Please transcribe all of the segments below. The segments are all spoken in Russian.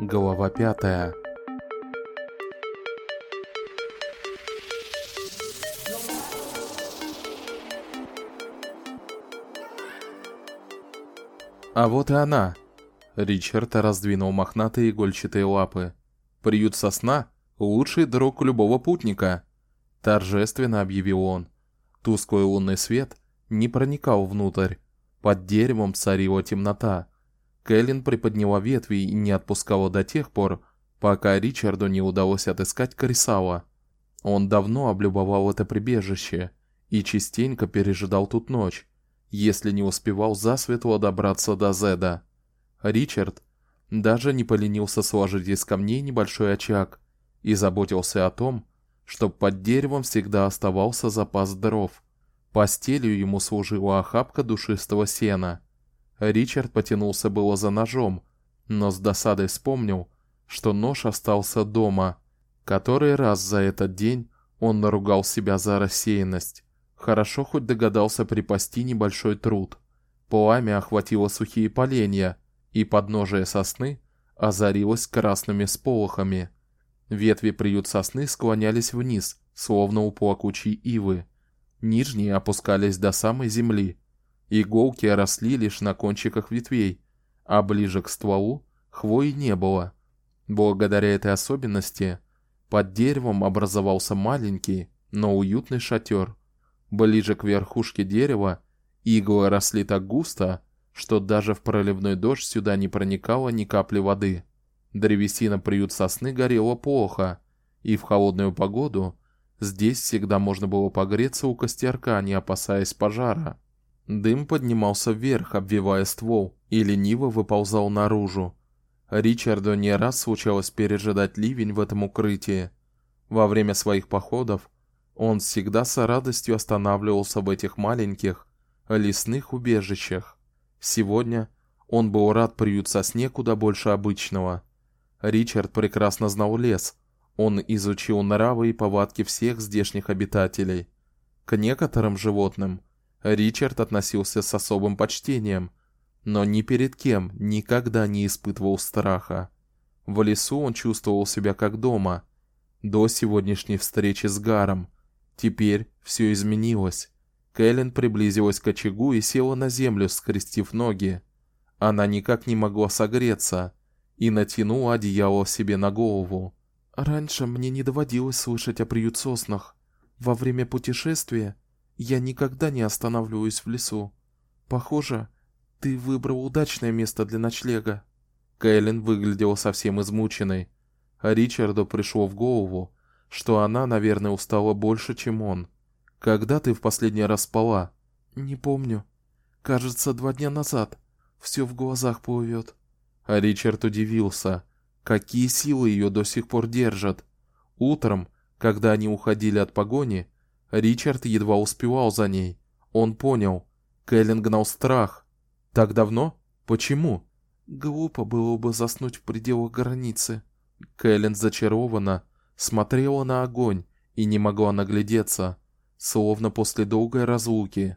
Глава пятая. А вот и она. Ричард раздвинул мохнатые игольчатые лапы. Приют сосна лучший друг любого путника, торжественно объявил он. Тусклый лунный свет не проникал внутрь. Под деревом царила темнота. Кэлен приподняла ветви и не отпускала до тех пор, пока Ричарду не удалось отыскать Крисала. Он давно облюбовал это прибежище и частенько пережидал тут ночь, если не успевал засветло добраться до Зеда. Ричард даже не поленился сложить из камней небольшой очаг и заботился о том, чтобы под деревом всегда оставался запас дров. Постелью ему служила охапка душистого сена. Ричард потянулся было за ножом, но с досадой вспомнил, что нож остался дома. Который раз за этот день он наругал себя за рассеянность. Хорошо хоть догадался припасти небольшой труд. Пламя охватило сухие поленья, и подножие сосны озарилось красными сполохами. Ветви приют сосны склонялись вниз, словно у плакучей ивы. Нижние опускались до самой земли. Иголки росли лишь на кончиках ветвей, а ближе к стволу хвои не было. Благодаря этой особенности под деревом образовался маленький, но уютный шатер. Ближе к верхушке дерева иглы росли так густо, что даже в проливной дождь сюда не проникало ни капли воды. Древесина приют сосны горела плохо, и в холодную погоду здесь всегда можно было погреться у костерка, не опасаясь пожара. Дым поднимался вверх, обвивая ствол, и лениво выползал наружу. Ричарду не раз случалось пережидать ливень в этом укрытии. Во время своих походов он всегда с радостью останавливался в этих маленьких лесных убежищах. Сегодня он был рад приют сосне куда больше обычного. Ричард прекрасно знал лес. Он изучил нравы и повадки всех здешних обитателей. К некоторым животным Ричард относился с особым почтением, но ни перед кем никогда не испытывал страха. В лесу он чувствовал себя как дома. До сегодняшней встречи с Гаром. Теперь все изменилось. Кэлен приблизилась к очагу и села на землю, скрестив ноги. Она никак не могла согреться и натянула одеяло себе на голову. Раньше мне не доводилось слышать о приют-соснах. Во время путешествия я никогда не останавливаюсь в лесу. Похоже, ты выбрал удачное место для ночлега. Кэлен выглядела совсем измученной. А Ричарду пришло в голову, что она, наверное, устала больше, чем он. Когда ты в последний раз спала? Не помню. Кажется, два дня назад. Все в глазах плывет. А Ричард удивился, какие силы ее до сих пор держат. Утром, когда они уходили от погони, Ричард едва успевал за ней. Он понял, Кэлен гнал страх. Так давно? Почему? Глупо было бы заснуть в пределах границы. Кэлен зачарованно смотрела на огонь и не могла наглядеться, словно после долгой разлуки.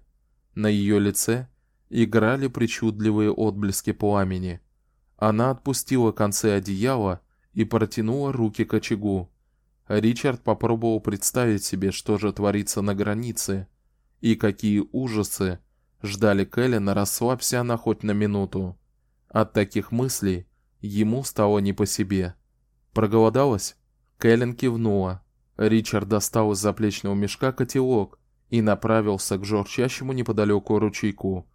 На ее лице играли причудливые отблески пламени. Она отпустила концы одеяла и протянула руки к очагу. Ричард попробовал представить себе, что же творится на границе и какие ужасы ждали Кэлена, расслабься она хоть на минуту. От таких мыслей ему стало не по себе. Проголодалась? Кэлен кивнула. Ричард достал из заплечного мешка котелок и направился к журчащему неподалеку ручейку.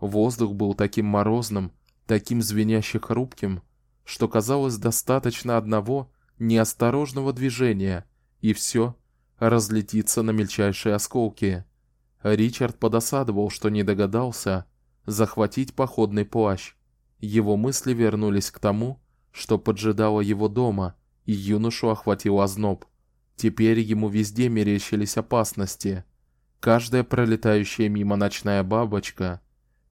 Воздух был таким морозным, таким звеняще хрупким, что казалось достаточно одного неосторожного движения, и все разлетится на мельчайшие осколки. Ричард подосадовал, что не догадался захватить походный плащ. Его мысли вернулись к тому, что поджидало его дома, и юношу охватил озноб. Теперь ему везде мерещились опасности. Каждая пролетающая мимо ночная бабочка,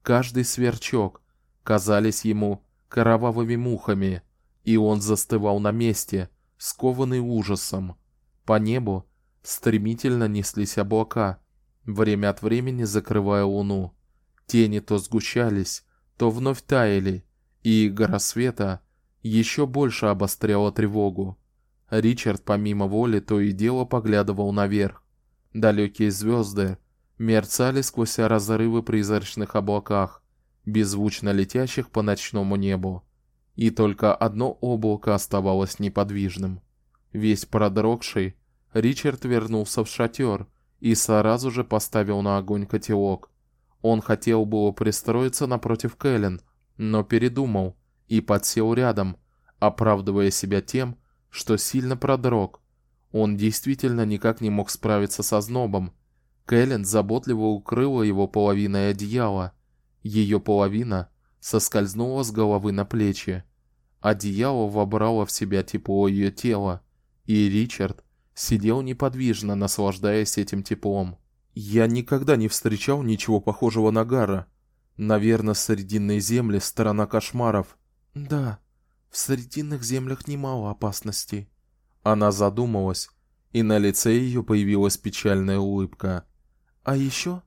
каждый сверчок казались ему кровавыми мухами, и он застывал на месте, скованный ужасом. По небу стремительно неслись облака, время от времени закрывая луну. Тени то сгущались, то вновь таяли, и гора света еще больше обостряла тревогу. Ричард помимо воли то и дело поглядывал наверх. Далекие звезды мерцали сквозь разрывы призрачных облаках, беззвучно летящих по ночному небу. И только одно облако оставалось неподвижным. Весь продрогший, Ричард вернулся в шатер и сразу же поставил на огонь котелок. Он хотел было пристроиться напротив Кэлен, но передумал и подсел рядом, оправдывая себя тем, что сильно продрог. Он действительно никак не мог справиться со знобом. Кэлен заботливо укрыла его половиной одеяла. Ее половина соскользнула с головы на плечи. Одеяло вобрало в себя тепло ее тела, и Ричард сидел неподвижно, наслаждаясь этим теплом. Я никогда не встречал ничего похожего на Гара. Наверное, срединные земли сторона кошмаров. Да, в срединных землях немало опасностей. Она задумалась, и на лице ее появилась печальная улыбка. А еще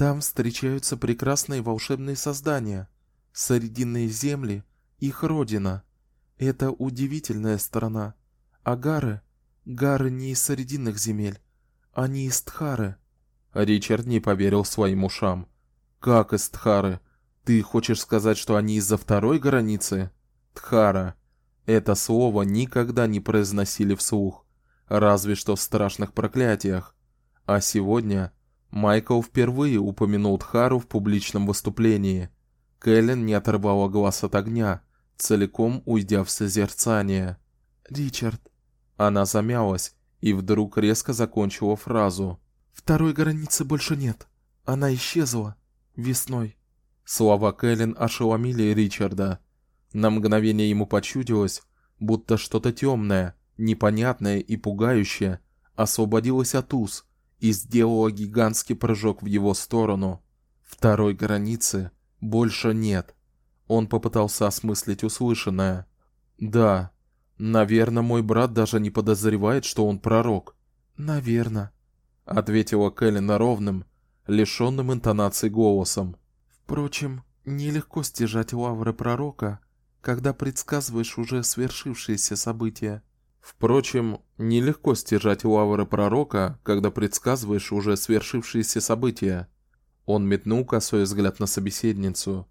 там встречаются прекрасные волшебные создания. Срединные земли их родина. Это удивительная страна. А Гары, Гары не из срединных земель, они из Тхары. Ричард не поверил своим ушам. Как из Тхары? Ты хочешь сказать, что они из-за второй границы? Тхара. Это слово никогда не произносили вслух, разве что в страшных проклятиях. А сегодня Майкл впервые упомянул Тхару в публичном выступлении. Кэлен не оторвала глаз от огня, целиком уйдя в созерцание. "Ричард", она замялась и вдруг резко закончила фразу. Второй границы больше нет. Она исчезла весной. Слова Кэлен ошеломили Ричарда. На мгновение ему почудилось, будто что-то темное, непонятное и пугающее освободилось от уз и сделало гигантский прыжок в его сторону. Второй границы больше нет. Он попытался осмыслить услышанное. Да, наверное, мой брат даже не подозревает, что он пророк. Наверное ответила Кэлен ровным, лишённым интонации голосом. Впрочем, нелегко стяжать лавры пророка, когда предсказываешь уже свершившиеся события. Впрочем, нелегко стяжать лавры пророка, когда предсказываешь уже свершившиеся события. Он метнул косой взгляд на собеседницу.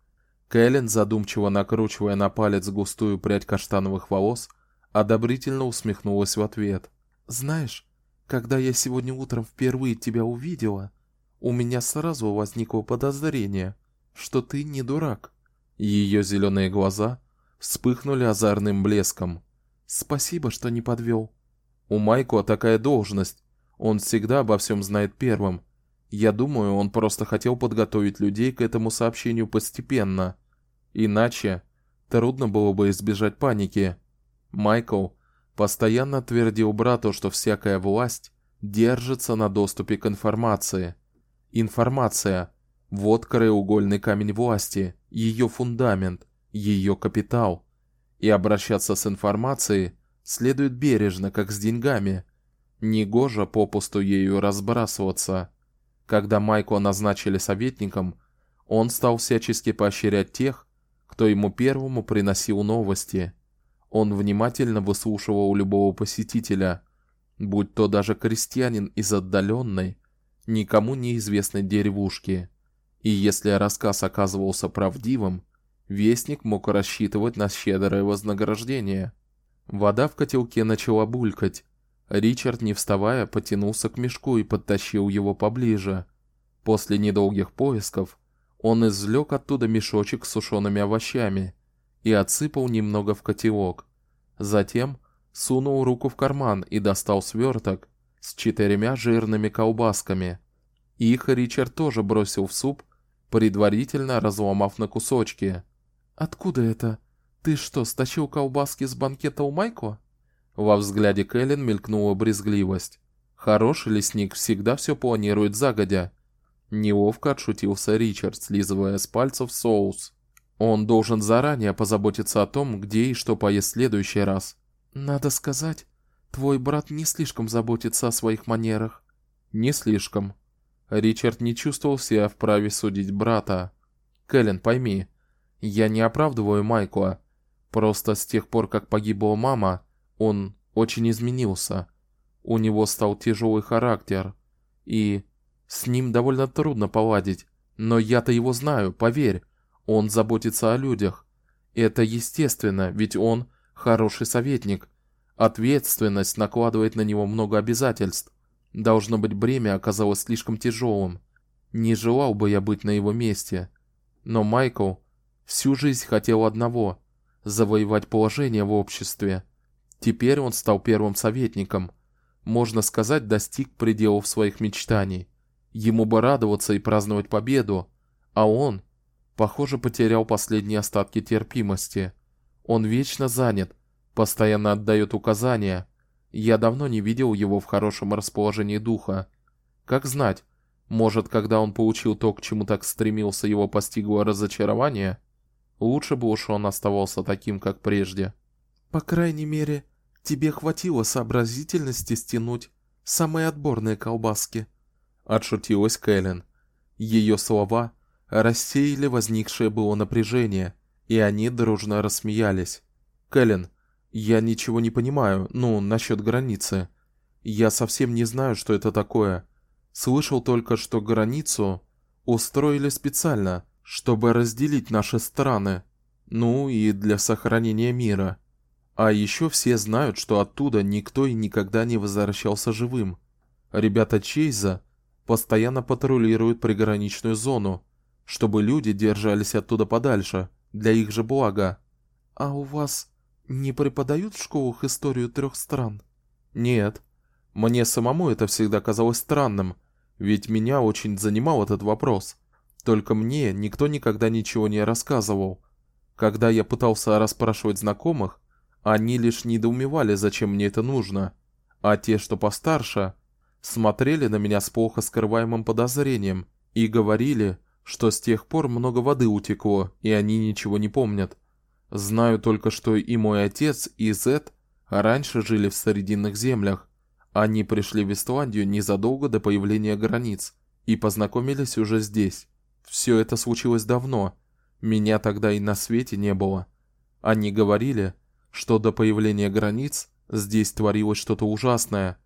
Кэлен, задумчиво накручивая на палец густую прядь каштановых волос, одобрительно усмехнулась в ответ. Знаешь, когда я сегодня утром впервые тебя увидела, у меня сразу возникло подозрение, что ты не дурак. Ее зеленые глаза вспыхнули озорным блеском. Спасибо, что не подвел. У Майко такая должность. Он всегда обо всем знает первым. Я думаю, он просто хотел подготовить людей к этому сообщению постепенно. Иначе трудно было бы избежать паники. Майкл постоянно твердил брату, что всякая власть держится на доступе к информации. Информация вот краеугольный камень власти, ее фундамент, ее капитал. И обращаться с информацией следует бережно, как с деньгами. Негоже попусту ею разбрасываться. Когда Майкла назначили советником, он стал всячески поощрять тех, кто ему первому приносил новости. Он внимательно выслушивал любого посетителя, будь то даже крестьянин из отдаленной, никому неизвестной деревушки. И если рассказ оказывался правдивым, вестник мог рассчитывать на щедрое вознаграждение. Вода в котелке начала булькать. Ричард, не вставая, потянулся к мешку и подтащил его поближе. После недолгих поисков он извлек оттуда мешочек с сушеными овощами и отсыпал немного в котелок. Затем сунул руку в карман и достал сверток с четырьмя жирными колбасками. Их Ричард тоже бросил в суп, предварительно разломав на кусочки. Откуда это? Ты что, стащил колбаски с банкета у Майко? Во взгляде Кэлен мелькнула брезгливость. Хороший лесник всегда все планирует загодя. Неловко отшутился Ричард, слизывая с пальцев соус. Он должен заранее позаботиться о том, где и что поесть в следующий раз. Надо сказать, твой брат не слишком заботится о своих манерах. Не слишком. Ричард не чувствовал себя вправе судить брата. Кэлен, пойми, я не оправдываю Майкла. Просто с тех пор, как погибла мама, он очень изменился. У него стал тяжелый характер, и с ним довольно трудно поладить. Но я-то его знаю, поверь. Он заботится о людях. Это естественно, ведь он хороший советник. Ответственность накладывает на него много обязательств. Должно быть, бремя оказалось слишком тяжелым. Не желал бы я быть на его месте. Но Майкл всю жизнь хотел одного завоевать положение в обществе. Теперь он стал первым советником. Можно сказать, достиг пределов своих мечтаний. Ему бы радоваться и праздновать победу, а он, похоже, потерял последние остатки терпимости. Он вечно занят, постоянно отдает указания. Я давно не видел его в хорошем расположении духа. Как знать, может, когда он получил то, к чему так стремился, его постигло разочарование? Лучше бы уж он оставался таким, как прежде. По крайней мере, тебе хватило сообразительности стянуть самые отборные колбаски, отшутилась Кэлен. Ее слова рассеяли возникшее было напряжение, и они дружно рассмеялись. Кэлен, я ничего не понимаю, ну, насчет границы. Я совсем не знаю, что это такое. Слышал только, что границу устроили специально, чтобы разделить наши страны, ну и для сохранения мира. А еще все знают, что оттуда никто и никогда не возвращался живым. Ребята Чейза постоянно патрулируют приграничную зону, чтобы люди держались оттуда подальше, для их же блага. А у вас не преподают в школах историю трех стран? Нет. Мне самому это всегда казалось странным, ведь меня очень занимал этот вопрос. Только мне никто никогда ничего не рассказывал. Когда я пытался расспрашивать знакомых, они лишь недоумевали, зачем мне это нужно, а те, что постарше, смотрели на меня с плохо скрываемым подозрением и говорили, что с тех пор много воды утекло, и они ничего не помнят. Знаю только, что и мой отец, и Зет раньше жили в Срединных землях. Они пришли в Исландию незадолго до появления границ и познакомились уже здесь. Все это случилось давно. Меня тогда и на свете не было. Они говорили, что до появления границ здесь творилось что-то ужасное.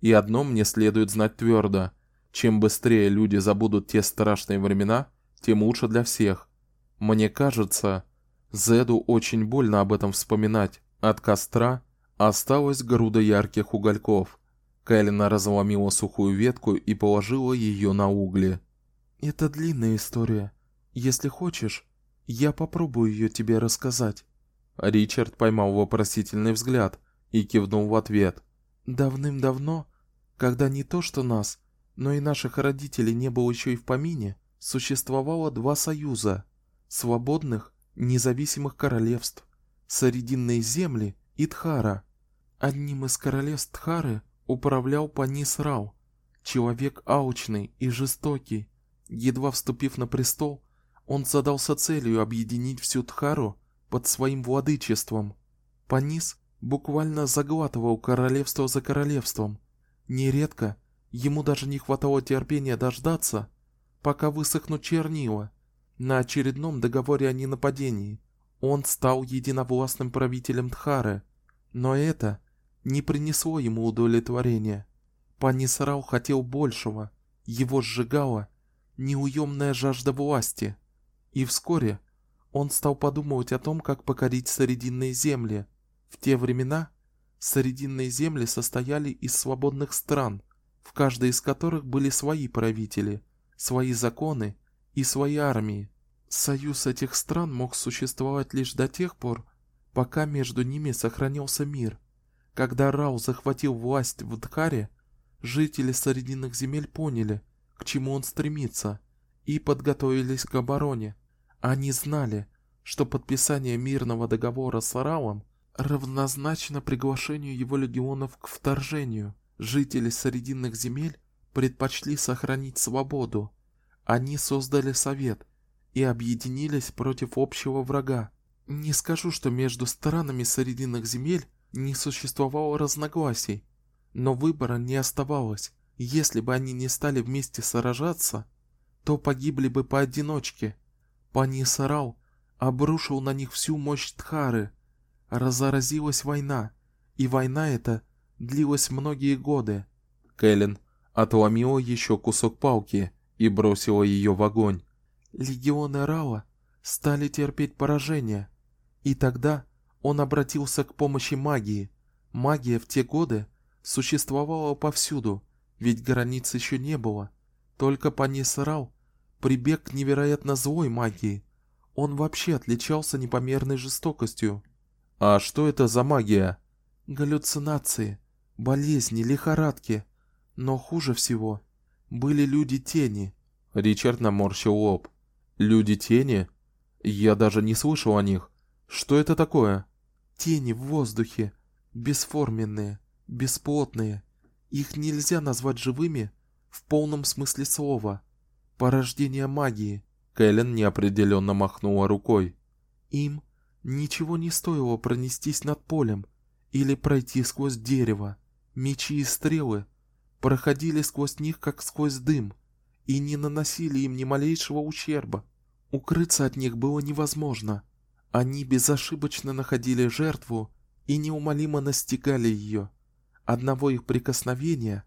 И одно мне следует знать твердо: чем быстрее люди забудут те страшные времена, тем лучше для всех. Мне кажется, Зеду очень больно об этом вспоминать. От костра осталась груда ярких угольков. Кэлена разломила сухую ветку и положила ее на угли. Это длинная история. Если хочешь, я попробую ее тебе рассказать. Ричард поймал вопросительный взгляд и кивнул в ответ. Давным-давно, когда не то что нас, но и наших родителей не было еще и в помине, существовало два союза: свободных, независимых королевств, Срединные земли и Тхара. Одним из королевств Тхары управлял Панис Рау, человек алчный и жестокий, Едва вступив на престол, он задался целью объединить всю Тхару под своим владычеством. Панис буквально заглатывал королевство за королевством. Нередко ему даже не хватало терпения дождаться, пока высохнут чернила на очередном договоре о ненападении. Он стал единовластным правителем Тхары, но это не принесло ему удовлетворения. Панисрау хотел большего, его сжигало неуемная жажда власти, и вскоре он стал подумывать о том, как покорить Срединные земли. В те времена Срединные земли состояли из свободных стран, в каждой из которых были свои правители, свои законы и свои армии. Союз этих стран мог существовать лишь до тех пор, пока между ними сохранялся мир. Когда Рау захватил власть в Дхаре, жители Срединных земель поняли, к чему он стремится, и подготовились к обороне. Они знали, что подписание мирного договора с Аралом равнозначно приглашению его легионов к вторжению. Жители Срединных земель предпочли сохранить свободу. Они создали совет и объединились против общего врага. Не скажу, что между странами Срединных земель не существовало разногласий, но выбора не оставалось. Если бы они не стали вместе сражаться, то погибли бы поодиночке. Пани Сарау обрушил на них всю мощь Тхары. Разразилась война, и война эта длилась многие годы. Кэлен отломила еще кусок палки и бросила ее в огонь. Легионы Рауа стали терпеть поражение, и тогда он обратился к помощи магии. Магия в те годы существовала повсюду, ведь границ еще не было. Только Панисрал прибег к невероятно злой магии. Он вообще отличался непомерной жестокостью. А что это за магия? Галлюцинации, болезни, лихорадки. Но хуже всего были люди тени. Ричард наморщил лоб. Люди тени? Я даже не слышал о них. Что это такое? Тени в воздухе, бесформенные, бесплотные. Их нельзя назвать живыми в полном смысле слова. Порождение магии. Кэлен неопределенно махнула рукой. Им ничего не стоило пронестись над полем или пройти сквозь дерево. Мечи и стрелы проходили сквозь них как сквозь дым и не наносили им ни малейшего ущерба. Укрыться от них было невозможно. Они безошибочно находили жертву и неумолимо настигали ее. Одного их прикосновения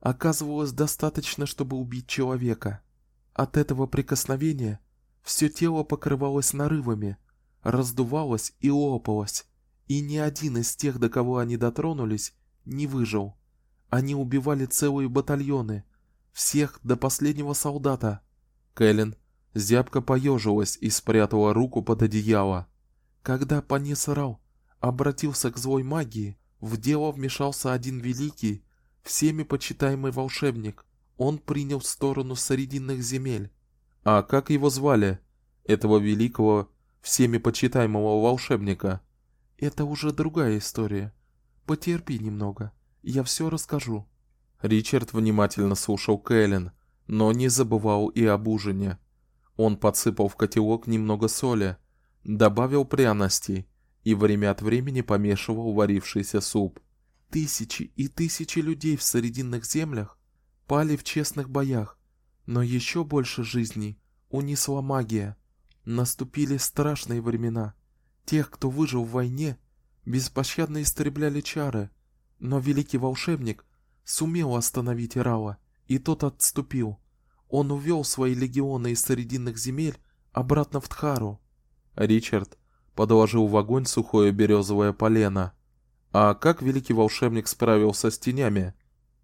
оказывалось достаточно, чтобы убить человека. От этого прикосновения все тело покрывалось нарывами, раздувалось и лопалось, и ни один из тех, до кого они дотронулись, не выжил. Они убивали целые батальоны, всех до последнего солдата. Кэлен зябко поежилась и спрятала руку под одеяло. Когда Панисрал обратился к злой магии, в дело вмешался один великий, всеми почитаемый волшебник. Он принял сторону срединных земель. А как его звали? Этого великого, всеми почитаемого волшебника? Это уже другая история. Потерпи немного, я все расскажу. Ричард внимательно слушал Кэлен, но не забывал и об ужине. Он подсыпал в котелок немного соли, добавил пряностей и время от времени помешивал варившийся суп. Тысячи и тысячи людей в срединных землях пали в честных боях, но еще больше жизней унесла магия. Наступили страшные времена. Тех, кто выжил в войне, беспощадно истребляли чары, но великий волшебник сумел остановить Ирала, и тот отступил. Он увел свои легионы из срединных земель обратно в Тхару. Ричард подложил в огонь сухое березовое полено. А как великий волшебник справился с тенями?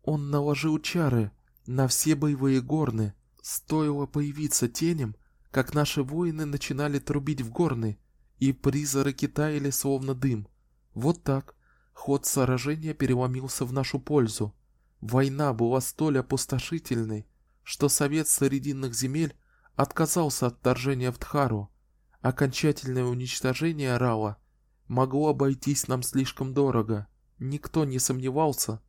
Он наложил чары на все боевые горны. Стоило появиться теням, как наши воины начинали трубить в горны, и призраки таяли словно дым. Вот так ход сражения переломился в нашу пользу. Война была столь опустошительной, что совет срединных земель отказался от вторжения в Тхару. Окончательное уничтожение Рала могло обойтись нам слишком дорого. Никто не сомневался,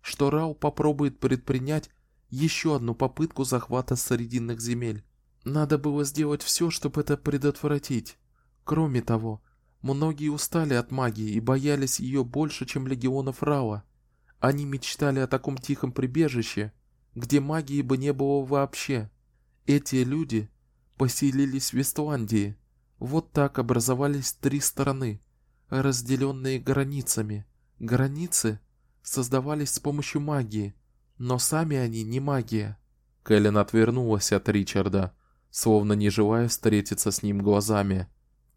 что Рау попробует предпринять еще одну попытку захвата срединных земель. Надо было сделать все, чтобы это предотвратить. Кроме того, многие устали от магии и боялись ее больше, чем легионов Рауа. Они мечтали о таком тихом прибежище, где магии бы не было вообще. Эти люди поселились в Вестландии, вот так образовались три страны, разделенные границами. Границы создавались с помощью магии, но сами они не магия. Кэлен отвернулась от Ричарда, словно не желая встретиться с ним глазами.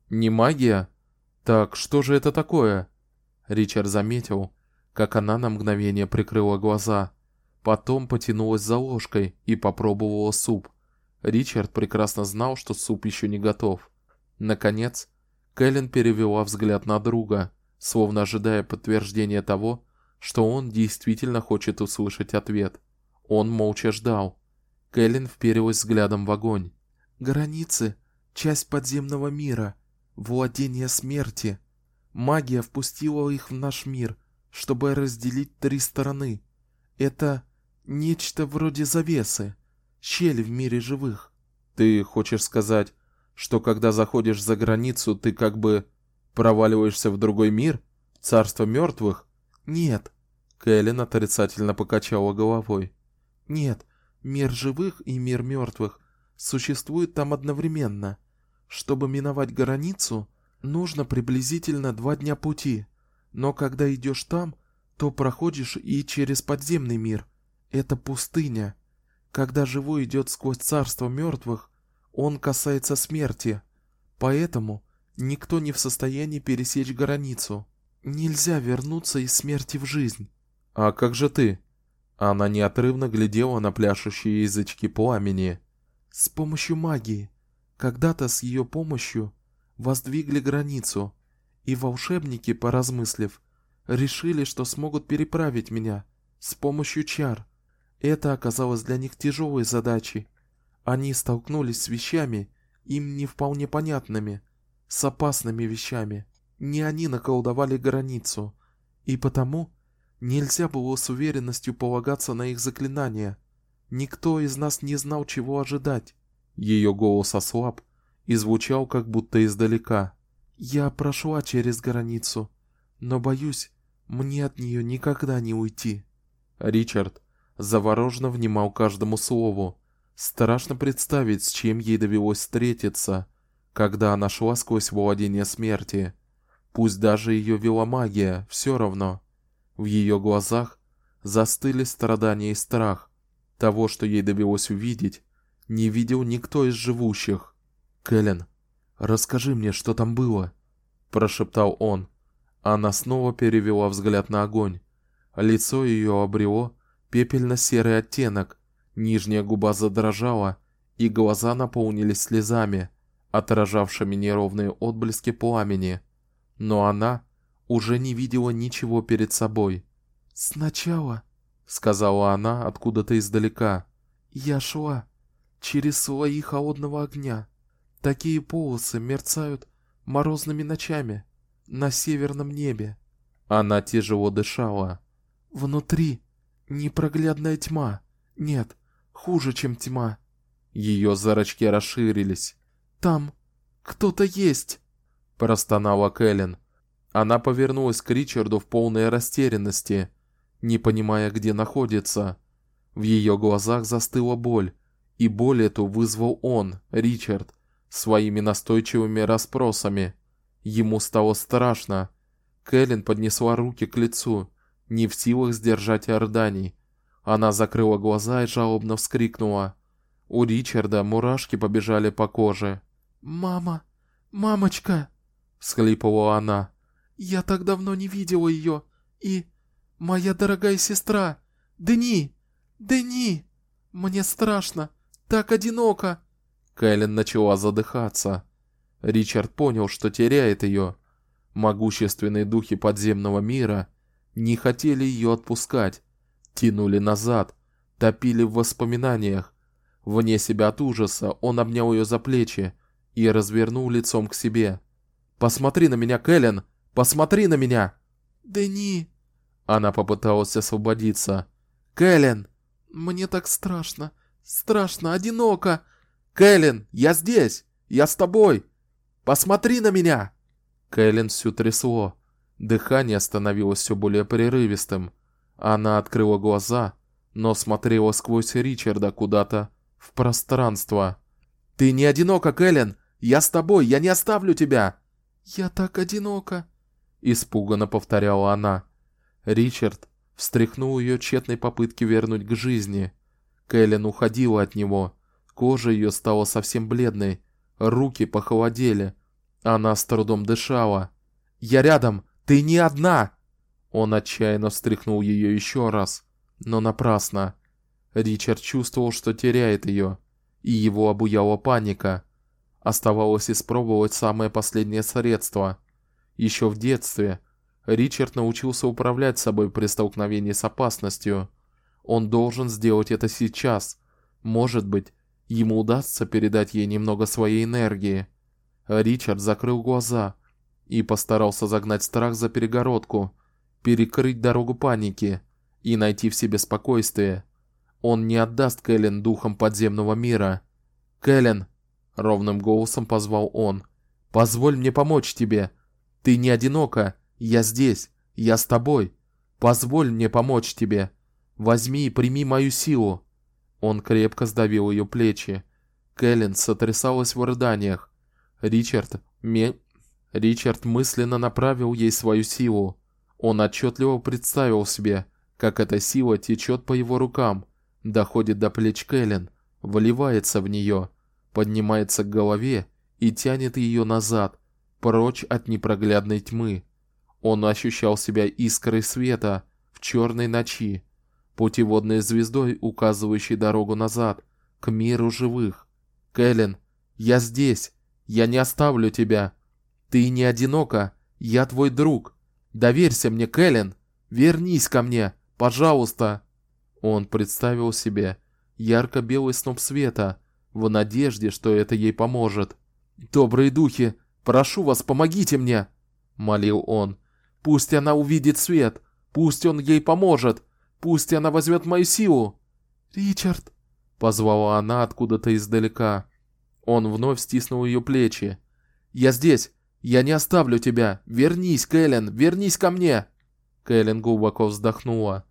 Не магия? Так что же это такое? Ричард заметил, как она на мгновение прикрыла глаза, потом потянулась за ложкой и попробовала суп. Ричард прекрасно знал, что суп еще не готов. Наконец, Кэлен перевела взгляд на друга, словно ожидая подтверждения того, что он действительно хочет услышать ответ. Он молча ждал. Кэлен вперилась взглядом в огонь. Границы часть подземного мира, владение смерти. Магия впустила их в наш мир, чтобы разделить три стороны. Это нечто вроде завесы, щель в мире живых. Ты хочешь сказать, что когда заходишь за границу, ты как бы проваливаешься в другой мир, царство мертвых? Нет. Кэлен отрицательно покачала головой. Нет, мир живых и мир мертвых существуют там одновременно. Чтобы миновать границу, нужно приблизительно два дня пути. Но когда идешь там, то проходишь и через подземный мир. Это пустыня. Когда живой идет сквозь царство мертвых, он касается смерти. Поэтому никто не в состоянии пересечь границу. Нельзя вернуться из смерти в жизнь. А как же ты? Она неотрывно глядела на пляшущие язычки пламени. С помощью магии. Когда-то с ее помощью воздвигли границу, и волшебники, поразмыслив, решили, что смогут переправить меня с помощью чар. Это оказалось для них тяжелой задачей. Они столкнулись с вещами, им не вполне понятными, с опасными вещами. Не они наколдовали границу, и потому нельзя было с уверенностью полагаться на их заклинания. Никто из нас не знал, чего ожидать. Ее голос ослаб и звучал как будто издалека. Я прошла через границу, но боюсь, мне от нее никогда не уйти. Ричард завороженно внимал каждому слову. Страшно представить, с чем ей довелось встретиться, когда она шла сквозь владение смерти. Пусть даже ее вела магия, все равно. В ее глазах застыли страдания и страх. Того, что ей довелось увидеть, не видел никто из живущих. Кэлен, расскажи мне, что там было, прошептал он. Она снова перевела взгляд на огонь. Лицо ее обрело пепельно-серый оттенок, нижняя губа задрожала, и глаза наполнились слезами, отражавшими неровные отблески пламени. Но она уже не видела ничего перед собой. "Сначала", сказала она откуда-то издалека. "Я шла через слои холодного огня. Такие полосы мерцают морозными ночами на северном небе". Она тяжело дышала. "Внутри непроглядная тьма. Нет, хуже, чем тьма". Ее зрачки расширились. "Там кто-то есть", простонала Кэлен. Она повернулась к Ричарду в полной растерянности, не понимая, где находится. В ее глазах застыла боль, и боль эту вызвал он, Ричард, своими настойчивыми расспросами. Ему стало страшно. Кэлен поднесла руки к лицу, не в силах сдержать рыданий. Она закрыла глаза и жалобно вскрикнула. У Ричарда мурашки побежали по коже. "Мама, мамочка", всхлипывала она. "Я так давно не видела ее, и моя дорогая сестра, Дени, Дени, мне страшно, так одиноко". Кэлен начала задыхаться. Ричард понял, что теряет ее. Могущественные духи подземного мира не хотели ее отпускать, тянули назад, топили в воспоминаниях. Вне себя от ужаса он обнял ее за плечи и развернул лицом к себе. Посмотри на меня, Кэлен, посмотри на меня. Дени. Она попыталась освободиться. Кэлен, мне так страшно, страшно, одиноко. Кэлен, я здесь. Я с тобой. Посмотри на меня. Кэлен всю трясло. Дыхание становилось все более прерывистым. Она открыла глаза, но смотрела сквозь Ричарда куда-то в пространство. Ты не одинока, Кэлен. Я с тобой, я не оставлю тебя. Я так одинока, испуганно повторяла она. Ричард встряхнул ее тщетной попытки вернуть к жизни. Кэлен уходила от него. Кожа ее стала совсем бледной, руки похолодели. Она с трудом дышала. "Я рядом, ты не одна!" Он отчаянно встряхнул ее еще раз, но напрасно. Ричард чувствовал, что теряет ее, и его обуяла паника. Оставалось испробовать самое последнее средство. Еще в детстве Ричард научился управлять собой при столкновении с опасностью. Он должен сделать это сейчас. Может быть, ему удастся передать ей немного своей энергии. Ричард закрыл глаза и постарался загнать страх за перегородку, перекрыть дорогу панике и найти в себе спокойствие. Он не отдаст Кэлен духам подземного мира. Кэлен, ровным голосом позвал он. Позволь мне помочь тебе. Ты не одинока. Я здесь. Я с тобой. Позволь мне помочь тебе. Возьми и прими мою силу. Он крепко сдавил ее плечи. Кэлен сотрясалась в рыданиях. Ричард ме... Ричард мысленно направил ей свою силу. Он отчетливо представил себе, как эта сила течет по его рукам, доходит до плеч Кэлен, вливается в нее, поднимается к голове и тянет ее назад, прочь от непроглядной тьмы. Он ощущал себя искрой света в черной ночи, путеводной звездой, указывающей дорогу назад к миру живых. Кэлен, я здесь. Я не оставлю тебя. Ты не одинока. Я твой друг. Доверься мне, Кэлен. Вернись ко мне, пожалуйста. Он представил себе ярко-белый сноп света в надежде, что это ей поможет. Добрые духи, прошу вас, помогите мне, молил он. Пусть она увидит свет, пусть он ей поможет, пусть она возьмет мою силу. Ричард, позвала она откуда-то издалека. Он вновь стиснул ее плечи. Я здесь. Я не оставлю тебя. Вернись, Кэлен, вернись ко мне. Кэлен глубоко вздохнула.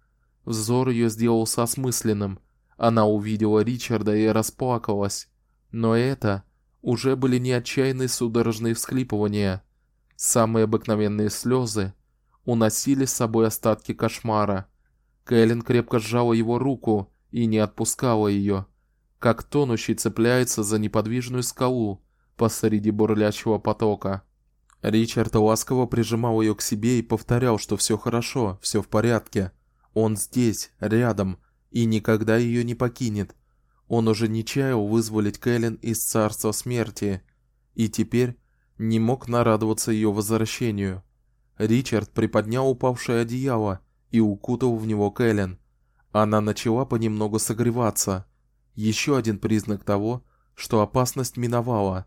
Взор ее сделался осмысленным. Она увидела Ричарда и расплакалась. Но это уже были не отчаянные судорожные всхлипывания, самые обыкновенные слезы уносили с собой остатки кошмара. Кэлен крепко сжала его руку и не отпускала ее, как тонущий цепляется за неподвижную скалу посреди бурлящего потока. Ричард ласково прижимал ее к себе и повторял, что все хорошо, все в порядке. Он здесь, рядом, и никогда ее не покинет. Он уже не чаял вызволить Кэлен из царства смерти, и теперь не мог нарадоваться ее возвращению. Ричард приподнял упавшее одеяло и укутал в него Кэлен. Она начала понемногу согреваться. Еще один признак того, что опасность миновала.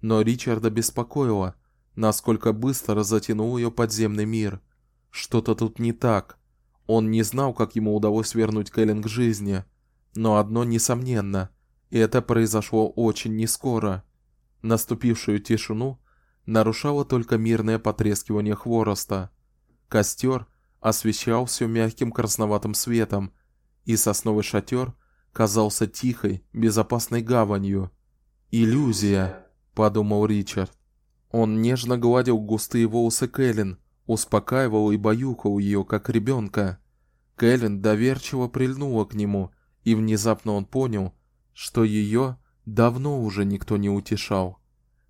Но Ричарда беспокоило, насколько быстро затянул ее подземный мир. Что-то тут не так. Он не знал, как ему удалось вернуть Кэлен к жизни, но одно несомненно, это произошло очень нескоро. Наступившую тишину нарушало только мирное потрескивание хвороста. Костер освещал все мягким красноватым светом, и сосновый шатер казался тихой, безопасной гаванью. Иллюзия, подумал Ричард. Он нежно гладил густые волосы Кэлен, успокаивал и баюкал ее как ребенка. Кэлен доверчиво прильнула к нему, и внезапно он понял, что ее давно уже никто не утешал.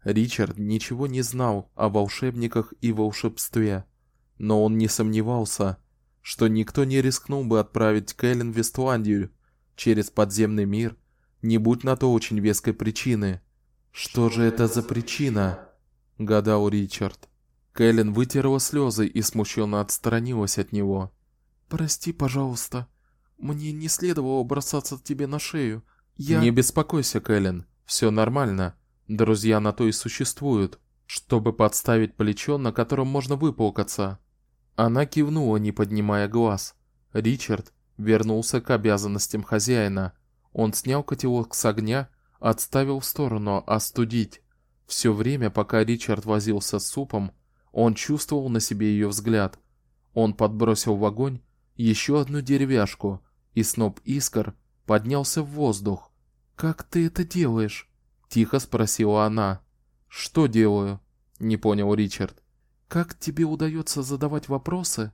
Ричард ничего не знал о волшебниках и волшебстве, но он не сомневался, что никто не рискнул бы отправить Кэлен в Вестландию через подземный мир, не будь на то очень веской причины. Что же это за причина? Гадал Ричард. Кэлен вытерла слезы и смущенно отстранилась от него. Прости, пожалуйста. Мне не следовало бросаться тебе на шею. Я Не беспокойся, Кэлен. все нормально. Друзья на то и существуют, чтобы подставить плечо, на котором можно выплакаться. Она кивнула, не поднимая глаз. Ричард вернулся к обязанностям хозяина. Он снял котелок с огня, отставил в сторону остудить. Все время, пока Ричард возился с супом, он чувствовал на себе ее взгляд. Он подбросил в огонь еще одну деревяшку, и сноп искр поднялся в воздух. "Как ты это делаешь?" тихо спросила она. "Что делаю?" не понял Ричард. "Как тебе удается задавать вопросы,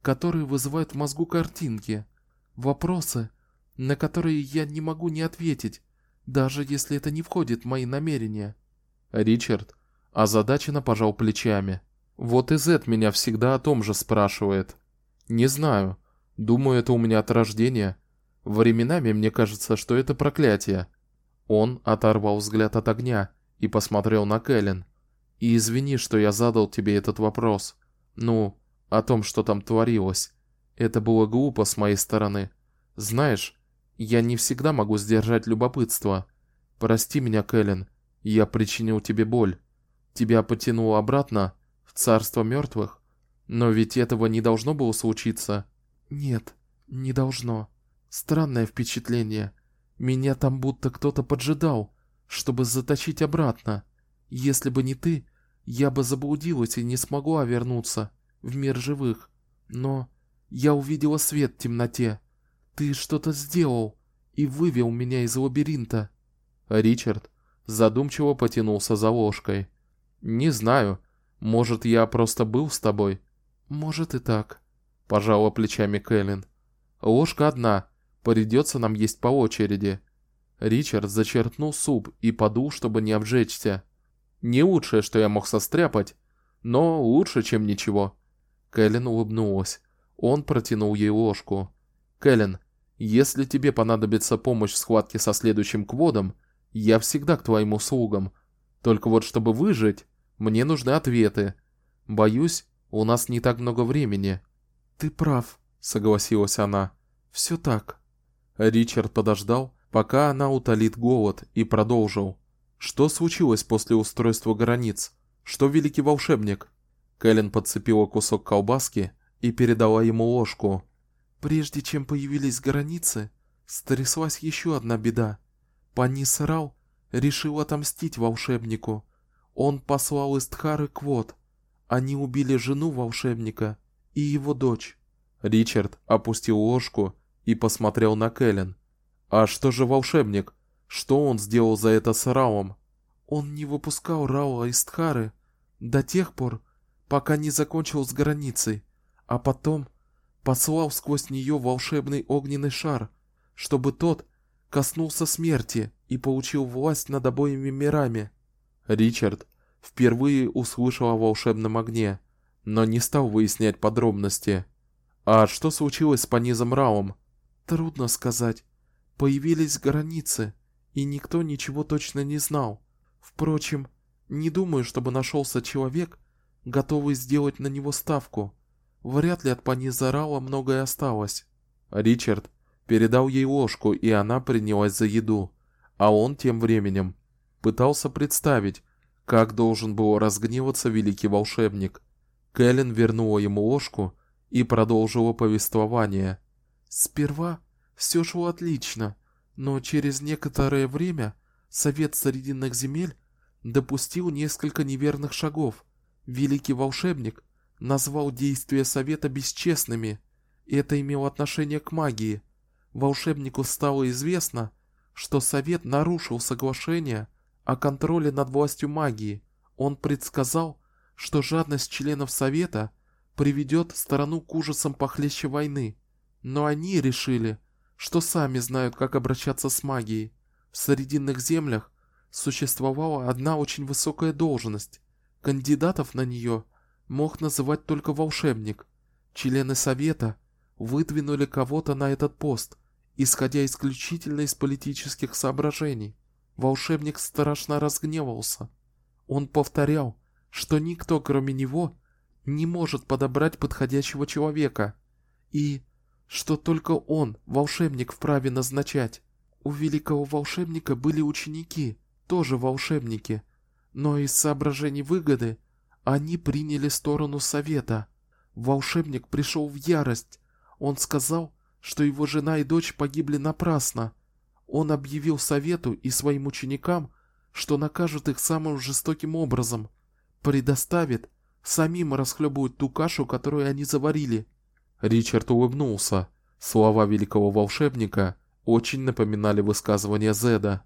которые вызывают в мозгу картинки? Вопросы, на которые я не могу не ответить, даже если это не входит в мои намерения?" Ричард озадаченно пожал плечами. Вот и Зет меня всегда о том же спрашивает. Не знаю. Думаю, это у меня от рождения. Временами мне кажется, что это проклятие. Он оторвал взгляд от огня и посмотрел на Кэлен. И извини, что я задал тебе этот вопрос. Ну, о том, что там творилось. Это было глупо с моей стороны. Знаешь, я не всегда могу сдержать любопытство. Прости меня, Кэлен. Я причинил тебе боль. Тебя потянуло обратно в царство мертвых. Но ведь этого не должно было случиться. Нет, не должно. Странное впечатление. Меня там будто кто-то поджидал, чтобы затащить обратно. Если бы не ты, я бы заблудилась и не смогла вернуться в мир живых. Но я увидела свет в темноте. Ты что-то сделал, и вывел меня из лабиринта. Ричард задумчиво потянулся за ложкой. Не знаю, может, я просто был с тобой. Может и так, пожала плечами Кэлен. Ложка одна, придется нам есть по очереди. Ричард зачерпнул суп и подул, чтобы не обжечься. Не лучшее, что я мог состряпать, но лучше, чем ничего. Кэлен улыбнулась. Он протянул ей ложку. Кэлен, если тебе понадобится помощь в схватке со следующим кводом, я всегда к твоим услугам. Только вот чтобы выжить, мне нужны ответы. Боюсь, у нас не так много времени. Ты прав, согласилась она. Все так. Ричард подождал, пока она утолит голод, и продолжил: "Что случилось после устройства границ? Что великий волшебник?" Кэлен подцепила кусок колбаски и передала ему ложку. Прежде чем появились границы, стряслась еще одна беда. Пани Сарал решил отомстить волшебнику. Он послал из Тхары квот. Они убили жену волшебника и его дочь. Ричард опустил ложку и посмотрел на Кэлен. А что же волшебник? Что он сделал за это с Раулом? Он не выпускал Раула из Тхары до тех пор, пока не закончил с границей, а потом послал сквозь нее волшебный огненный шар, чтобы тот коснулся смерти и получил власть над обоими мирами. Ричард впервые услышал о волшебном огне, но не стал выяснять подробности. А что случилось с Панизом Раум? Трудно сказать. Появились границы, и никто ничего точно не знал. Впрочем, не думаю, чтобы нашелся человек, готовый сделать на него ставку. Вряд ли от Паниза Раула многое осталось. Ричард передал ей ложку, и она принялась за еду, а он тем временем пытался представить, как должен был разгневаться великий волшебник. Кэлен вернула ему ложку и продолжила повествование. Сперва все шло отлично, но через некоторое время Совет Срединных земель допустил несколько неверных шагов. Великий волшебник назвал действия совета бесчестными, и это имело отношение к магии. Волшебнику стало известно, что совет нарушил соглашение о контроле над властью магии. Он предсказал, что жадность членов совета приведет страну к ужасам похлеще войны. Но они решили, что сами знают, как обращаться с магией. В Срединных землях существовала одна очень высокая должность. Кандидатов на нее мог называть только волшебник. Члены совета выдвинули кого-то на этот пост, исходя исключительно из политических соображений. Волшебник страшно разгневался. Он повторял, что никто, кроме него, не может подобрать подходящего человека, и что только он, волшебник, вправе назначать. У великого волшебника были ученики, тоже волшебники, но из соображений выгоды они приняли сторону совета. Волшебник пришел в ярость. Он сказал, что его жена и дочь погибли напрасно. Он объявил совету и своим ученикам, что накажет их самым жестоким образом, предоставит самим расхлебывать ту кашу, которую они заварили. Ричард улыбнулся. Слова великого волшебника очень напоминали высказывания Зеда.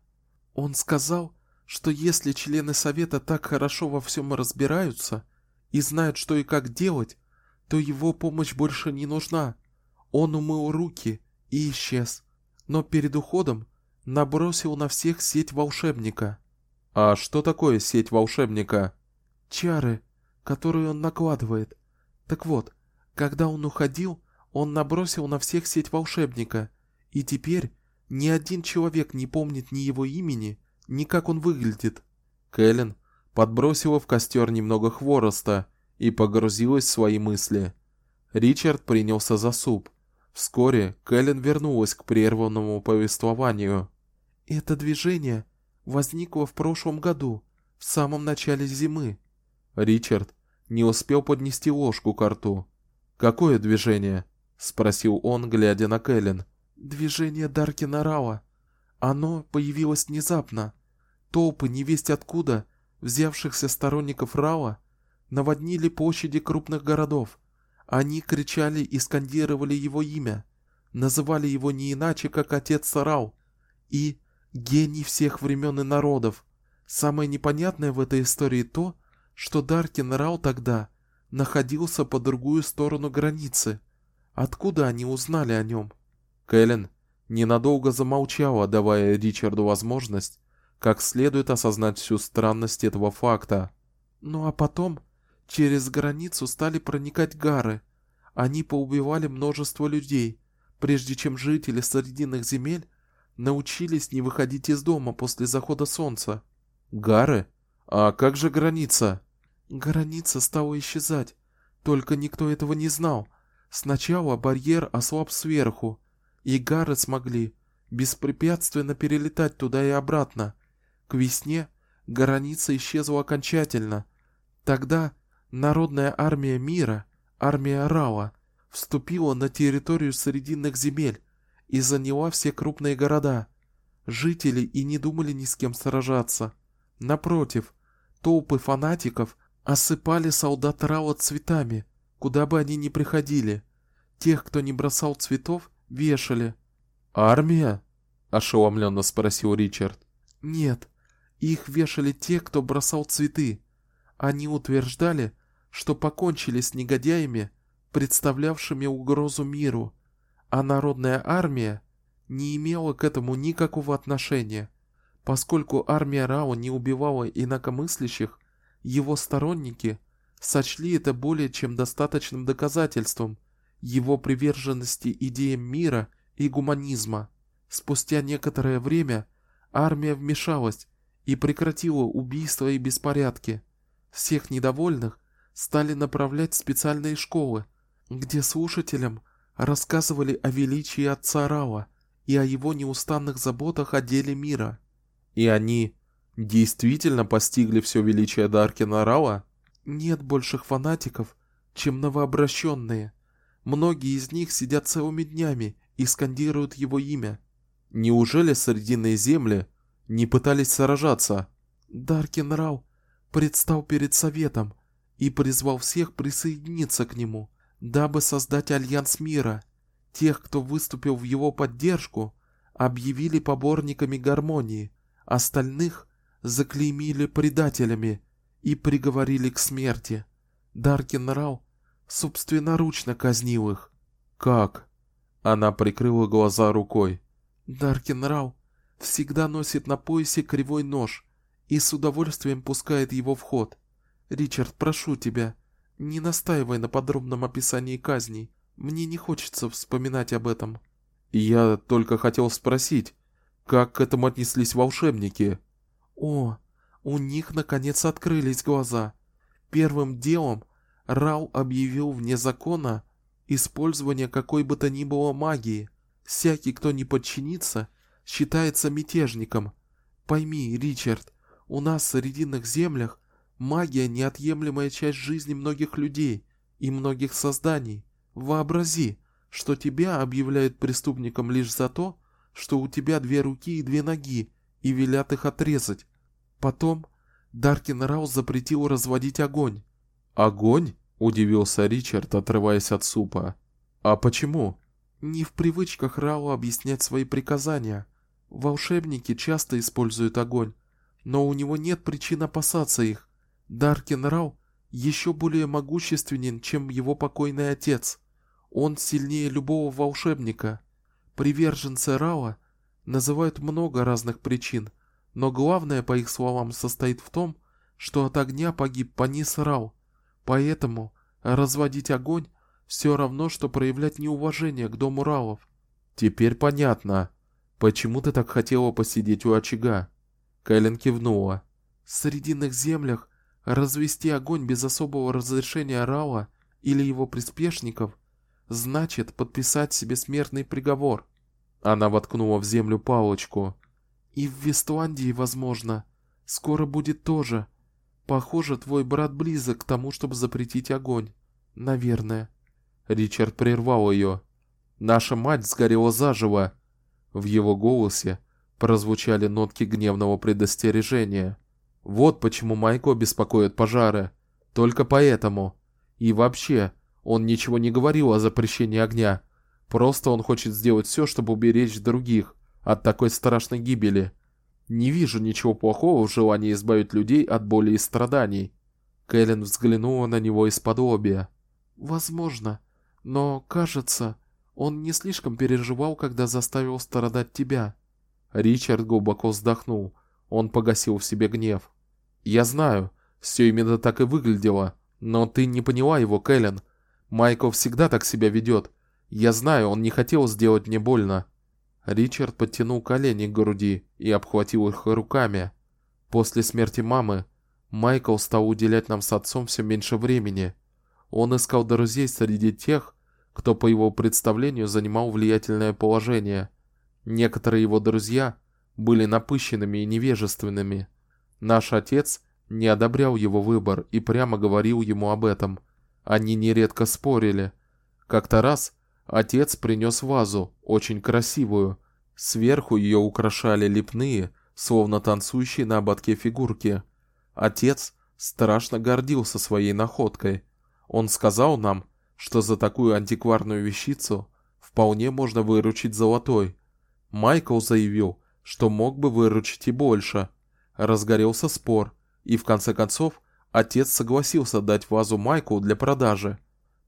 Он сказал, что если члены совета так хорошо во всем разбираются и знают, что и как делать, то его помощь больше не нужна. Он умыл руки и исчез, но перед уходом набросил на всех сеть волшебника. А что такое сеть волшебника? Чары, которые он накладывает. Так вот, когда он уходил, он набросил на всех сеть волшебника, и теперь ни один человек не помнит ни его имени, ни как он выглядит. Кэлен подбросила в костер немного хвороста и погрузилась в свои мысли. Ричард принялся за суп. Вскоре Кэлен вернулась к прерванному повествованию. Это движение возникло в прошлом году, в самом начале зимы. Ричард не успел поднести ложку к рту. Какое движение? спросил он, глядя на Кэлен. Движение Даркина Рауа. Оно появилось внезапно. Толпы невесть откуда взявшихся сторонников Рауа наводнили площади крупных городов. Они кричали и скандировали его имя, называли его не иначе, как отец Рау, и гений всех времен и народов. Самое непонятное в этой истории то, что Даркин Рау тогда находился по другую сторону границы. Откуда они узнали о нем? Кэлен ненадолго замолчала, давая Ричарду возможность как следует осознать всю странность этого факта. Ну а потом через границу стали проникать гары. Они поубивали множество людей, прежде чем жители Срединных земель научились не выходить из дома после захода солнца. Гары? А как же граница? Граница стала исчезать, только никто этого не знал. Сначала барьер ослаб сверху, и гары смогли беспрепятственно перелетать туда и обратно. К весне граница исчезла окончательно. Тогда народная армия мира, армия Рала, вступила на территорию Срединных земель и заняла все крупные города. Жители и не думали ни с кем сражаться. Напротив, толпы фанатиков осыпали солдат Рала цветами, куда бы они ни приходили. Тех, кто не бросал цветов, вешали. Армия? ошеломленно спросил Ричард. Нет, их вешали те, кто бросал цветы. Они утверждали, что покончили с негодяями, представлявшими угрозу миру, а народная армия не имела к этому никакого отношения, поскольку армия Рао не убивала инакомыслящих, его сторонники сочли это более чем достаточным доказательством его приверженности идеям мира и гуманизма. Спустя некоторое время армия вмешалась и прекратила убийства и беспорядки. Всех недовольных стали направлять в специальные школы, где слушателям рассказывали о величии отца Рава и о его неустанных заботах о деле мира. И они действительно постигли все величие Даркина Рава? Нет больших фанатиков, чем новообращенные. Многие из них сидят целыми днями и скандируют его имя. Неужели срединные земли не пытались сражаться? Даркин Рау предстал перед советом и призвал всех присоединиться к нему, дабы создать альянс мира. Тех, кто выступил в его поддержку, объявили поборниками гармонии, остальных заклеймили предателями и приговорили к смерти. Даркин Рау собственноручно казнил их. Как? Она прикрыла глаза рукой. Даркин Рау всегда носит на поясе кривой нож и с удовольствием пускает его в ход. Ричард, прошу тебя, не настаивай на подробном описании казней. Мне не хочется вспоминать об этом. Я только хотел спросить, как к этому отнеслись волшебники? О, у них наконец открылись глаза. Первым делом Рау объявил вне закона использование какой бы то ни было магии. Всякий, кто не подчинится, считается мятежником. Пойми, Ричард, у нас в Срединных землях магия неотъемлемая часть жизни многих людей и многих созданий. Вообрази, что тебя объявляют преступником лишь за то, что у тебя две руки и две ноги, и велят их отрезать. Потом Даркин Раус запретил разводить огонь. Огонь? удивился Ричард, отрываясь от супа. А почему? Не в привычках Рау объяснять свои приказания. Волшебники часто используют огонь, но у него нет причин опасаться их. Даркин Рау еще более могущественен, чем его покойный отец. Он сильнее любого волшебника. Приверженцы Рауа называют много разных причин, но главное, по их словам, состоит в том, что от огня погиб Панис Рау. Поэтому разводить огонь все равно что проявлять неуважение к дому Ралов. Теперь понятно, почему ты так хотела посидеть у очага. Кэлен кивнула. В срединных землях развести огонь без особого разрешения Рала или его приспешников значит подписать себе смертный приговор. Она воткнула в землю палочку. И в Вестландии, возможно, скоро будет тоже. Похоже, твой брат близок к тому, чтобы запретить огонь. Наверное. Ричард прервал ее. Наша мать сгорела заживо. В его голосе прозвучали нотки гневного предостережения. Вот почему Майко беспокоит пожары. Только поэтому. И вообще, он ничего не говорил о запрещении огня. Просто он хочет сделать все, чтобы уберечь других. от такой страшной гибели. Не вижу ничего плохого в желании избавить людей от боли и страданий. Кэлен взглянула на него из-под лобья. Возможно, но, кажется, он не слишком переживал, когда заставил страдать тебя. Ричард глубоко вздохнул. Он погасил в себе гнев. Я знаю, все именно так и выглядело, но ты не поняла его, Кэлен. Майкл всегда так себя ведет. Я знаю, он не хотел сделать мне больно. Ричард подтянул колени к груди и обхватил их руками. После смерти мамы Майкл стал уделять нам с отцом все меньше времени. Он искал друзей среди тех, кто по его представлению занимал влиятельное положение. Некоторые его друзья были напыщенными и невежественными. Наш отец не одобрял его выбор и прямо говорил ему об этом. Они нередко спорили. Как-то раз отец принес вазу, очень красивую. Сверху ее украшали лепные, словно танцующие на ободке фигурки. Отец страшно гордился своей находкой. Он сказал нам, что за такую антикварную вещицу вполне можно выручить золотой. Майкл заявил, что мог бы выручить и больше. Разгорелся спор, и в конце концов отец согласился дать вазу Майклу для продажи.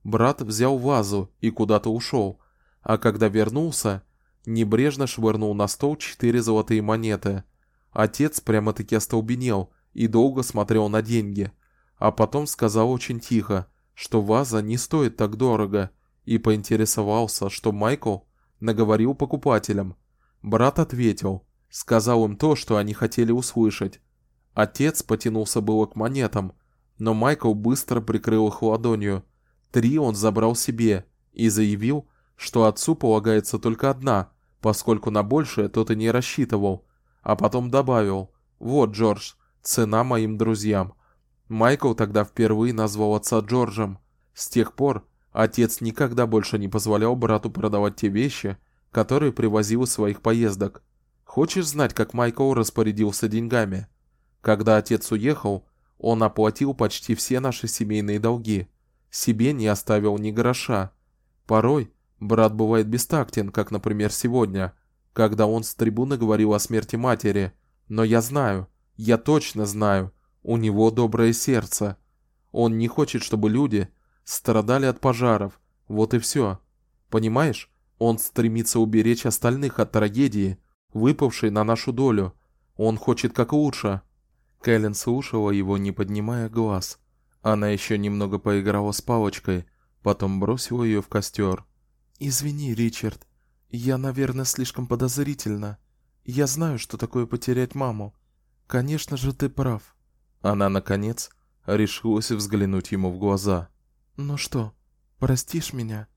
Брат взял вазу и куда-то ушел, а когда вернулся, небрежно швырнул на стол четыре золотые монеты. Отец прямо-таки остолбенел и долго смотрел на деньги, а потом сказал очень тихо, что ваза не стоит так дорого, и поинтересовался, что Майкл наговорил покупателям. Брат ответил, сказал им то, что они хотели услышать. Отец потянулся было к монетам, но Майкл быстро прикрыл их ладонью. Три он забрал себе и заявил, что отцу полагается только одна, поскольку на большее тот и не рассчитывал. А потом добавил: "Вот, Джордж, цена моим друзьям". Майкл тогда впервые назвал отца Джорджем. С тех пор отец никогда больше не позволял брату продавать те вещи, которые привозил из своих поездок. Хочешь знать, как Майкл распорядился деньгами? Когда отец уехал, он оплатил почти все наши семейные долги. Себе не оставил ни гроша. Порой брат бывает бестактен, как, например, сегодня, когда он с трибуны говорил о смерти матери. Но я знаю, я точно знаю, у него доброе сердце. Он не хочет, чтобы люди страдали от пожаров. Вот и все. Понимаешь? Он стремится уберечь остальных от трагедии, выпавшей на нашу долю. Он хочет как лучше. Кэлен слушала его, не поднимая глаз. Она еще немного поиграла с палочкой, потом бросила ее в костер. Извини, Ричард. Я, наверное, слишком подозрительна. Я знаю, что такое потерять маму. Конечно же, ты прав. Она наконец решилась взглянуть ему в глаза. "Ну что, простишь меня?"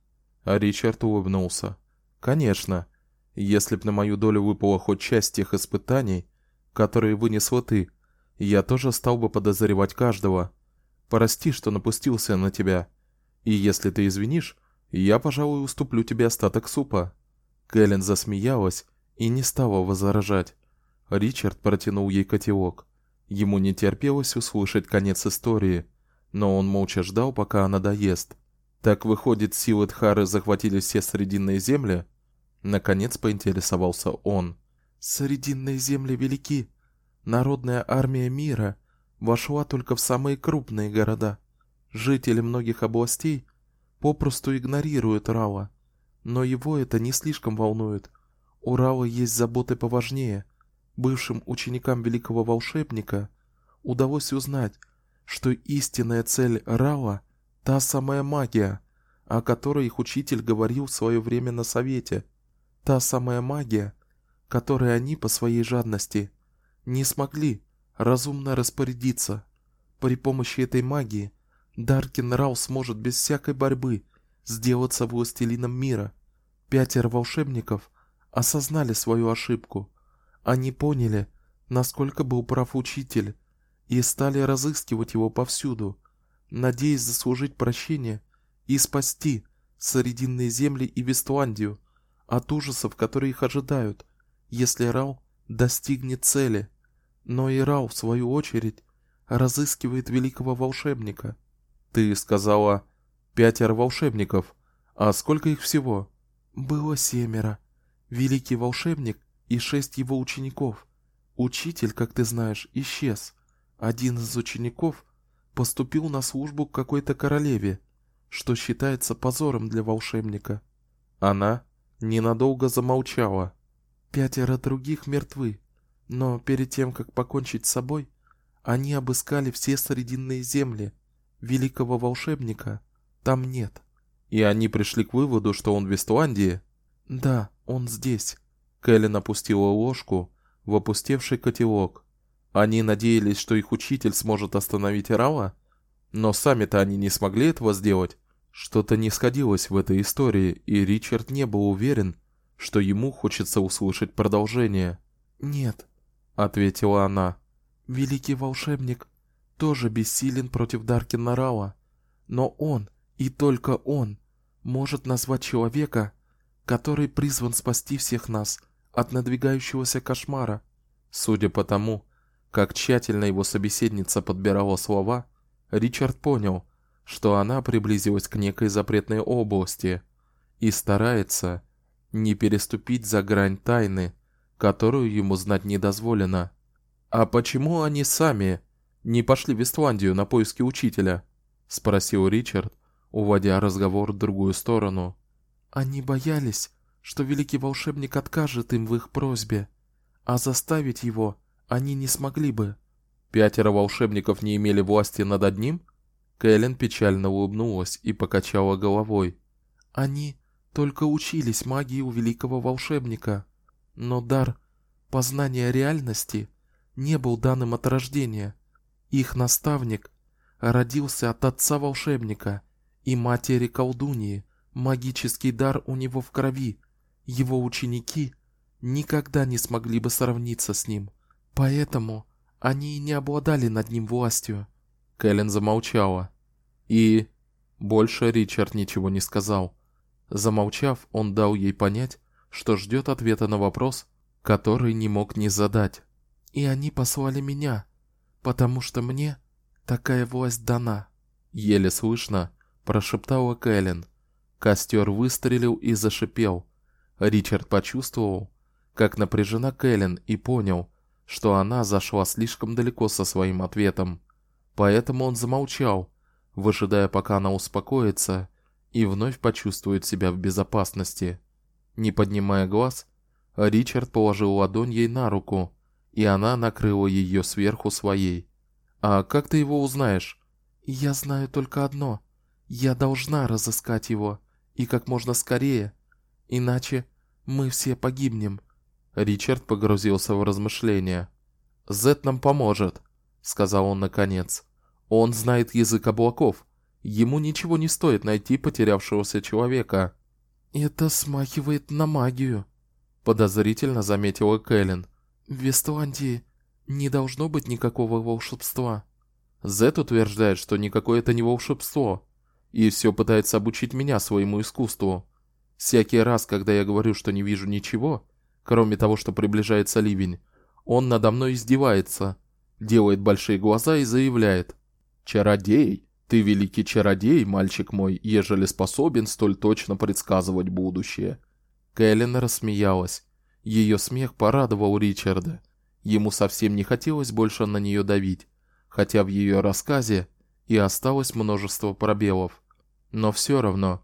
А Ричард улыбнулся. "Конечно. Если б на мою долю выпала хоть часть тех испытаний, которые вынесла ты, я тоже стал бы подозревать каждого. Прости, что напустился на тебя. И если ты извинишь, я, пожалуй, уступлю тебе остаток супа". Кэлен засмеялась и не стала возражать. Ричард протянул ей котелок. Ему не терпелось услышать конец истории, но он молча ждал, пока она доест. Так выходит, силы Тхары захватили все срединные земли? Наконец поинтересовался он. Срединные земли велики. Народная армия мира вошла только в самые крупные города. Жители многих областей попросту игнорируют Рава, но его это не слишком волнует. У Рава есть заботы поважнее бывшим ученикам великого волшебника удалось узнать, что истинная цель Рава та самая магия, о которой их учитель говорил в свое время на совете. Та самая магия, которой они по своей жадности не смогли разумно распорядиться. При помощи этой магии Даркин Рау сможет без всякой борьбы сделаться властелином мира. Пятеро волшебников осознали свою ошибку они поняли, насколько был прав учитель, и стали разыскивать его повсюду, надеясь заслужить прощение и спасти Срединные земли и Вестландию от ужасов, которые их ожидают, если Рау достигнет цели. Но и Рау в свою очередь разыскивает великого волшебника. Ты сказала пятеро волшебников. А сколько их всего? Было семеро. Великий волшебник и шесть его учеников. Учитель, как ты знаешь, исчез. Один из учеников поступил на службу к какой-то королеве, что считается позором для волшебника. Она ненадолго замолчала. Пятеро других мертвы, но перед тем, как покончить с собой, они обыскали все срединные земли. Великого волшебника там нет. И они пришли к выводу, что он в Вестландии. Да, он здесь. Кэлен опустила ложку в опустевший котелок. Они надеялись, что их учитель сможет остановить Рала, но сами-то они не смогли этого сделать. Что-то не сходилось в этой истории, и Ричард не был уверен, что ему хочется услышать продолжение. "Нет", ответила она. "Великий волшебник тоже бессилен против Даркина Рала, но он и только он может назвать человека, который призван спасти всех нас от надвигающегося кошмара". Судя по тому, как тщательно его собеседница подбирала слова, Ричард понял, что она приблизилась к некой запретной области и старается не переступить за грань тайны, которую ему знать не дозволено. А почему они сами не пошли в Исландию на поиски учителя? спросил Ричард, уводя разговор в другую сторону. Они боялись, что великий волшебник откажет им в их просьбе, а заставить его они не смогли бы. Пятеро волшебников не имели власти над одним? Кэлен печально улыбнулась и покачала головой. Они только учились магии у великого волшебника, но дар познания реальности не был данным от рождения. Их наставник родился от отца волшебника и матери колдуньи. Магический дар у него в крови. Его ученики никогда не смогли бы сравниться с ним. Поэтому они не обладали над ним властью. Кэлен замолчала. И больше Ричард ничего не сказал. Замолчав, он дал ей понять, что ждет ответа на вопрос, который не мог не задать. И они послали меня, потому что мне такая власть дана, еле слышно прошептала Кэлен. Костер выстрелил и зашипел. Ричард почувствовал, как напряжена Кэлен и понял, что она зашла слишком далеко со своим ответом. Поэтому он замолчал, выжидая, пока она успокоится и вновь почувствует себя в безопасности. Не поднимая глаз, Ричард положил ладонь ей на руку, и она накрыла ее сверху своей. А как ты его узнаешь? Я знаю только одно: я должна разыскать его, и как можно скорее, иначе мы все погибнем. Ричард погрузился в размышления. "Зет нам поможет", сказал он наконец. "Он знает язык облаков. Ему ничего не стоит найти потерявшегося человека". "Это смахивает на магию", подозрительно заметила Кэлен. "В Вестландии не должно быть никакого волшебства". Зет утверждает, что никакое это не волшебство, и все пытается обучить меня своему искусству. Всякий раз, когда я говорю, что не вижу ничего, Кроме того, что приближается ливень, он надо мной издевается, делает большие глаза и заявляет: "Чародей, ты великий чародей, мальчик мой, ежели способен столь точно предсказывать будущее". Кэлен рассмеялась. Ее смех порадовал Ричарда. Ему совсем не хотелось больше на нее давить, хотя в ее рассказе и осталось множество пробелов. Но все равно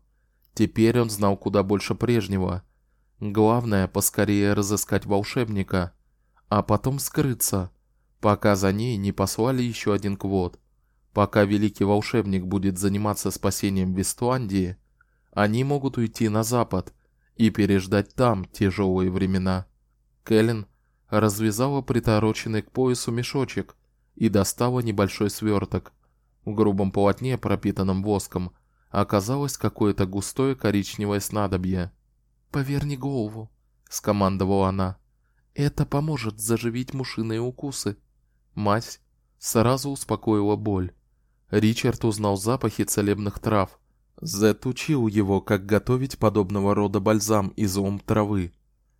теперь он знал куда больше прежнего Главное поскорее разыскать волшебника, а потом скрыться, пока за ней не послали еще один квот. Пока великий волшебник будет заниматься спасением Вестландии, они могут уйти на запад и переждать там тяжелые времена. Кэлен развязала притороченный к поясу мешочек и достала небольшой сверток. В грубом полотне, пропитанном воском, оказалось какое-то густое коричневое снадобье. Поверни голову, скомандовала она. Это поможет заживить мушиные укусы. Мать сразу успокоила боль. Ричард узнал запахи целебных трав. Зет учил его, как готовить подобного рода бальзам из ом травы.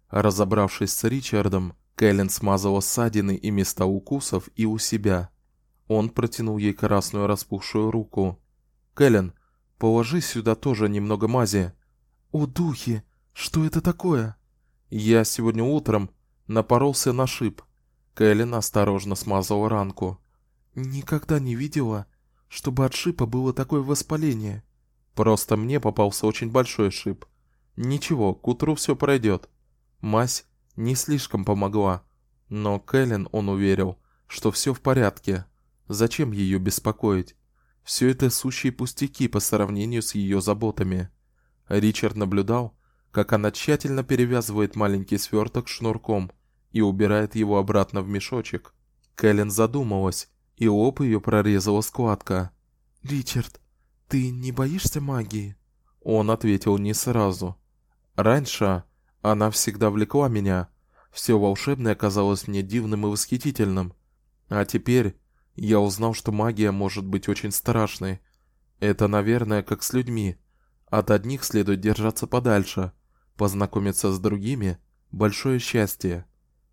Разобравшись с Ричардом, Кэлен смазала ссадины и места укусов и у себя. Он протянул ей красную распухшую руку. Кэлен, положи сюда тоже немного мази. О духи, что это такое? Я сегодня утром напоролся на шип. Кэлен осторожно смазала ранку. Никогда не видела, чтобы от шипа было такое воспаление. Просто мне попался очень большой шип. Ничего, к утру все пройдет. Мазь не слишком помогла, но Кэлен он уверил, что все в порядке. Зачем ее беспокоить? Все это сущие пустяки по сравнению с ее заботами. Ричард наблюдал, как она тщательно перевязывает маленький сверток шнурком и убирает его обратно в мешочек. Кэлен задумалась, и лоб ее прорезала складка. "Ричард, ты не боишься магии?" Он ответил не сразу. Раньше она всегда влекла меня. Все волшебное казалось мне дивным и восхитительным. А теперь я узнал, что магия может быть очень страшной. Это, наверное, как с людьми. От одних следует держаться подальше, познакомиться с другими большое счастье.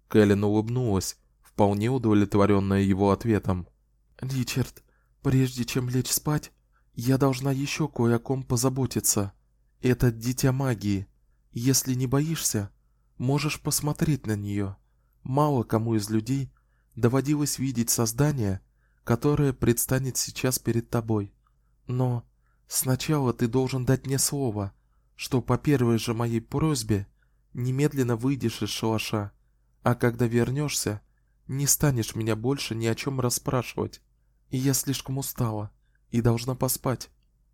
Кэлен улыбнулась, вполне удовлетворенная его ответом. Ричард, прежде чем лечь спать, я должна еще кое о ком позаботиться. Это дитя магии. Если не боишься, можешь посмотреть на нее. Мало кому из людей доводилось видеть создание, которое предстанет сейчас перед тобой. Но сначала ты должен дать мне слово, что по первой же моей просьбе немедленно выйдешь из шалаша, а когда вернешься, не станешь меня больше ни о чем расспрашивать. Я слишком устала и должна поспать.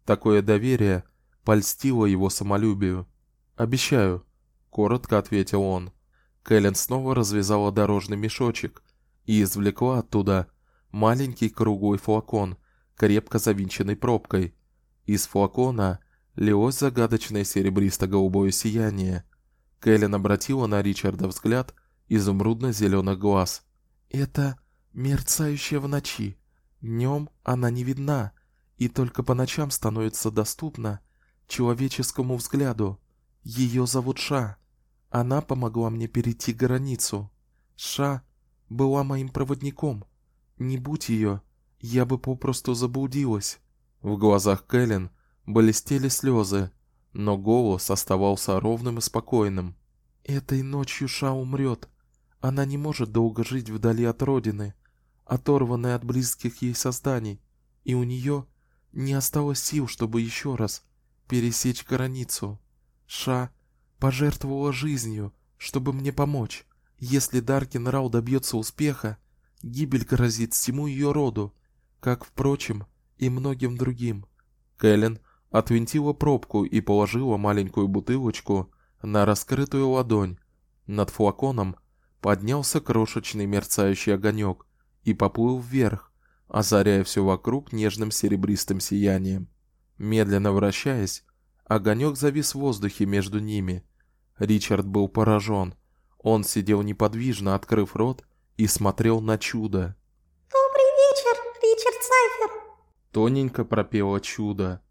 Такое доверие польстило его самолюбию. Обещаю, коротко ответил он. Кэлен снова развязала дорожный мешочек и извлекла оттуда маленький круглый флакон, крепко завинченный пробкой. Из флакона лилось загадочное серебристо-голубое сияние. Кэлен обратила на Ричарда взгляд изумрудно зеленых глаз. Это мерцающая в ночи. Днем она не видна и только по ночам становится доступна человеческому взгляду. Ее зовут Ша. Она помогла мне перейти границу. Ша была моим проводником. Не будь ее, я бы попросту заблудилась. В глазах Кэлен блестели слезы, но голос оставался ровным и спокойным. Этой ночью Ша умрет. Она не может долго жить вдали от родины, оторванная от близких ей созданий, и у нее не осталось сил, чтобы еще раз пересечь границу. Ша пожертвовала жизнью, чтобы мне помочь. Если Даркин Рау добьется успеха, гибель грозит всему ее роду, как впрочем и многим другим. Кэлен отвинтила пробку и положила маленькую бутылочку на раскрытую ладонь. Над флаконом поднялся крошечный мерцающий огонек и поплыл вверх, озаряя все вокруг нежным серебристым сиянием. Медленно вращаясь, огонек завис в воздухе между ними. Ричард был поражен. Он сидел неподвижно, открыв рот, и смотрел на чудо. Добрый вечер, Ричард Сайфер. Тоненько пропело чудо.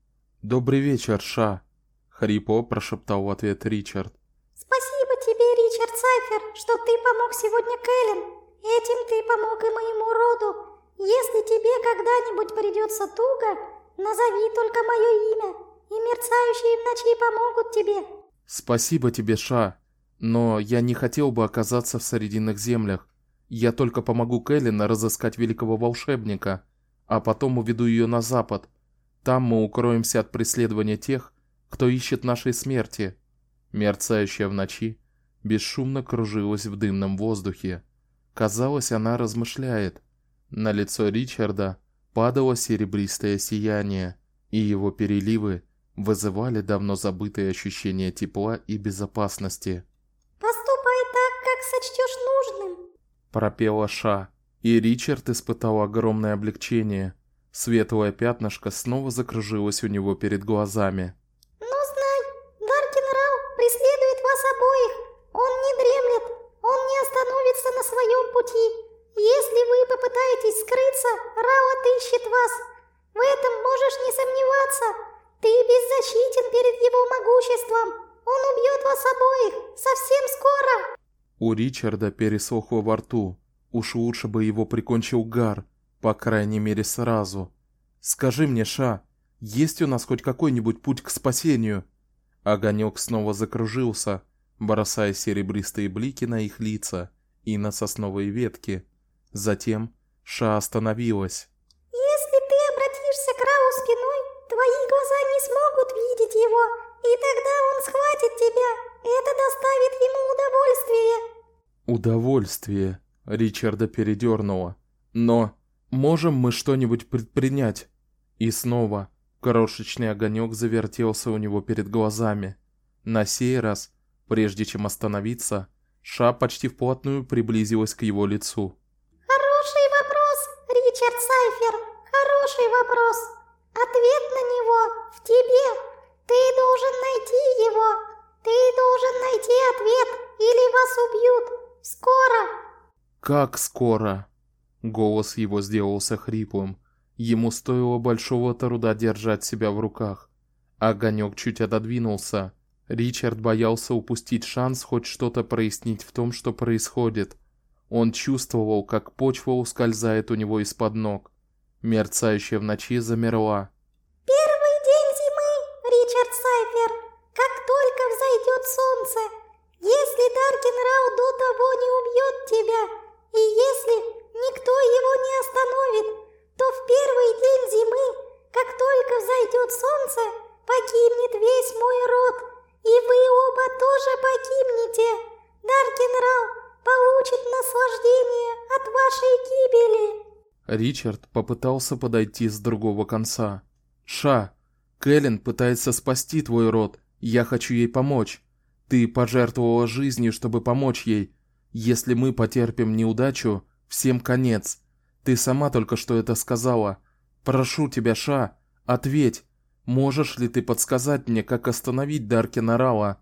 Добрый вечер, Ша, хрипло прошептал в ответ Ричард. Спасибо тебе, Ричард Сайфер, что ты помог сегодня Кэлен. Этим ты помог и моему роду. Если тебе когда-нибудь придется туго, назови только мое имя, и мерцающие в ночи помогут тебе. Спасибо тебе, Ша, но я не хотел бы оказаться в Срединных землях. Я только помогу Кэлен разыскать великого волшебника, а потом уведу ее на запад. Там мы укроемся от преследования тех, кто ищет нашей смерти. Мерцающая в ночи бесшумно кружилась в дымном воздухе. Казалось, она размышляет. На лицо Ричарда падало серебристое сияние, и его переливы вызывали давно забытые ощущения тепла и безопасности. Поступай так, как сочтешь нужным, пропела Ша, и Ричард испытал огромное облегчение. Светлое пятнышко снова закружилось у него перед глазами. Но знай, Даркин Рау преследует вас обоих. Он не дремлет, он не остановится на своем пути. Если вы попытаетесь скрыться, Рау отыщет вас. В этом можешь не сомневаться. Ты беззащитен перед его могуществом. Он убьет вас обоих совсем скоро. У Ричарда пересохло во рту. Уж лучше бы его прикончил Гар, по крайней мере, сразу. Скажи мне, Ша, есть у нас хоть какой-нибудь путь к спасению? Огонек снова закружился, бросая серебристые блики на их лица, и на сосновые ветки. Затем Ша остановилась. Если ты обратишься к Рау спиной, твои глаза не смогут видеть его, и тогда он схватит тебя. Это доставит ему удовольствие. Удовольствие. Ричарда передернуло. Но можем мы что-нибудь предпринять? И снова крошечный огонек завертелся у него перед глазами. На сей раз, прежде чем остановиться, Ша почти вплотную приблизилась к его лицу. Хороший вопрос, Ричард Сайфер. Хороший вопрос. Ответ на него в тебе. Ты должен найти его. Ты должен найти ответ, или вас убьют. Скоро. Как скоро? Голос его сделался хриплым. Ему стоило большого труда держать себя в руках. Огонек чуть отодвинулся. Ричард боялся упустить шанс хоть что-то прояснить в том, что происходит. Он чувствовал, как почва ускользает у него из-под ног. Мерцающая в ночи замерла. Первый день зимы, Ричард Сайфер. Как только взойдет солнце. Если Даркин Рау до того не убьет тебя, и если никто его не остановит, то в первый день зимы, как только взойдет солнце, погибнет весь мой род, и вы оба тоже погибнете. Даркин Рау получит наслаждение от вашей гибели. Ричард попытался подойти с другого конца. Ша, Кэлен пытается спасти твой род. Я хочу ей помочь. Ты пожертвовала жизнью, чтобы помочь ей. Если мы потерпим неудачу, всем конец. Ты сама только что это сказала. Прошу тебя, Ша, ответь. Можешь ли ты подсказать мне, как остановить Даркина Рала?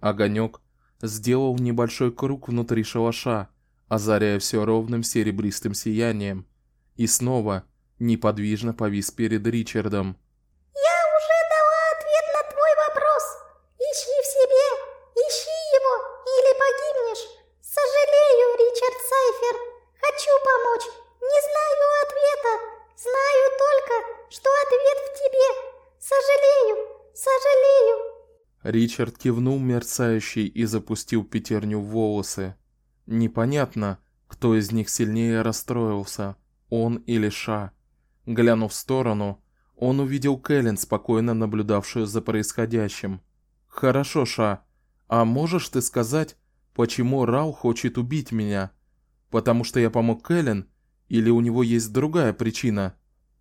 Огонек сделал небольшой круг внутри шалаша, озаряя все ровным серебристым сиянием и снова неподвижно повис перед Ричардом. Я уже дала ответ на твой вопрос. Ищи в себе, ищи его или погибнешь. Сожалею, Ричард Сайфер. Хочу помочь. Не знаю ответа. Знаю только, что ответ в тебе. Сожалею, сожалею. Ричард кивнул мерцающий и запустил пятерню в волосы. Непонятно, кто из них сильнее расстроился он или Ша. Глянув в сторону, он увидел Кэлен, спокойно наблюдавшую за происходящим. Хорошо, Ша. А можешь ты сказать, почему Рау хочет убить меня? Потому что я помог Кэлен или у него есть другая причина?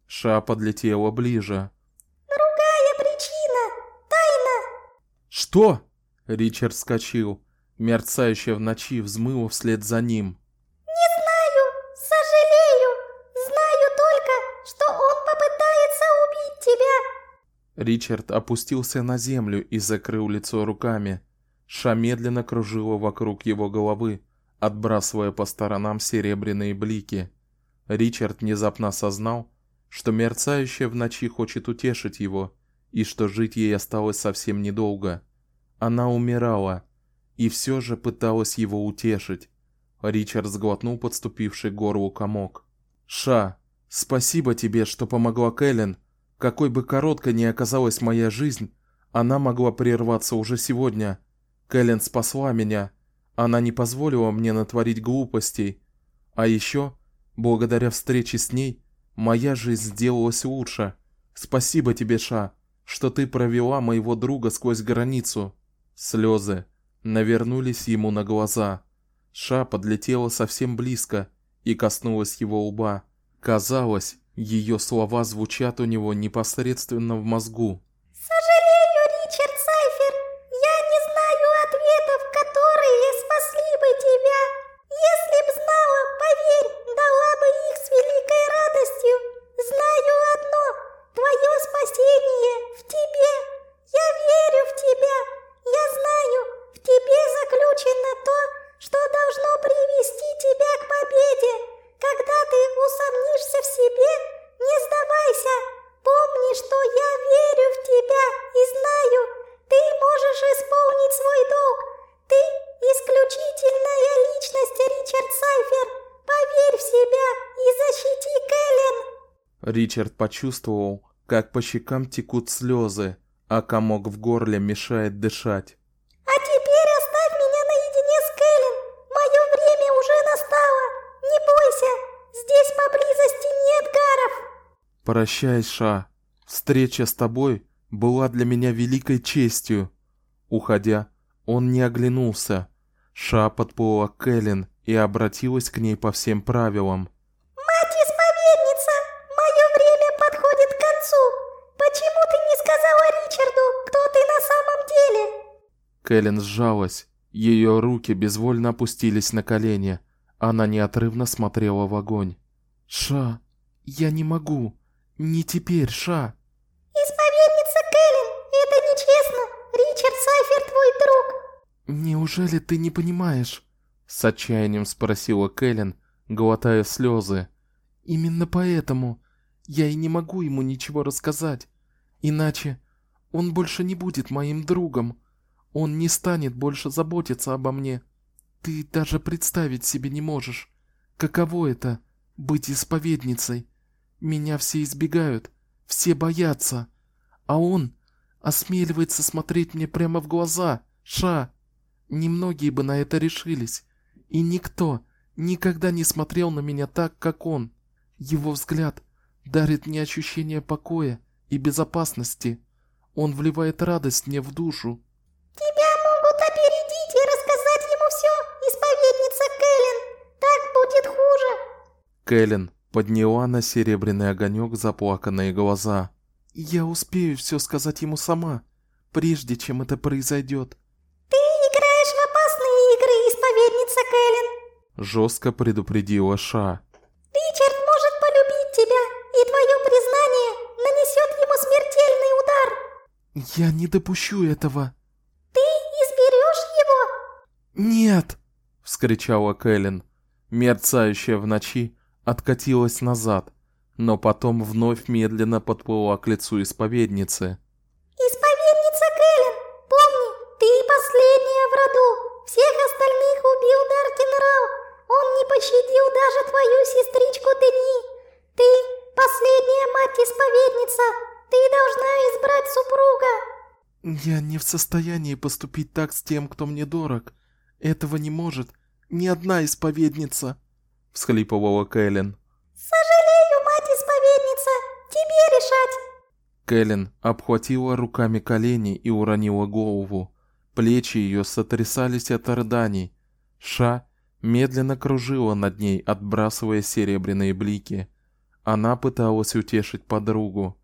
Ша подлетела ближе. Что? Ричард вскочил. Мерцающая в ночи взмыла вслед за ним. Ричард опустился на землю и закрыл лицо руками. Ша медленно кружила вокруг его головы, отбрасывая по сторонам серебряные блики. Ричард внезапно осознал, что мерцающая в ночи хочет утешить его, и что жить ей осталось совсем недолго. Она умирала и все же пыталась его утешить. Ричард сглотнул подступивший к горлу комок. "Ша, спасибо тебе, что помогла Кэлен", какой бы короткой ни оказалась моя жизнь, она могла прерваться уже сегодня. Кэлен спасла меня. Она не позволила мне натворить глупостей. А еще, благодаря встрече с ней, моя жизнь сделалась лучше. Спасибо тебе, Ша, что ты провела моего друга сквозь границу. Слезы навернулись ему на глаза. Ша подлетела совсем близко и коснулась его лба. Казалось, ее слова звучат у него непосредственно в мозгу. почувствовал, как по щекам текут слезы, а комок в горле мешает дышать. «А теперь оставь меня наедине с Кэлен! Мое время уже настало! Не бойся! Здесь поблизости нет гаров!» «Прощай, Ша! Встреча с тобой была для меня великой честью!» Уходя, он не оглянулся. Ша подплыла к Кэлен и обратилась к ней по всем правилам. Кэлен сжалась. Ее руки безвольно опустились на колени. Она неотрывно смотрела в огонь. Ша, я не могу. Не теперь, Ша. Исповедница Кэлен, это нечестно. Ричард Сайфер твой друг. Неужели ты не понимаешь? С отчаянием спросила Кэлен, глотая слезы. Именно поэтому я и не могу ему ничего рассказать. Иначе он больше не будет моим другом. Он не станет больше заботиться обо мне. Ты даже представить себе не можешь, каково это быть исповедницей. Меня все избегают, все боятся, а он осмеливается смотреть мне прямо в глаза. Ша, немногие бы на это решились, и никто никогда не смотрел на меня так, как он. Его взгляд дарит мне ощущение покоя и безопасности. Он вливает радость мне в душу. Тебя могут опередить и рассказать ему все, исповедница Кэлен. Так будет хуже. Кэлен подняла на серебряный огонек заплаканные глаза. Я успею все сказать ему сама, прежде чем это произойдет. Ты играешь в опасные игры, исповедница Кэлен. Жестко предупредила Ша. Ричард может полюбить тебя, и твое признание нанесет ему смертельный удар. Я не допущу этого. Ты изберешь его? Нет, вскричала Кэлен. Мерцающая в ночи откатилась назад, но потом вновь медленно подплыла к лицу исповедницы. Исповедница Кэлен, помни, ты последняя в роду. Всех остальных убил Даркин Рау. Он не пощадил даже твою сестричку Дени. Ты последняя мать-исповедница. Ты должна избрать супруга. Я не в состоянии поступить так с тем, кто мне дорог. Этого не может ни одна исповедница, всхлипывала Кэлен. Сожалею, мать-исповедница. Тебе решать. Кэлен обхватила руками колени и уронила голову. Плечи ее сотрясались от рыданий. Ша медленно кружила над ней, отбрасывая серебряные блики. Она пыталась утешить подругу.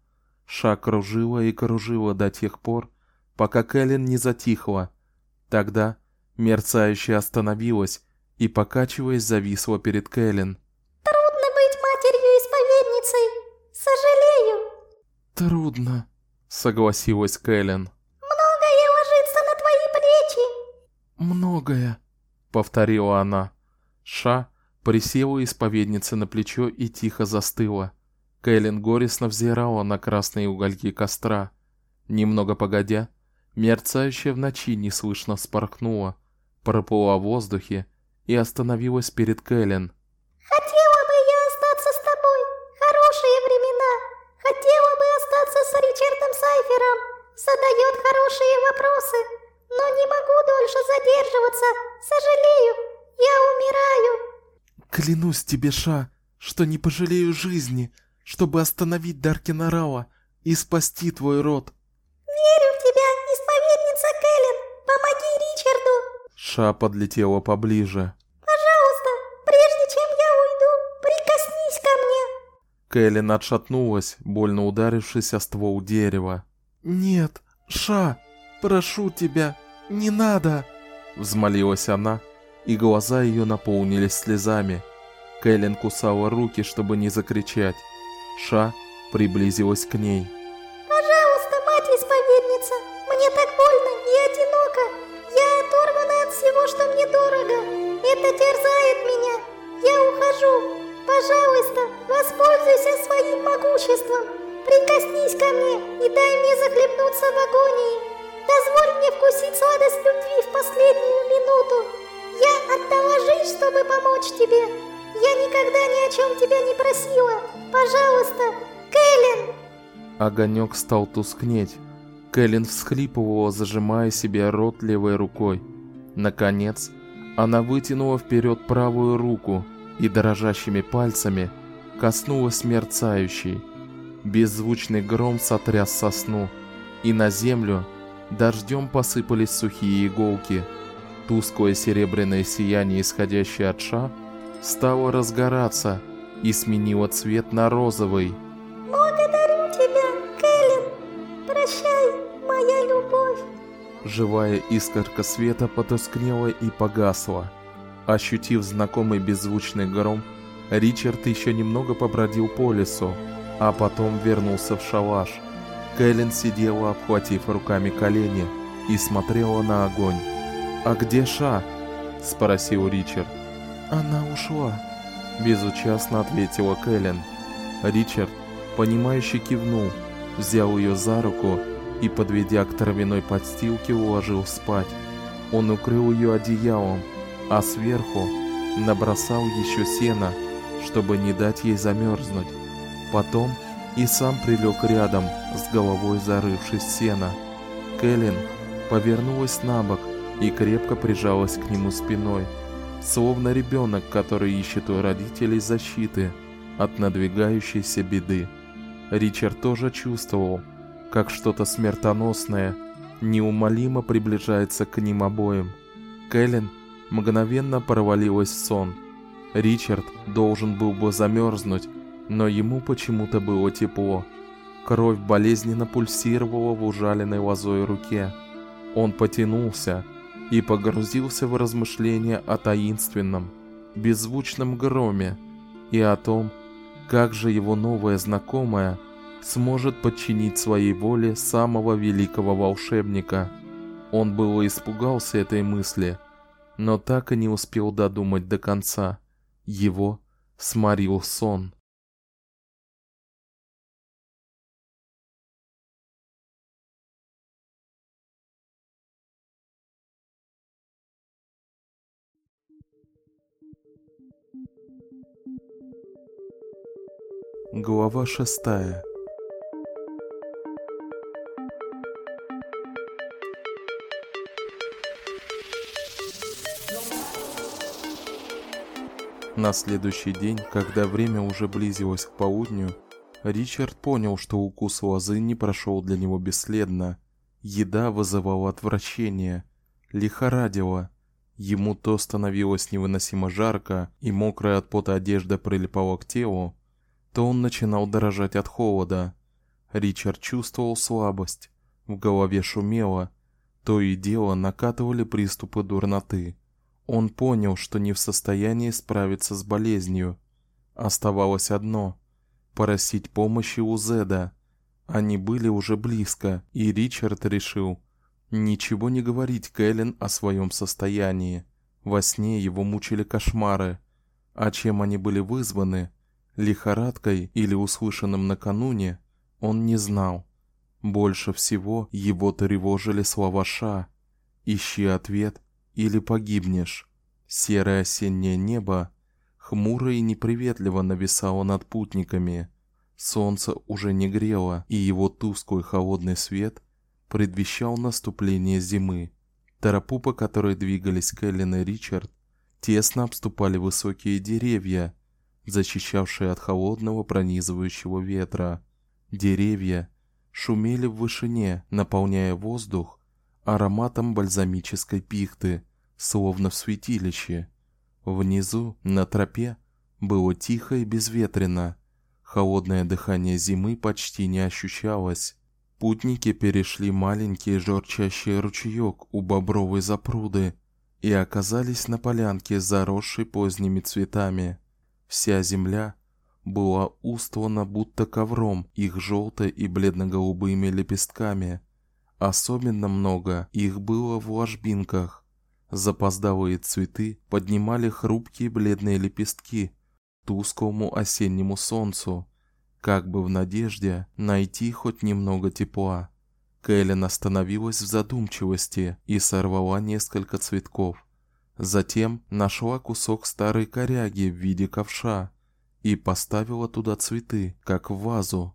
Ша кружила и кружила до тех пор, пока Кэлен не затихла. Тогда мерцающая остановилась и покачиваясь зависла перед Кэлен. Трудно быть матерью-исповедницей. Сожалею. Трудно, согласилась Кэлен. Многое ложится на твои плечи. Многое, повторила она. Ша присела исповеднице на плечо и тихо застыла. Кэлен горестно взирала на красные угольки костра. Немного погодя, мерцающая в ночи неслышно вспорхнула, проплыла в воздухе и остановилась перед Кэлен. Хотела бы я остаться с тобой. Хорошие времена. Хотела бы остаться с Ричардом Сайфером. Задает хорошие вопросы. Но не могу дольше задерживаться. Сожалею. Я умираю. Клянусь тебе, Ша, что не пожалею жизни, чтобы остановить Даркина Рауа и спасти твой род. Верю в тебя, исповедница Кэлен. Помоги Ричарду. Ша подлетела поближе. Кэлен отшатнулась, больно ударившись о ствол дерева. Нет, Ша, прошу тебя, не надо, взмолилась она, и глаза ее наполнились слезами. Кэлен кусала руки, чтобы не закричать. Ша приблизилась к ней. Пожалуйста, мать-исповедница, мне так больно и одиноко. Я оторвана от всего, что мне дорого. Это терзает меня. Я ухожу. Пожалуйста, воспользуйся своим могуществом. Прикоснись ко мне и дай мне захлебнуться в агонии. Дозволь мне вкусить сладость любви в последнюю минуту. Я отдала жизнь, чтобы помочь тебе. Я никогда ни о чем тебя не просила. Пожалуйста, Кэлен. Огонек стал тускнеть. Кэлен всхлипывала, зажимая себе рот левой рукой. Наконец, она вытянула вперед правую руку и дрожащими пальцами коснулась мерцающей. Беззвучный гром сотряс сосну, и на землю дождем посыпались сухие иголки. Тусклое серебряное сияние, исходящее от ша, стало разгораться и сменило цвет на розовый. Благодарю тебя, Кэлен. Прощай, моя любовь. Живая искорка света потускнела и погасла. Ощутив знакомый беззвучный гром, Ричард еще немного побродил по лесу, а потом вернулся в шалаш. Кэлен сидела, обхватив руками колени, и смотрела на огонь. «А где Ша?» – спросил Ричард. «Она ушла», – безучастно ответила Кэлен. Ричард, понимающе кивнул, взял ее за руку и, подведя к травяной подстилке, уложил спать. Он укрыл ее одеялом, а сверху набросал еще сена, чтобы не дать ей замерзнуть. Потом и сам прилег рядом, с головой зарывшись в сено. Кэлен повернулась на бок и крепко прижалась к нему спиной, словно ребенок, который ищет у родителей защиты от надвигающейся беды. Ричард тоже чувствовал, как что-то смертоносное неумолимо приближается к ним обоим. Кэлен мгновенно провалилась в сон. Ричард должен был бы замерзнуть, но ему почему-то было тепло. Кровь болезненно пульсировала в ужаленной лозой руке. Он потянулся и погрузился в размышления о таинственном, беззвучном громе и о том, как же его новая знакомая сможет подчинить своей воле самого великого волшебника. Он было испугался этой мысли, но так и не успел додумать до конца. Его сморил сон. Глава шестая. На следующий день, когда время уже близилось к полудню, Ричард понял, что укус лозы не прошел для него бесследно. Еда вызывала отвращение, лихорадила. Ему то становилось невыносимо жарко, и мокрая от пота одежда прилипала к телу, то он начинал дрожать от холода. Ричард чувствовал слабость, в голове шумело, то и дело накатывали приступы дурноты. Он понял, что не в состоянии справиться с болезнью. Оставалось одно просить помощи у Зеда. Они были уже близко, и Ричард решил ничего не говорить Кэлен о своем состоянии. Во сне его мучили кошмары, а чем они были вызваны, лихорадкой или услышанным накануне, он не знал. Больше всего его тревожили слова Ша: "Ищи ответ или погибнешь". Серое осеннее небо хмуро и неприветливо нависало над путниками. Солнце уже не грело, и его тусклый холодный свет предвещал наступление зимы. Тропу, по которой двигались Кэлен и Ричард, тесно обступали высокие деревья, защищавшие от холодного пронизывающего ветра. Деревья шумели в вышине, наполняя воздух ароматом бальзамической пихты словно в святилище. Внизу, на тропе, было тихо и безветренно. Холодное дыхание зимы почти не ощущалось. Путники перешли маленький журчащий ручеек у бобровой запруды и оказались на полянке, заросшей поздними цветами. Вся земля была устлана будто ковром их желто и бледно-голубыми лепестками. Особенно много их было в ложбинках. Запоздалые цветы поднимали хрупкие бледные лепестки тусклому осеннему солнцу, как бы в надежде найти хоть немного тепла. Кэлен остановилась в задумчивости и сорвала несколько цветков. Затем нашла кусок старой коряги в виде ковша и поставила туда цветы, как в вазу.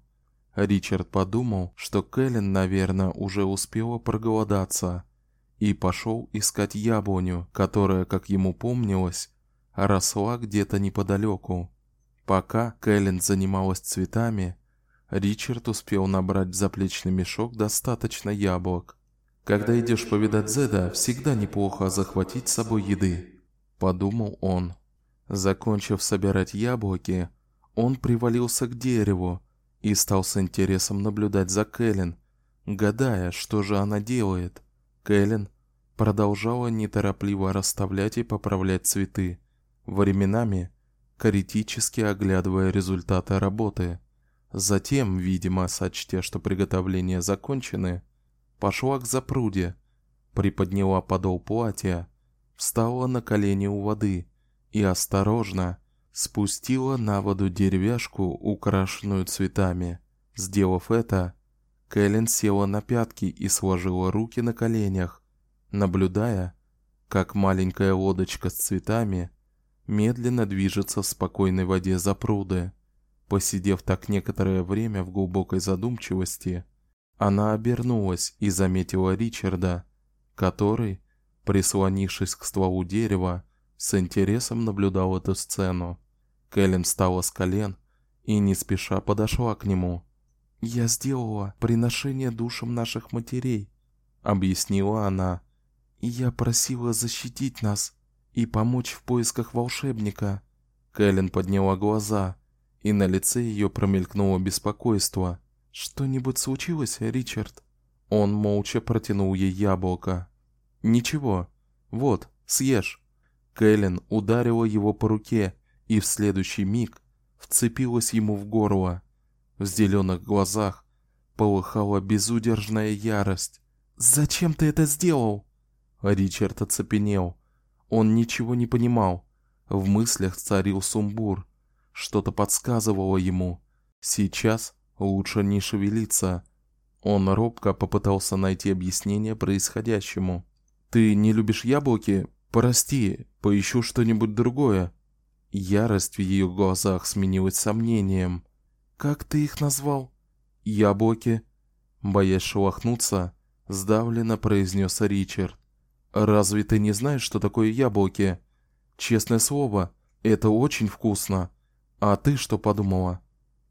Ричард подумал, что Кэлен, наверное, уже успела проголодаться и пошел искать яблоню, которая, как ему помнилось, росла где-то неподалеку. Пока Кэлен занималась цветами, Ричард успел набрать в заплечный мешок достаточно яблок. Когда идешь повидать Зеда, всегда неплохо захватить с собой еды, подумал он. Закончив собирать яблоки, он привалился к дереву и стал с интересом наблюдать за Кэлен, гадая, что же она делает. Кэлен продолжала неторопливо расставлять и поправлять цветы, временами критически оглядывая результаты работы. Затем, видимо, сочтя, что приготовления закончены, пошла к запруде, приподняла подол платья, встала на колени у воды и осторожно спустила на воду деревяшку, украшенную цветами. Сделав это, Кэлен села на пятки и сложила руки на коленях, наблюдая, как маленькая лодочка с цветами медленно движется в спокойной воде запруды. Посидев так некоторое время в глубокой задумчивости, она обернулась и заметила Ричарда, который, прислонившись к стволу дерева, с интересом наблюдал эту сцену. Кэлен встала с колен и не спеша подошла к нему. "Я сделала приношение душам наших матерей", объяснила она. "И я просила защитить нас и помочь в поисках волшебника". Кэлен подняла глаза, и на лице ее промелькнуло беспокойство. Что-нибудь случилось, Ричард? Он молча протянул ей яблоко. Ничего. Вот, съешь. Кэлен ударила его по руке, и в следующий миг вцепилась ему в горло. В зеленых глазах полыхала безудержная ярость. "Зачем ты это сделал?" Ричард оцепенел. Он ничего не понимал. В мыслях царил сумбур. Что-то подсказывало ему: сейчас Лучше не шевелиться. Он робко попытался найти объяснение происходящему. Ты не любишь яблоки? Прости, поищу что-нибудь другое. Ярость в ее глазах сменилась сомнением. Как ты их назвал? Яблоки. Боясь шелохнуться, сдавленно произнес Ричард. Разве ты не знаешь, что такое яблоки? Честное слово, это очень вкусно. А ты что подумала?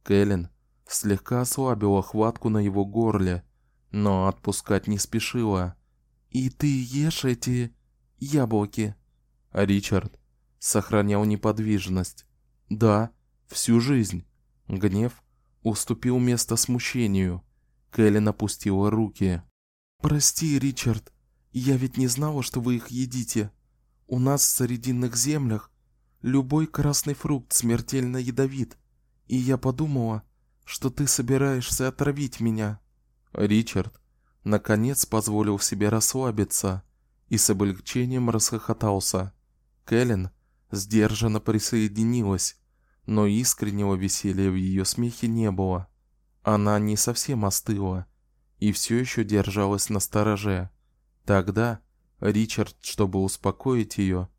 Кэлен слегка ослабила хватку на его горле, но отпускать не спешила. И ты ешь эти яблоки? Ричард сохранял неподвижность. Да, всю жизнь. Гнев уступил место смущению. Кэлен опустила руки. Прости, Ричард, я ведь не знала, что вы их едите. У нас в срединных землях любой красный фрукт смертельно ядовит, и я подумала, что ты собираешься отравить меня. Ричард наконец позволил себе расслабиться и с облегчением расхохотался. Кэлен сдержанно присоединилась, но искреннего веселья в ее смехе не было. Она не совсем остыла и все еще держалась на стороже. Тогда Ричард, чтобы успокоить ее,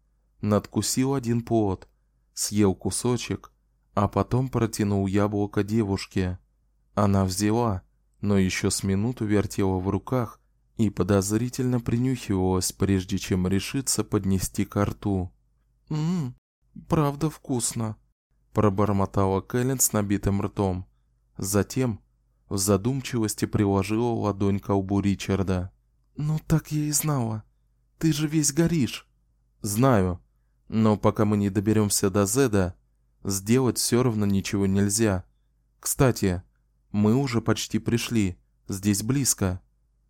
надкусил один плод, съел кусочек а потом протянул яблоко девушке. Она взяла, но еще с минуту вертела в руках и подозрительно принюхивалась, прежде чем решиться поднести к рту. "Мм, правда вкусно", пробормотала Кэлен с набитым ртом. Затем в задумчивости приложила ладонь к лбу Ричарда. "Ну так я и знала. Ты же весь горишь". "Знаю, но пока мы не доберемся до Зеда, Сделать все равно ничего нельзя. Кстати, мы уже почти пришли. Здесь близко.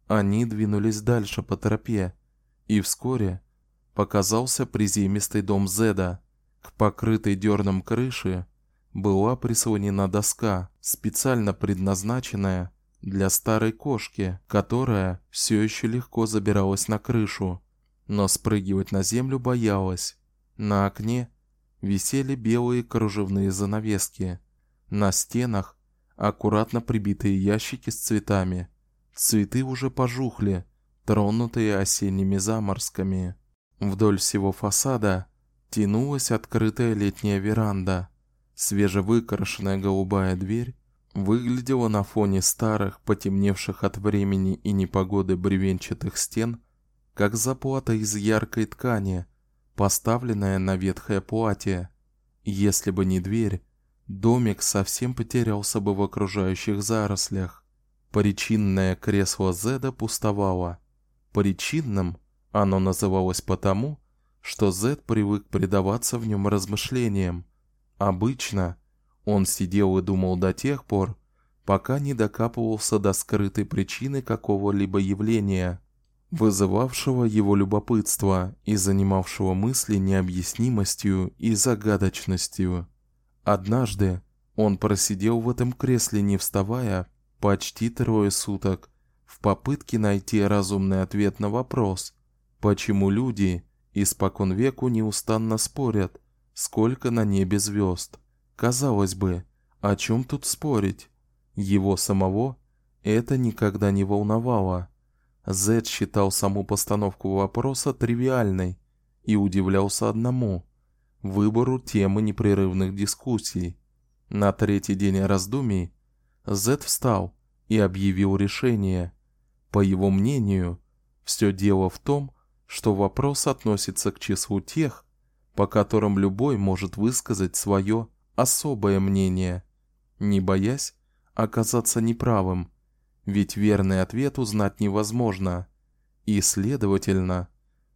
Они двинулись дальше по тропе, и вскоре показался приземистый дом Зеда. К покрытой дерном крыше была прислонена доска, специально предназначенная для старой кошки, которая все еще легко забиралась на крышу, но спрыгивать на землю боялась. На окне висели белые кружевные занавески. На стенах аккуратно прибитые ящики с цветами. Цветы уже пожухли, тронутые осенними заморозками. Вдоль всего фасада тянулась открытая летняя веранда. Свежевыкрашенная голубая дверь выглядела на фоне старых, потемневших от времени и непогоды бревенчатых стен, как заплата из яркой ткани, поставленная на ветхое платье. Если бы не дверь, домик совсем потерялся бы в окружающих зарослях. Причинное кресло Зеда пустовало. Причинным оно называлось потому, что Зед привык предаваться в нем размышлениям. Обычно он сидел и думал до тех пор, пока не докапывался до скрытой причины какого-либо явления, вызывавшего его любопытство и занимавшего мысли необъяснимостью и загадочностью. Однажды он просидел в этом кресле, не вставая, почти трое суток в попытке найти разумный ответ на вопрос, почему люди испокон веку неустанно спорят, сколько на небе звезд. Казалось бы, о чем тут спорить? Его самого это никогда не волновало. Зед считал саму постановку вопроса тривиальной и удивлялся одному выбору темы непрерывных дискуссий. На третий день раздумий Зед встал и объявил решение. По его мнению, все дело в том, что вопрос относится к числу тех, по которым любой может высказать свое особое мнение, не боясь оказаться неправым. Ведь верный ответ узнать невозможно, и, следовательно,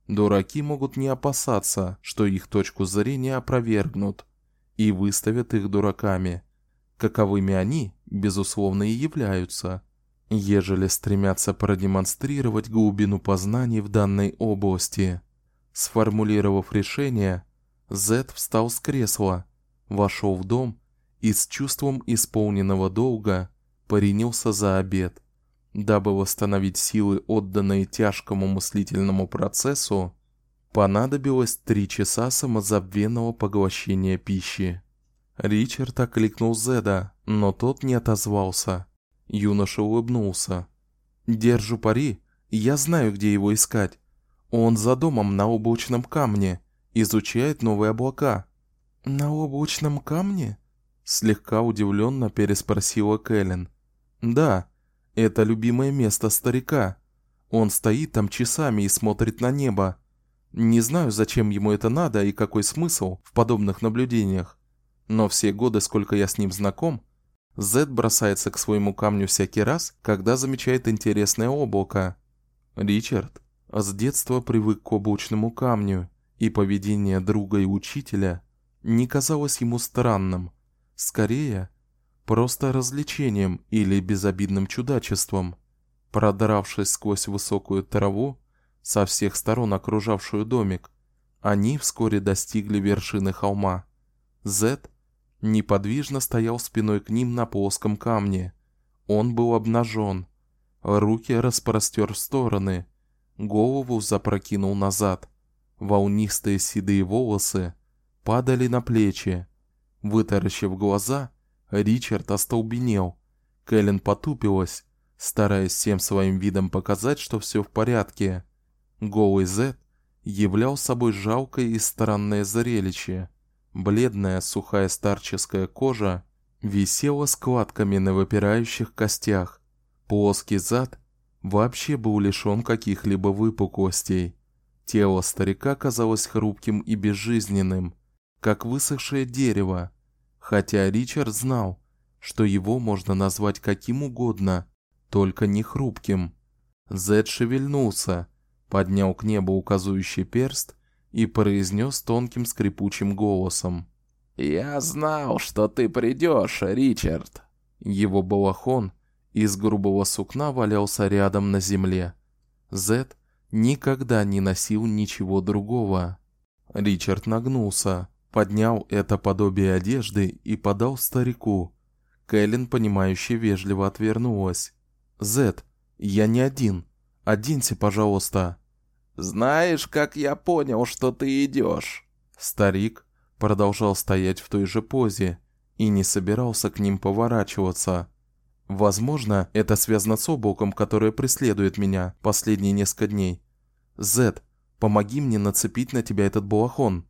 дураки могут не опасаться, что их точку зрения опровергнут и выставят их дураками, каковыми они, безусловно, и являются ежели стремятся продемонстрировать глубину познаний в данной области. Сформулировав решение, Зет встал с кресла, вошел в дом и с чувством исполненного долга принялся за обед. Дабы восстановить силы, отданные тяжкому мыслительному процессу, понадобилось три часа самозабвенного поглощения пищи. Ричард окликнул Зеда, но тот не отозвался. Юноша улыбнулся. Держу пари, я знаю, где его искать. Он за домом на облачном камне, изучает новые облака. На облачном камне? слегка удивленно переспросила Кэлен. Да, это любимое место старика. Он стоит там часами и смотрит на небо. Не знаю, зачем ему это надо и какой смысл в подобных наблюдениях, но все годы, сколько я с ним знаком, Зед бросается к своему камню всякий раз, когда замечает интересное облако. Ричард с детства привык к облачному камню, и поведение друга и учителя не казалось ему странным, скорее просто развлечением или безобидным чудачеством. Продравшись сквозь высокую траву, со всех сторон окружавшую домик, они вскоре достигли вершины холма. Зед неподвижно стоял спиной к ним на плоском камне. Он был обнажен, руки распростер в стороны, голову запрокинул назад. Волнистые седые волосы падали на плечи. Вытаращив глаза, Ричард остолбенел. Кэлен потупилась, стараясь всем своим видом показать, что все в порядке. Голый Зет являл собой жалкое и странное зрелище. Бледная сухая старческая кожа висела складками на выпирающих костях. Плоский зад вообще был лишён каких-либо выпуклостей. Тело старика казалось хрупким и безжизненным, как высохшее дерево, хотя Ричард знал, что его можно назвать каким угодно, только не хрупким. Зед шевельнулся, поднял к небу указывающий перст и произнес тонким скрипучим голосом: "Я знал, что ты придешь, Ричард". Его балахон из грубого сукна валялся рядом на земле. Зед никогда не носил ничего другого. Ричард нагнулся, поднял это подобие одежды и подал старику. Кэлен, понимающе вежливо отвернулась. "Зед, я не один. Оденься, пожалуйста". Знаешь, как я понял, что ты идешь? Старик продолжал стоять в той же позе и не собирался к ним поворачиваться. Возможно, это связано с облаком, которое преследует меня последние несколько дней. Зет, помоги мне нацепить на тебя этот балахон.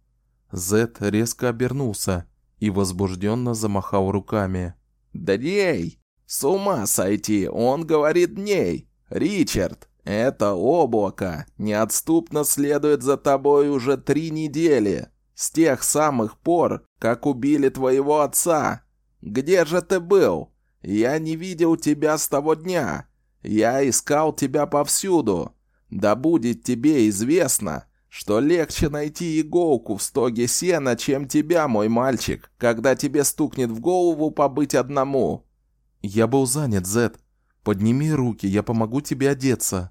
Зет резко обернулся и возбужденно замахал руками. "Дней! С ума сойти, он говорит дней. Ричард, это облако неотступно следует за тобой уже три недели, с тех самых пор, как убили твоего отца. Где же ты был? Я не видел тебя с того дня. Я искал тебя повсюду. Да будет тебе известно, что легче найти иголку в стоге сена, чем тебя, мой мальчик, когда тебе стукнет в голову побыть одному. Я был занят, Зет. Подними руки, я помогу тебе одеться.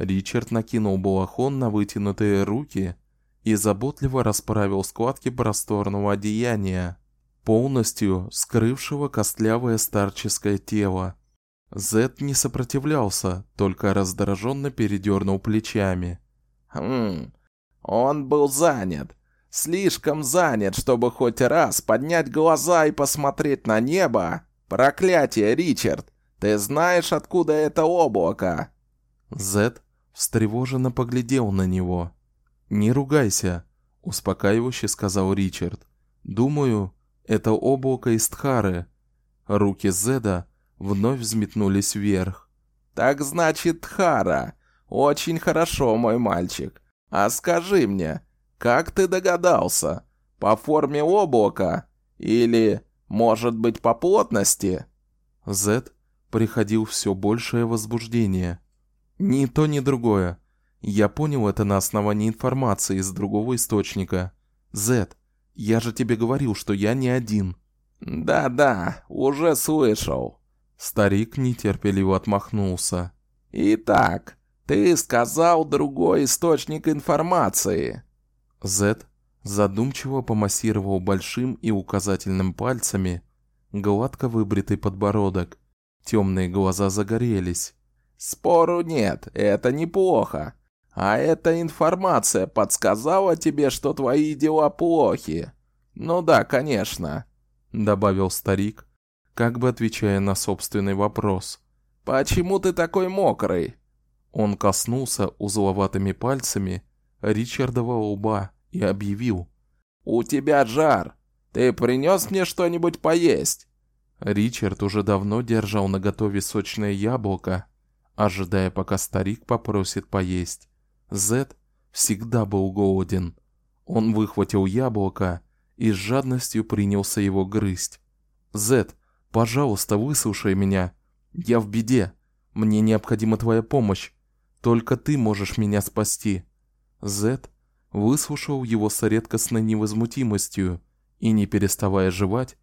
Ричард накинул балахон на вытянутые руки и заботливо расправил складки просторного одеяния, полностью скрывшего костлявое старческое тело. Зет не сопротивлялся, только раздраженно передернул плечами. Хм. Он был занят. Слишком занят, чтобы хоть раз поднять глаза и посмотреть на небо. Проклятие, Ричард. Ты знаешь, откуда это облако? Зет встревоженно поглядел на него. "Не ругайся", успокаивающе сказал Ричард. "Думаю, это облако из Тхары". Руки Зеда вновь взметнулись вверх. Так значит, Тхара. Очень хорошо, мой мальчик. А скажи мне, как ты догадался? По форме облака или, может быть, по плотности? Зед приходил все большее возбуждение. Ни то, ни другое. Я понял это на основании информации из другого источника. Зед, я же тебе говорил, что я не один. Да-да, уже слышал. Старик нетерпеливо отмахнулся. Итак, ты сказал другой источник информации. Зед задумчиво помассировал большим и указательным пальцами гладко выбритый подбородок. Темные глаза загорелись. Спору нет, это неплохо. А эта информация подсказала тебе, что твои дела плохи. Ну да, конечно, добавил старик, как бы отвечая на собственный вопрос. Почему ты такой мокрый? Он коснулся узловатыми пальцами Ричардова лба и объявил: "У тебя жар. Ты принес мне что-нибудь поесть?" Ричард уже давно держал наготове сочное яблоко, ожидая, пока старик попросит поесть. Зед всегда был голоден. Он выхватил яблоко и с жадностью принялся его грызть. Зед, пожалуйста, выслушай меня. Я в беде. Мне необходима твоя помощь. Только ты можешь меня спасти. Зед выслушал его с редкостной невозмутимостью и не переставая жевать,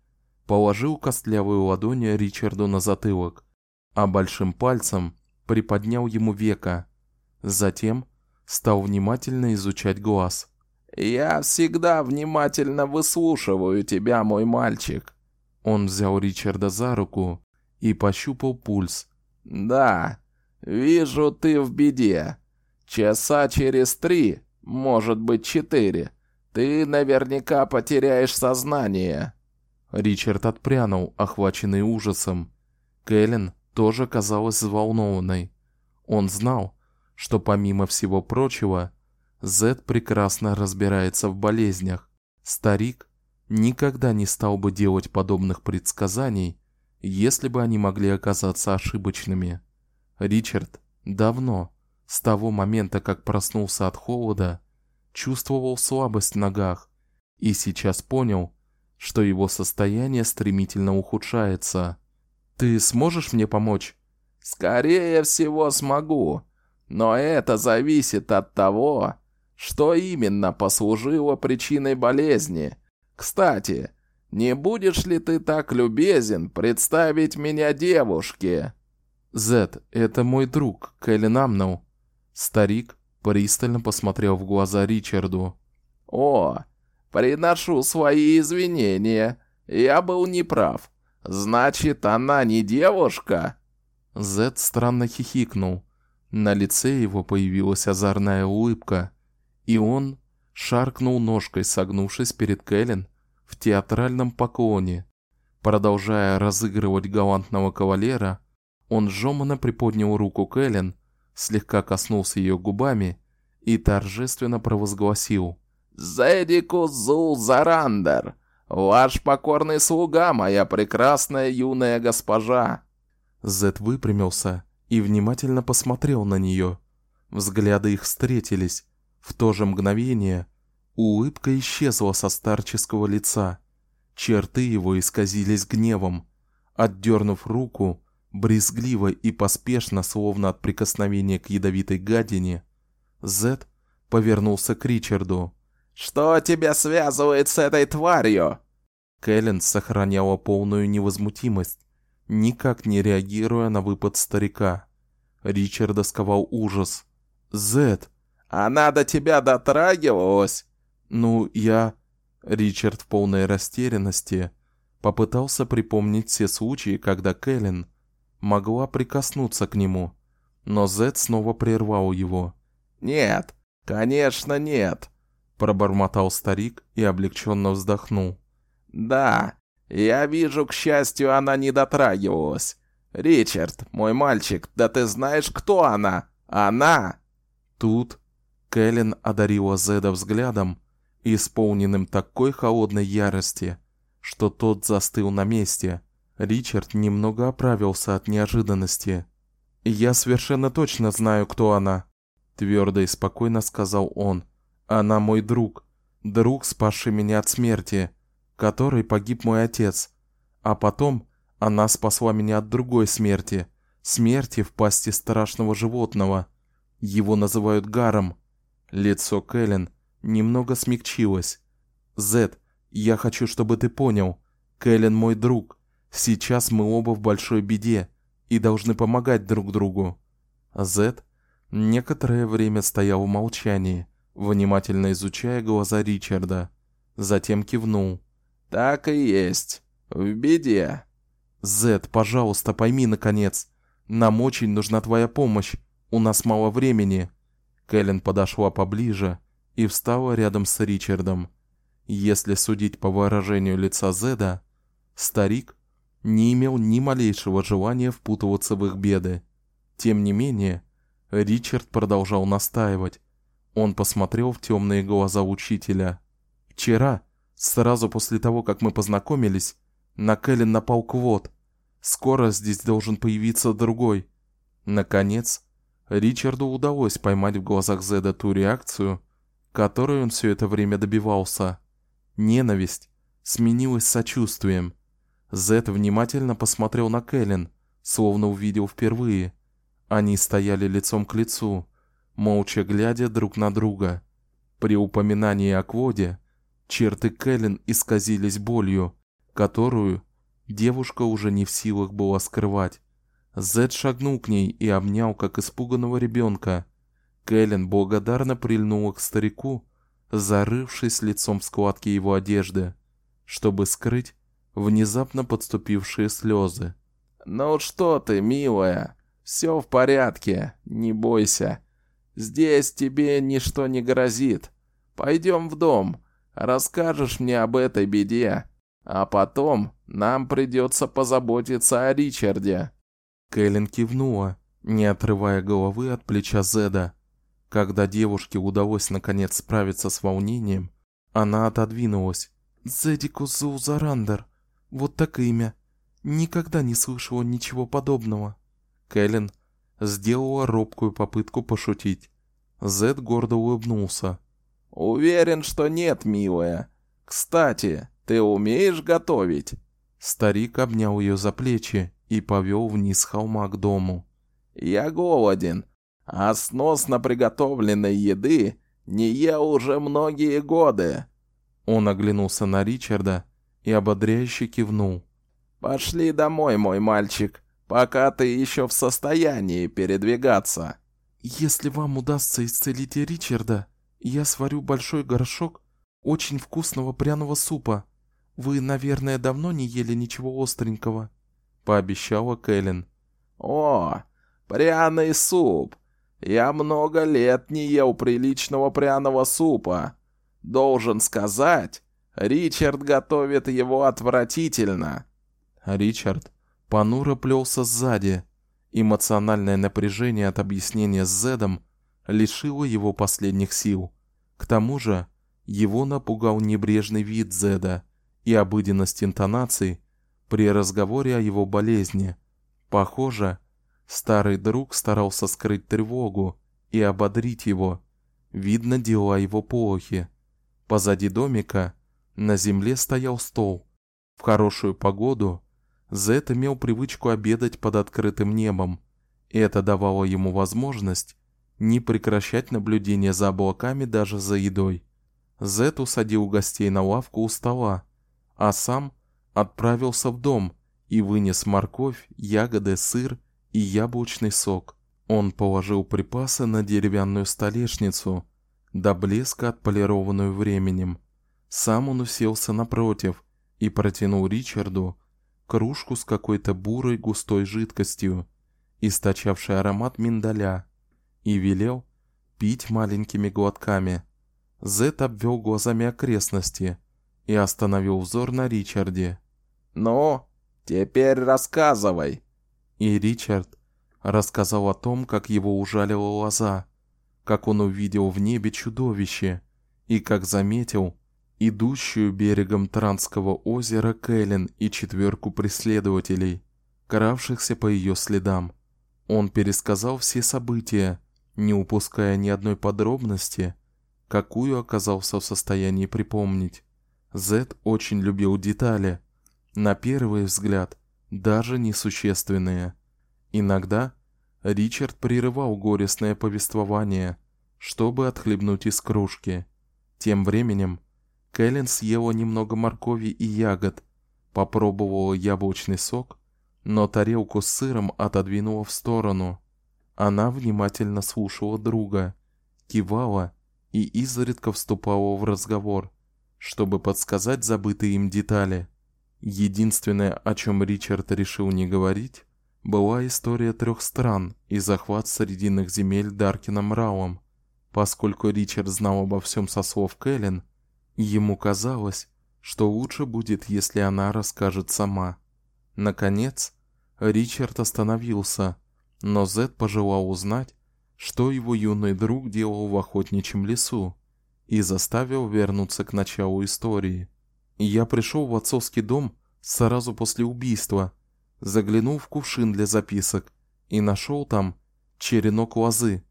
положил костлявую ладонь Ричарду на затылок, а большим пальцем приподнял ему веко. Затем стал внимательно изучать глаз. Я всегда внимательно выслушиваю тебя, мой мальчик. Он взял Ричарда за руку и пощупал пульс. Да, вижу, ты в беде. Часа через три, может быть, четыре, ты наверняка потеряешь сознание. Ричард отпрянул, охваченный ужасом. Кэлен тоже казалась взволнованной. Он знал, что помимо всего прочего, Зед прекрасно разбирается в болезнях. Старик никогда не стал бы делать подобных предсказаний, если бы они могли оказаться ошибочными. Ричард давно, с того момента, как проснулся от холода, чувствовал слабость в ногах и сейчас понял, что его состояние стремительно ухудшается. Ты сможешь мне помочь? Скорее всего, смогу. Но это зависит от того, что именно послужило причиной болезни. Кстати, не будешь ли ты так любезен представить меня девушке? Зет, это мой друг, Кэлен. Старик пристально посмотрел в глаза Ричарду. О, приношу свои извинения. Я был неправ. Значит, она не девушка? Зет странно хихикнул. На лице его появилась озорная улыбка, и он шаркнул ножкой, согнувшись перед Кэлен в театральном поклоне. Продолжая разыгрывать галантного кавалера, он жёманно приподнял руку Кэлен, слегка коснулся ее губами и торжественно провозгласил: "Зедику Зул Зарандер, ваш покорный слуга, моя прекрасная юная госпожа". Зед выпрямился и внимательно посмотрел на нее. Взгляды их встретились. В то же мгновение улыбка исчезла со старческого лица. Черты его исказились гневом. Отдернув руку, брезгливо и поспешно, словно от прикосновения к ядовитой гадине, Зет повернулся к Ричарду. Что тебя связывает с этой тварью? Кэлен сохраняла полную невозмутимость, никак не реагируя на выпад старика. Ричарда сковал ужас. "Зет, она до тебя дотрагивалась?" "Ну, я Ричард в полной растерянности попытался припомнить все случаи, когда Кэлен могла прикоснуться к нему, но Зет снова прервал его. "Нет, конечно, нет", пробормотал старик и облегченно вздохнул. "Да, я вижу, к счастью, она не дотрагивалась. Ричард, мой мальчик, да ты знаешь, кто она? Она!» Тут Кэлен одарила Зеда взглядом, исполненным такой холодной ярости, что тот застыл на месте. Ричард немного оправился от неожиданности. "Я совершенно точно знаю, кто она", твердо и спокойно сказал он. "Она мой друг, друг, спасший меня от смерти, который погиб мой отец, а потом она спасла меня от другой смерти, смерти в пасти страшного животного. Его называют гаром". Лицо Кэлен немного смягчилось. "Зет, я хочу, чтобы ты понял, Кэлен мой друг. Сейчас мы оба в большой беде и должны помогать друг другу". Зет некоторое время стоял в молчании, внимательно изучая глаза Ричарда, затем кивнул. Так и есть. В беде. Зет, пожалуйста, пойми наконец, нам очень нужна твоя помощь. У нас мало времени. Кэлен подошла поближе и встала рядом с Ричардом. Если судить по выражению лица Зеда, старик не имел ни малейшего желания впутываться в их беды. Тем не менее, Ричард продолжал настаивать. Он посмотрел в темные глаза учителя. Вчера, сразу после того, как мы познакомились, на Кэлен напал Квот. Скоро здесь должен появиться другой. Наконец, Ричарду удалось поймать в глазах Зеда ту реакцию, которой он все это время добивался. Ненависть сменилась сочувствием. Зед внимательно посмотрел на Кэлен, словно увидел впервые. Они стояли лицом к лицу, молча глядя друг на друга. При упоминании о Кводе черты Кэлен исказились болью, которую девушка уже не в силах была скрывать. Зед шагнул к ней и обнял, как испуганного ребенка. Кэлен благодарно прильнула к старику, зарывшись лицом в складки его одежды, чтобы скрыть внезапно подступившие слезы. "Ну что ты, милая? все в порядке, не бойся. Здесь тебе ничто не грозит. Пойдем в дом, расскажешь мне об этой беде, а потом нам придется позаботиться о Ричарде. Кэлен кивнула, не отрывая головы от плеча Зеда. Когда девушке удалось наконец справиться с волнением, она отодвинулась. Зедикус Зулзарандер. Вот так имя. Никогда не слышала ничего подобного. Кэлен сделала робкую попытку пошутить. Зед гордо улыбнулся. Уверен, что нет, милая. Кстати, ты умеешь готовить? Старик обнял ее за плечи и повел вниз холма к дому. Я голоден, а сносно приготовленной еды не ел уже многие годы. Он оглянулся на Ричарда и ободряюще кивнул. Пошли домой, мой мальчик, пока ты еще в состоянии передвигаться. Если вам удастся исцелить Ричарда, я сварю большой горшок очень вкусного пряного супа. Вы, наверное, давно не ели ничего остренького, пообещала Кэлен. О, пряный суп. Я много лет не ел приличного пряного супа. Должен сказать, Ричард готовит его отвратительно. Ричард понуро плелся сзади. Эмоциональное напряжение от объяснения с Зедом лишило его последних сил. К тому же, его напугал небрежный вид Зеда и обыденность интонаций при разговоре о его болезни. Похоже, старый друг старался скрыть тревогу и ободрить его. Видно, дела его плохи. Позади домика на земле стоял стол, В хорошую погоду Зет имел привычку обедать под открытым небом, и это давало ему возможность не прекращать наблюдение за облаками даже за едой. Зет усадил гостей на лавку у стола, а сам отправился в дом и вынес морковь, ягоды, сыр и яблочный сок. Он положил припасы на деревянную столешницу, до блеска отполированную временем. Сам он уселся напротив и протянул Ричарду кружку с какой-то бурой густой жидкостью, источавшей аромат миндаля, и велел пить маленькими глотками. Зет обвел глазами окрестности и остановил взор на Ричарде. "Ну, теперь рассказывай". И Ричард рассказал о том, как его ужалила лоза, как он увидел в небе чудовище и как заметил идущую берегом Транского озера Кэлен и четверку преследователей, кравшихся по ее следам. Он пересказал все события, не упуская ни одной подробности, какую оказался в состоянии припомнить. Зет очень любил детали, на первый взгляд даже несущественные. Иногда Ричард прерывал горестное повествование, чтобы отхлебнуть из кружки. Тем временем Кэлен съела немного моркови и ягод, попробовала яблочный сок, но тарелку с сыром отодвинула в сторону. Она внимательно слушала друга, кивала и изредка вступала в разговор, чтобы подсказать забытые им детали. Единственное, о чем Ричард решил не говорить, была история трех стран и захват срединных земель Даркином Раум. Поскольку Ричард знал обо всем со слов Кэлен, ему казалось, что лучше будет, если она расскажет сама. Наконец, Ричард остановился, но Зет пожелал узнать, что его юный друг делал в охотничьем лесу, и заставил вернуться к началу истории. Я пришел в отцовский дом сразу после убийства, заглянул в кувшин для записок и нашел там черенок лозы.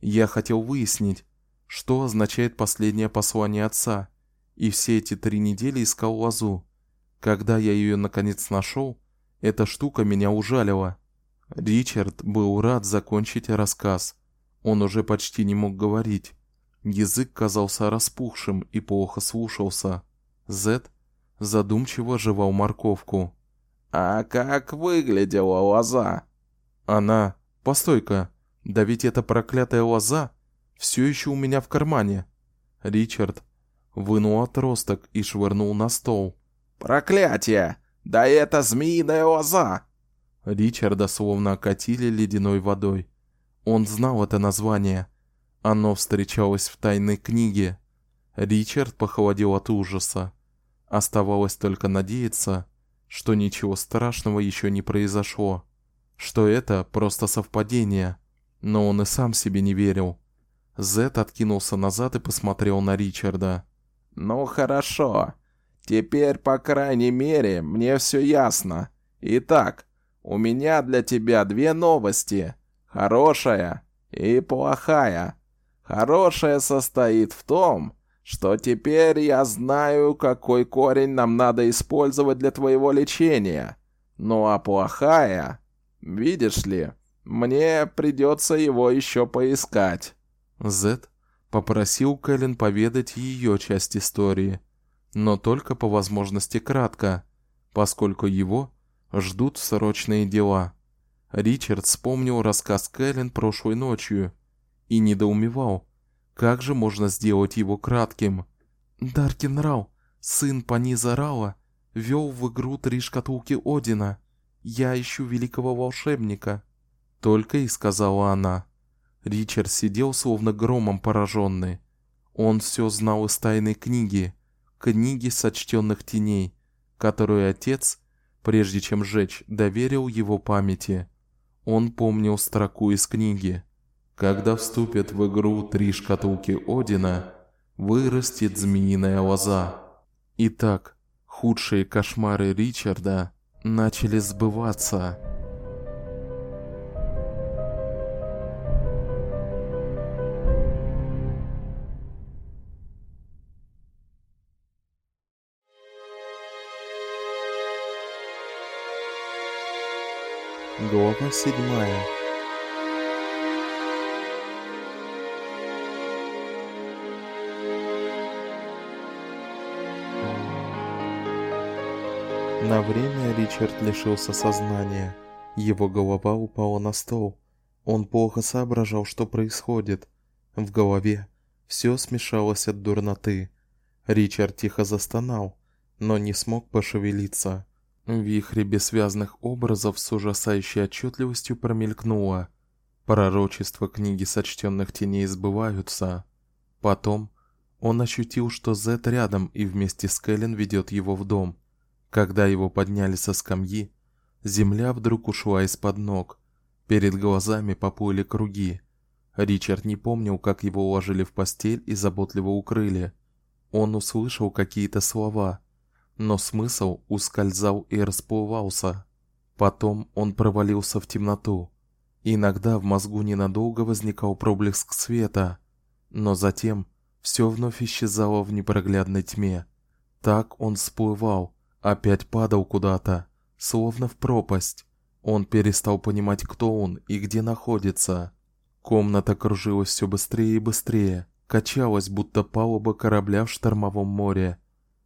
Я хотел выяснить, что означает последнее послание отца, и все эти три недели искал лозу. Когда я ее наконец нашел, эта штука меня ужалила. Ричард был рад закончить рассказ. Он уже почти не мог говорить. Язык казался распухшим и плохо слушался. Зет задумчиво жевал морковку. А как выглядела лоза? Она, постой-ка, да ведь эта проклятая лоза все еще у меня в кармане. Ричард вынул отросток и швырнул на стол. Проклятие! Да это змеиная лоза. Ричарда словно окатили ледяной водой. Он знал это название. Оно встречалось в тайной книге. Ричард похолодел от ужаса. Оставалось только надеяться, что ничего страшного еще не произошло, что это просто совпадение. Но он и сам себе не верил. Зет откинулся назад и посмотрел на Ричарда. Ну хорошо. Теперь, по крайней мере, мне все ясно. Итак, у меня для тебя две новости: хорошая и плохая. Хорошая состоит в том, что теперь я знаю, какой корень нам надо использовать для твоего лечения. Ну а плохая, видишь ли, мне придется его еще поискать. Зет попросил Кэлен поведать ее часть истории но только по возможности кратко, поскольку его ждут срочные дела. Ричард вспомнил рассказ Кэлен прошлой ночью и недоумевал, как же можно сделать его кратким. Даркин Рау, сын Паниза Рауа, вел в игру три шкатулки Одина. Я ищу великого волшебника, только и сказала она. Ричард сидел словно громом пораженный. Он все знал из тайной книги книги сочтенных теней, которую отец, прежде чем сжечь, доверил его памяти. Он помнил строку из книги: "Когда вступят в игру три шкатулки Одина, вырастет змеиная лоза". Итак, худшие кошмары Ричарда начали сбываться. Глава седьмая. На время Ричард лишился сознания. Его голова упала на стол. Он плохо соображал, что происходит. В голове все смешалось от дурноты. Ричард тихо застонал, но не смог пошевелиться. В вихре бессвязных образов с ужасающей отчетливостью промелькнуло. Пророчества книги сочтенных теней сбываются. Потом он ощутил, что Зет рядом и вместе с Кэлен ведет его в дом. Когда его подняли со скамьи, земля вдруг ушла из-под ног. Перед глазами поплыли круги. Ричард не помнил, как его уложили в постель и заботливо укрыли. Он услышал какие-то слова, но смысл ускользал и расплывался. Потом он провалился в темноту. Иногда в мозгу ненадолго возникал проблеск света, но затем все вновь исчезало в непроглядной тьме. Так он всплывал, опять падал куда-то, словно в пропасть. Он перестал понимать, кто он и где находится. Комната кружилась все быстрее и быстрее, качалась, будто палуба корабля в штормовом море.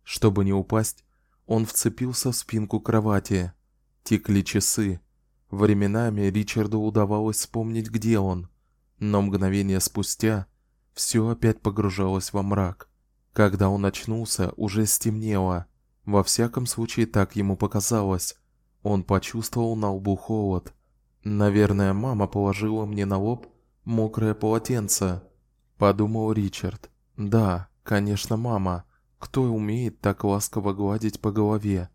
Чтобы не упасть, он вцепился в спинку кровати. Текли часы. Временами Ричарду удавалось вспомнить, где он, но мгновение спустя все опять погружалось во мрак. Когда он очнулся, уже стемнело. Во всяком случае, так ему показалось. Он почувствовал на лбу холод. Наверное, мама положила мне на лоб мокрое полотенце, подумал Ричард. Да, конечно, мама. Кто умеет так ласково гладить по голове?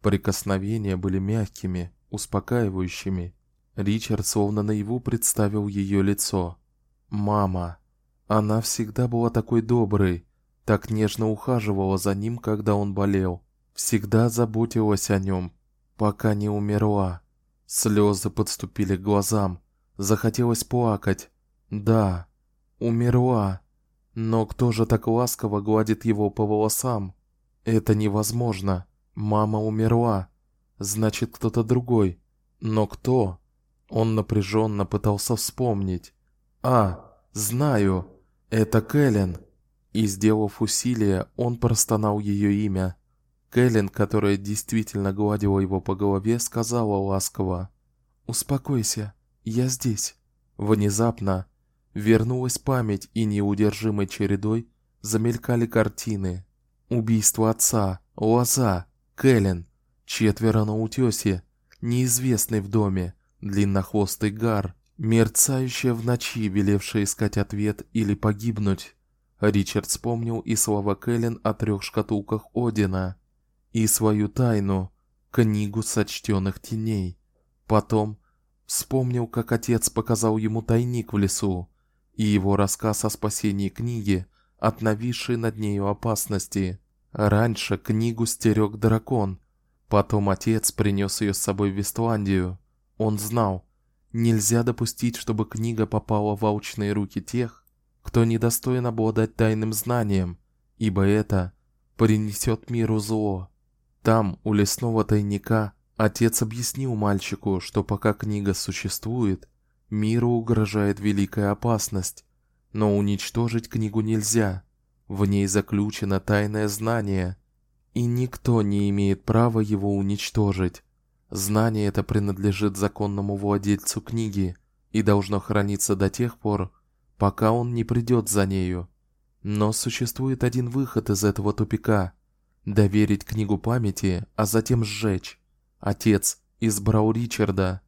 Прикосновения были мягкими, успокаивающими. Ричард словно наяву представил ее лицо. Мама. Она всегда была такой доброй, так нежно ухаживала за ним, когда он болел, всегда заботилась о нем, пока не умерла. Слезы подступили к глазам, захотелось плакать. Да, умерла. Но кто же так ласково гладит его по волосам? Это невозможно. Мама умерла. Значит, кто-то другой. Но кто? Он напряженно пытался вспомнить. А, знаю. Это Кэлен. И сделав усилие, он простонал ее имя. Кэлен, которая действительно гладила его по голове, сказала ласково: "Успокойся, я здесь". Внезапно вернулась память, и неудержимой чередой замелькали картины: убийство отца, Лоза, Кэлен, четверо на утёсе, неизвестный в доме, длиннохвостый Гар, мерцающая в ночи, велевшая искать ответ или погибнуть. Ричард вспомнил и слова Кэлен о трех шкатулках Одина и свою тайну, книгу сочтённых теней. Потом вспомнил, как отец показал ему тайник в лесу и его рассказ о спасении книги от нависшей над нею опасности. Раньше книгу стерег дракон, потом отец принес ее с собой в Вестландию. Он знал, нельзя допустить, чтобы книга попала в алчные руки тех, кто недостоин обладать тайным знанием, ибо это принесет миру зло. Там, у лесного тайника, отец объяснил мальчику, что пока книга существует, миру угрожает великая опасность, но уничтожить книгу нельзя. В ней заключено тайное знание, и никто не имеет права его уничтожить. Знание это принадлежит законному владельцу книги и должно храниться до тех пор, пока он не придет за нею. Но существует один выход из этого тупика доверить книгу памяти, а затем сжечь. Отец избрал Ричарда.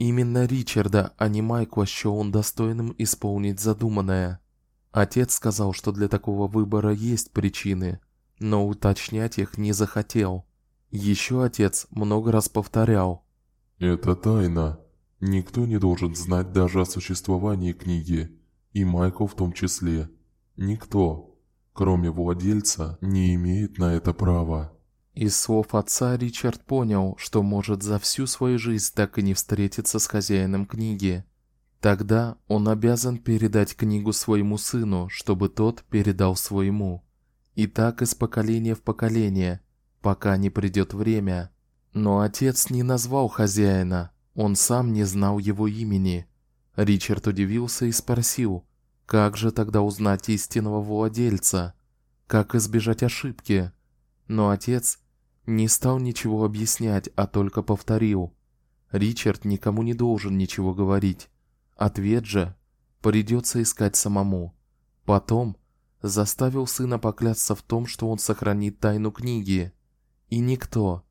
Именно Ричарда, а не Майкла, счёл он достойным исполнить задуманное. Отец сказал, что для такого выбора есть причины, но уточнять их не захотел. Еще отец много раз повторял: "Это тайна. Никто не должен знать даже о существовании книги, и Майкл в том числе. Никто" кроме владельца, не имеет на это права. Из слов отца Ричард понял, что может за всю свою жизнь так и не встретиться с хозяином книги. Тогда он обязан передать книгу своему сыну, чтобы тот передал своему. И так из поколения в поколение, пока не придет время. Но отец не назвал хозяина. Он сам не знал его имени. Ричард удивился и спросил: "Как же тогда узнать истинного владельца? Как избежать ошибки?" Но отец не стал ничего объяснять, а только повторил: "Ричард никому не должен ничего говорить. Ответ же придется искать самому". Потом заставил сына поклясться в том, что он сохранит тайну книги. И никто,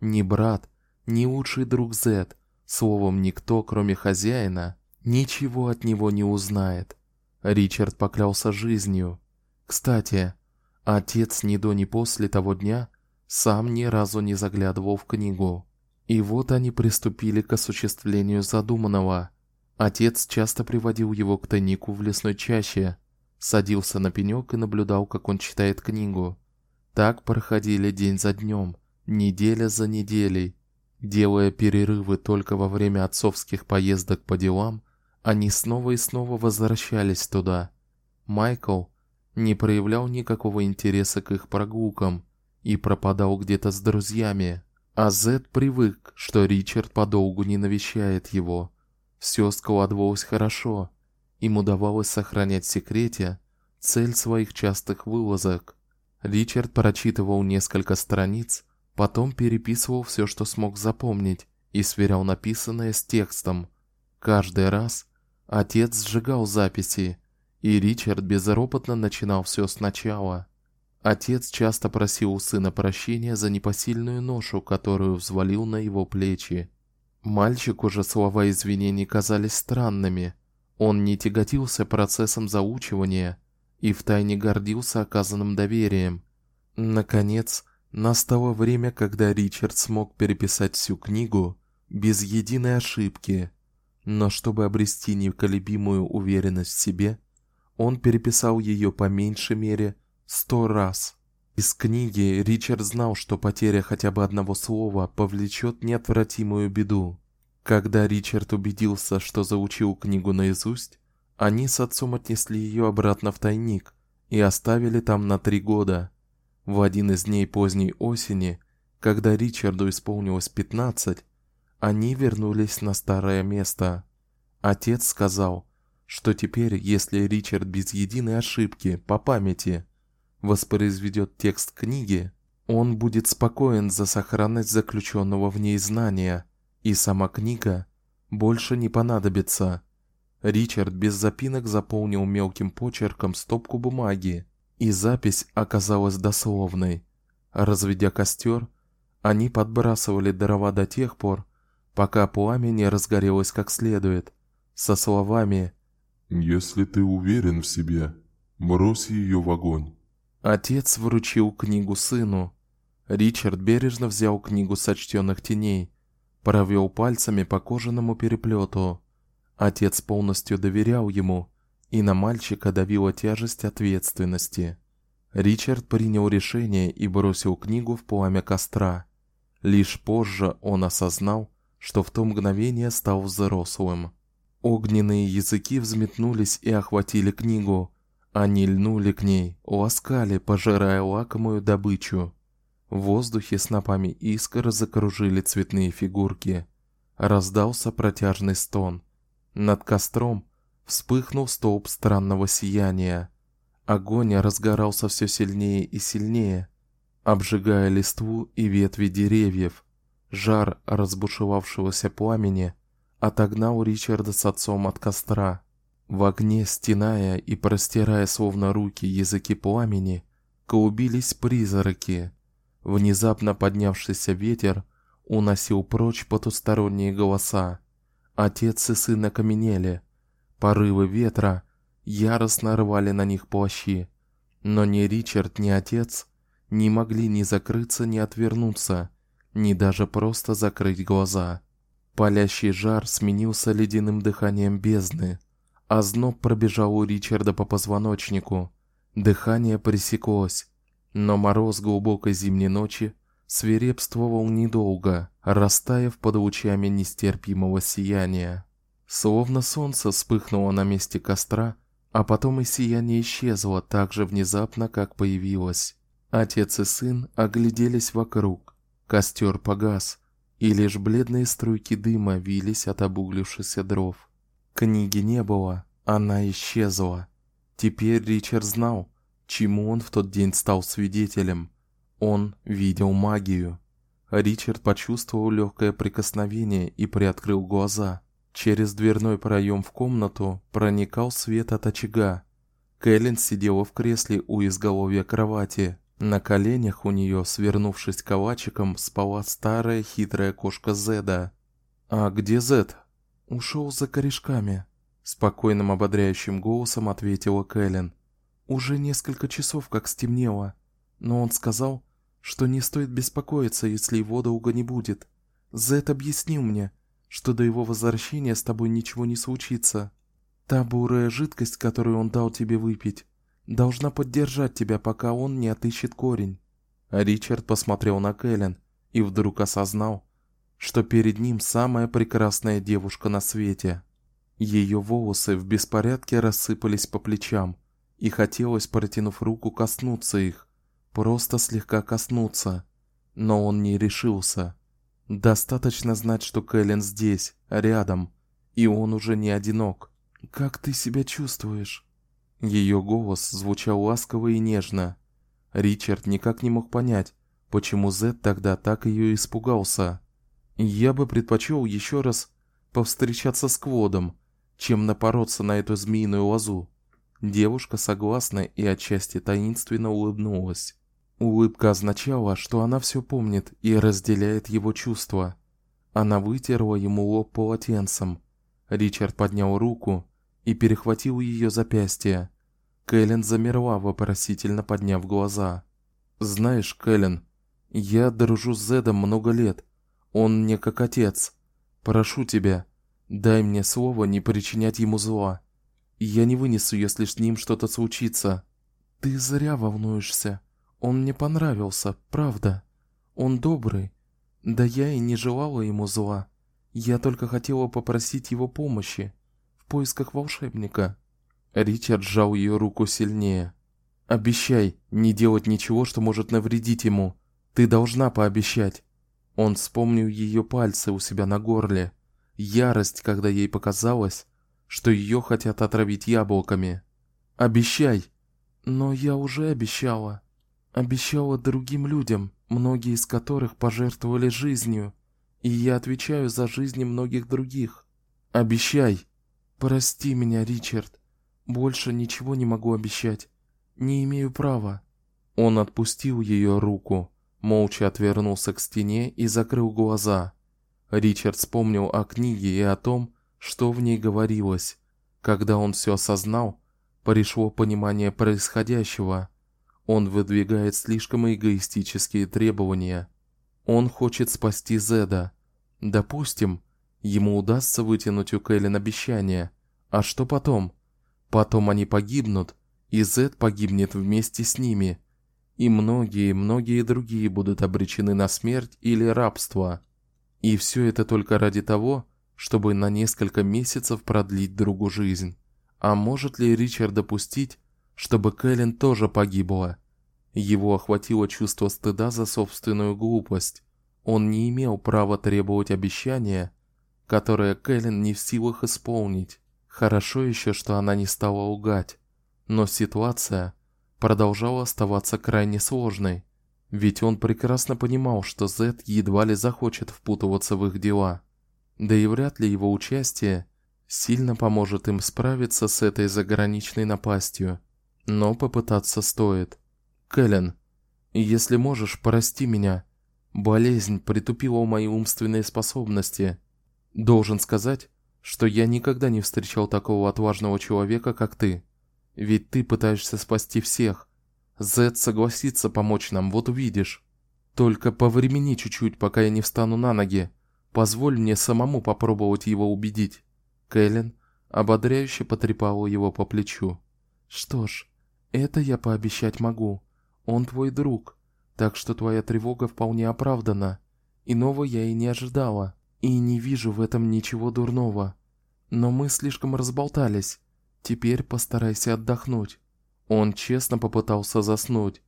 ни брат, ни лучший друг Зет, словом никто, кроме хозяина, ничего от него не узнает. Ричард поклялся жизнью. Кстати, отец ни до ни после того дня сам ни разу не заглядывал в книгу. И вот они приступили к осуществлению задуманного. Отец часто приводил его к тайнику в лесной чаще, садился на пенек и наблюдал, как он читает книгу. Так проходили день за днем, неделя за неделей, делая перерывы только во время отцовских поездок по делам. Они снова и снова возвращались туда. Майкл не проявлял никакого интереса к их прогулкам и пропадал где-то с друзьями. А Зед привык, что Ричард подолгу не навещает его. Все складывалось хорошо. Им удавалось сохранять в секрете цель своих частых вылазок. Ричард прочитывал несколько страниц, потом переписывал все, что смог запомнить, и сверял написанное с текстом. Каждый раз отец сжигал записи, и Ричард безропотно начинал все сначала. Отец часто просил у сына прощения за непосильную ношу, которую взвалил на его плечи. Мальчику же слова извинений казались странными. Он не тяготился процессом заучивания и втайне гордился оказанным доверием. Наконец, настало время, когда Ричард смог переписать всю книгу без единой ошибки. Но чтобы обрести неколебимую уверенность в себе, он переписал ее по меньшей мере сто раз. Из книги Ричард знал, что потеря хотя бы одного слова повлечет неотвратимую беду. Когда Ричард убедился, что заучил книгу наизусть, они с отцом отнесли ее обратно в тайник и оставили там на три года. В один из дней поздней осени, когда Ричарду исполнилось пятнадцать, они вернулись на старое место. Отец сказал, что теперь, если Ричард без единой ошибки по памяти воспроизведет текст книги, он будет спокоен за сохранность заключенного в ней знания, и сама книга больше не понадобится. Ричард без запинок заполнил мелким почерком стопку бумаги, и запись оказалась дословной. Разведя костер, они подбрасывали дрова до тех пор, пока пламя не разгорелось как следует, со словами: "Если ты уверен в себе, брось ее в огонь". Отец вручил книгу сыну. Ричард бережно взял книгу сочтенных теней, провел пальцами по кожаному переплету. Отец полностью доверял ему, и на мальчика давила тяжесть ответственности. Ричард принял решение и бросил книгу в пламя костра. Лишь позже он осознал, что в то мгновение стал взрослым. Огненные языки взметнулись и охватили книгу. Они льнули к ней, ласкали, пожирая лакомую добычу. В воздухе снопами искр закружили цветные фигурки. Раздался протяжный стон. Над костром вспыхнул столб странного сияния. Огонь разгорался все сильнее и сильнее, обжигая листву и ветви деревьев. Жар разбушевавшегося пламени отогнал Ричарда с отцом от костра. В огне, стеная и простирая словно руки языки пламени, клубились призраки. Внезапно поднявшийся ветер уносил прочь потусторонние голоса. Отец и сын окаменели. Порывы ветра яростно рвали на них плащи, но ни Ричард, ни отец не могли ни закрыться, ни отвернуться, ни даже просто закрыть глаза. Палящий жар сменился ледяным дыханием бездны, а зноб пробежал у Ричарда по позвоночнику. Дыхание пресеклось, но мороз глубокой зимней ночи свирепствовал недолго, растаяв под лучами нестерпимого сияния. Словно солнце вспыхнуло на месте костра, а потом и сияние исчезло так же внезапно, как появилось. Отец и сын огляделись вокруг. Костер погас, и лишь бледные струйки дыма вились от обуглившихся дров. Книги не было, она исчезла. Теперь Ричард знал, чему он в тот день стал свидетелем. Он видел магию. Ричард почувствовал легкое прикосновение и приоткрыл глаза. Через дверной проем в комнату проникал свет от очага. Кэлен сидела в кресле у изголовья кровати. На коленях у нее, свернувшись калачиком, спала старая хитрая кошка Зеда. А где Зед? Ушел за корешками, спокойным ободряющим голосом ответила Кэлен. Уже несколько часов как стемнело, но он сказал, что не стоит беспокоиться, если его долго не будет. Зед объяснил мне, что до его возвращения с тобой ничего не случится. Та бурая жидкость, которую он дал тебе выпить, должна поддержать тебя, пока он не отыщет корень. А Ричард посмотрел на Кэлен и вдруг осознал, что перед ним самая прекрасная девушка на свете. Ее волосы в беспорядке рассыпались по плечам, и хотелось, протянув руку, коснуться их, просто слегка коснуться, но он не решился. Достаточно знать, что Кэлен здесь, рядом, и он уже не одинок. Как ты себя чувствуешь? Ее голос звучал ласково и нежно. Ричард никак не мог понять, почему Зед тогда так ее испугался. Я бы предпочел еще раз повстречаться с Кводом, чем напороться на эту змеиную лозу. Девушка согласно и отчасти таинственно улыбнулась. Улыбка означала, что она все помнит и разделяет его чувства. Она вытерла ему лоб полотенцем. Ричард поднял руку и перехватил ее запястье. Кэлен замерла, вопросительно подняв глаза. Знаешь, Кэлен, я дружу с Зедом много лет. Он мне как отец. Прошу тебя, дай мне слово не причинять ему зла. Я не вынесу, если с ним что-то случится. Ты зря волнуешься. Он мне понравился, правда. Он добрый. Да я и не желала ему зла. Я только хотела попросить его помощи поисках волшебника. Ричард сжал ее руку сильнее. Обещай не делать ничего, что может навредить ему. Ты должна пообещать. Он вспомнил ее пальцы у себя на горле, ярость, когда ей показалось, что ее хотят отравить яблоками. Обещай. Но я уже обещала. Обещала другим людям, многие из которых пожертвовали жизнью, и я отвечаю за жизни многих других. Обещай. Прости меня, Ричард. Больше ничего не могу обещать. Не имею права. Он отпустил ее руку, молча отвернулся к стене и закрыл глаза. Ричард вспомнил о книге и о том, что в ней говорилось. Когда он все осознал, пришло понимание происходящего. Он выдвигает слишком эгоистические требования. Он хочет спасти Зеда. Допустим, ему удастся вытянуть у Кэлен обещание. А что потом? Потом они погибнут, и Зед погибнет вместе с ними. И многие, многие другие будут обречены на смерть или рабство. И все это только ради того, чтобы на несколько месяцев продлить другу жизнь. А может ли Ричард допустить, чтобы Кэлен тоже погибла. Его охватило чувство стыда за собственную глупость. Он не имел права требовать обещания, которое Кэлен не в силах исполнить. Хорошо еще, что она не стала лгать, но ситуация продолжала оставаться крайне сложной, ведь он прекрасно понимал, что Зет едва ли захочет впутываться в их дела. Да и вряд ли его участие сильно поможет им справиться с этой заграничной напастью. Но попытаться стоит. Кэлен, если можешь, прости меня. Болезнь притупила мои умственные способности. Должен сказать, что я никогда не встречал такого отважного человека, как ты. Ведь ты пытаешься спасти всех. Зет согласится помочь нам, вот увидишь. Только повремени чуть-чуть, пока я не встану на ноги. Позволь мне самому попробовать его убедить. Кэлен ободряюще потрепала его по плечу. Что ж, это я пообещать могу. Он твой друг, так что твоя тревога вполне оправдана. Иного я и не ожидала, и не вижу в этом ничего дурного. Но мы слишком разболтались. Теперь постарайся отдохнуть. Он честно попытался заснуть,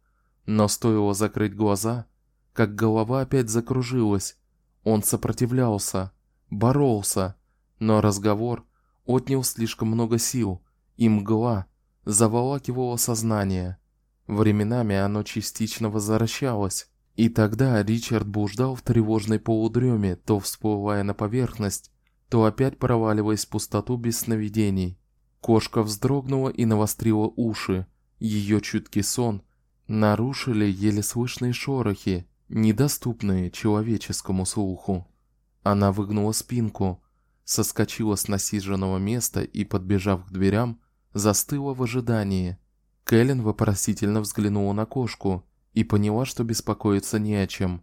но стоило закрыть глаза, как голова опять закружилась. Он сопротивлялся, боролся, но разговор отнял слишком много сил, и мгла заволакивала сознание. Временами оно частично возвращалось, и тогда Ричард блуждал в тревожной полудреме, то всплывая на поверхность, то опять проваливаясь в пустоту без сновидений. Кошка вздрогнула и навострила уши. Ее чуткий сон нарушили еле слышные шорохи, недоступные человеческому слуху. Она выгнула спинку, соскочила с насиженного места и, подбежав к дверям, застыла в ожидании. Кэлен вопросительно взглянула на кошку и поняла, что беспокоиться не о чем.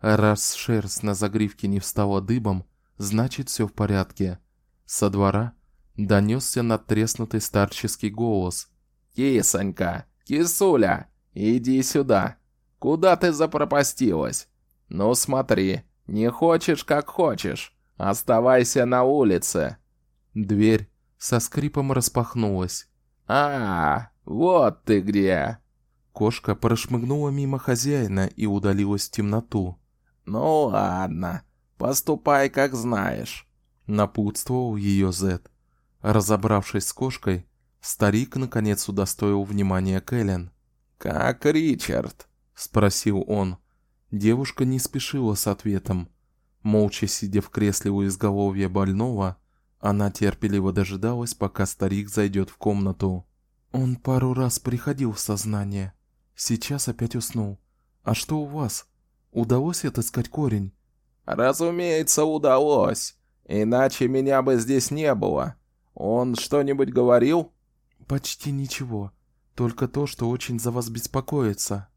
Раз шерсть на загривке не встала дыбом, значит все в порядке. Со двора донесся надтреснутый старческий голос. «Кисонька, кисуля, иди сюда. Куда ты запропастилась? Ну смотри, не хочешь, как хочешь. Оставайся на улице». Дверь со скрипом распахнулась. «А, вот ты где!» Кошка прошмыгнула мимо хозяина и удалилась в темноту. «Ну ладно, поступай, как знаешь», — напутствовал ее Зет. Разобравшись с кошкой, старик наконец удостоил внимания Кэлен. «Как Ричард?» — спросил он. Девушка не спешила с ответом. Молча сидя в кресле у изголовья больного, она терпеливо дожидалась, пока старик зайдет в комнату. Он пару раз приходил в сознание. Сейчас опять уснул. А что у вас? Удалось отыскать корень? Разумеется, удалось. Иначе меня бы здесь не было. Он что-нибудь говорил? Почти ничего. Только то, что очень за вас беспокоится.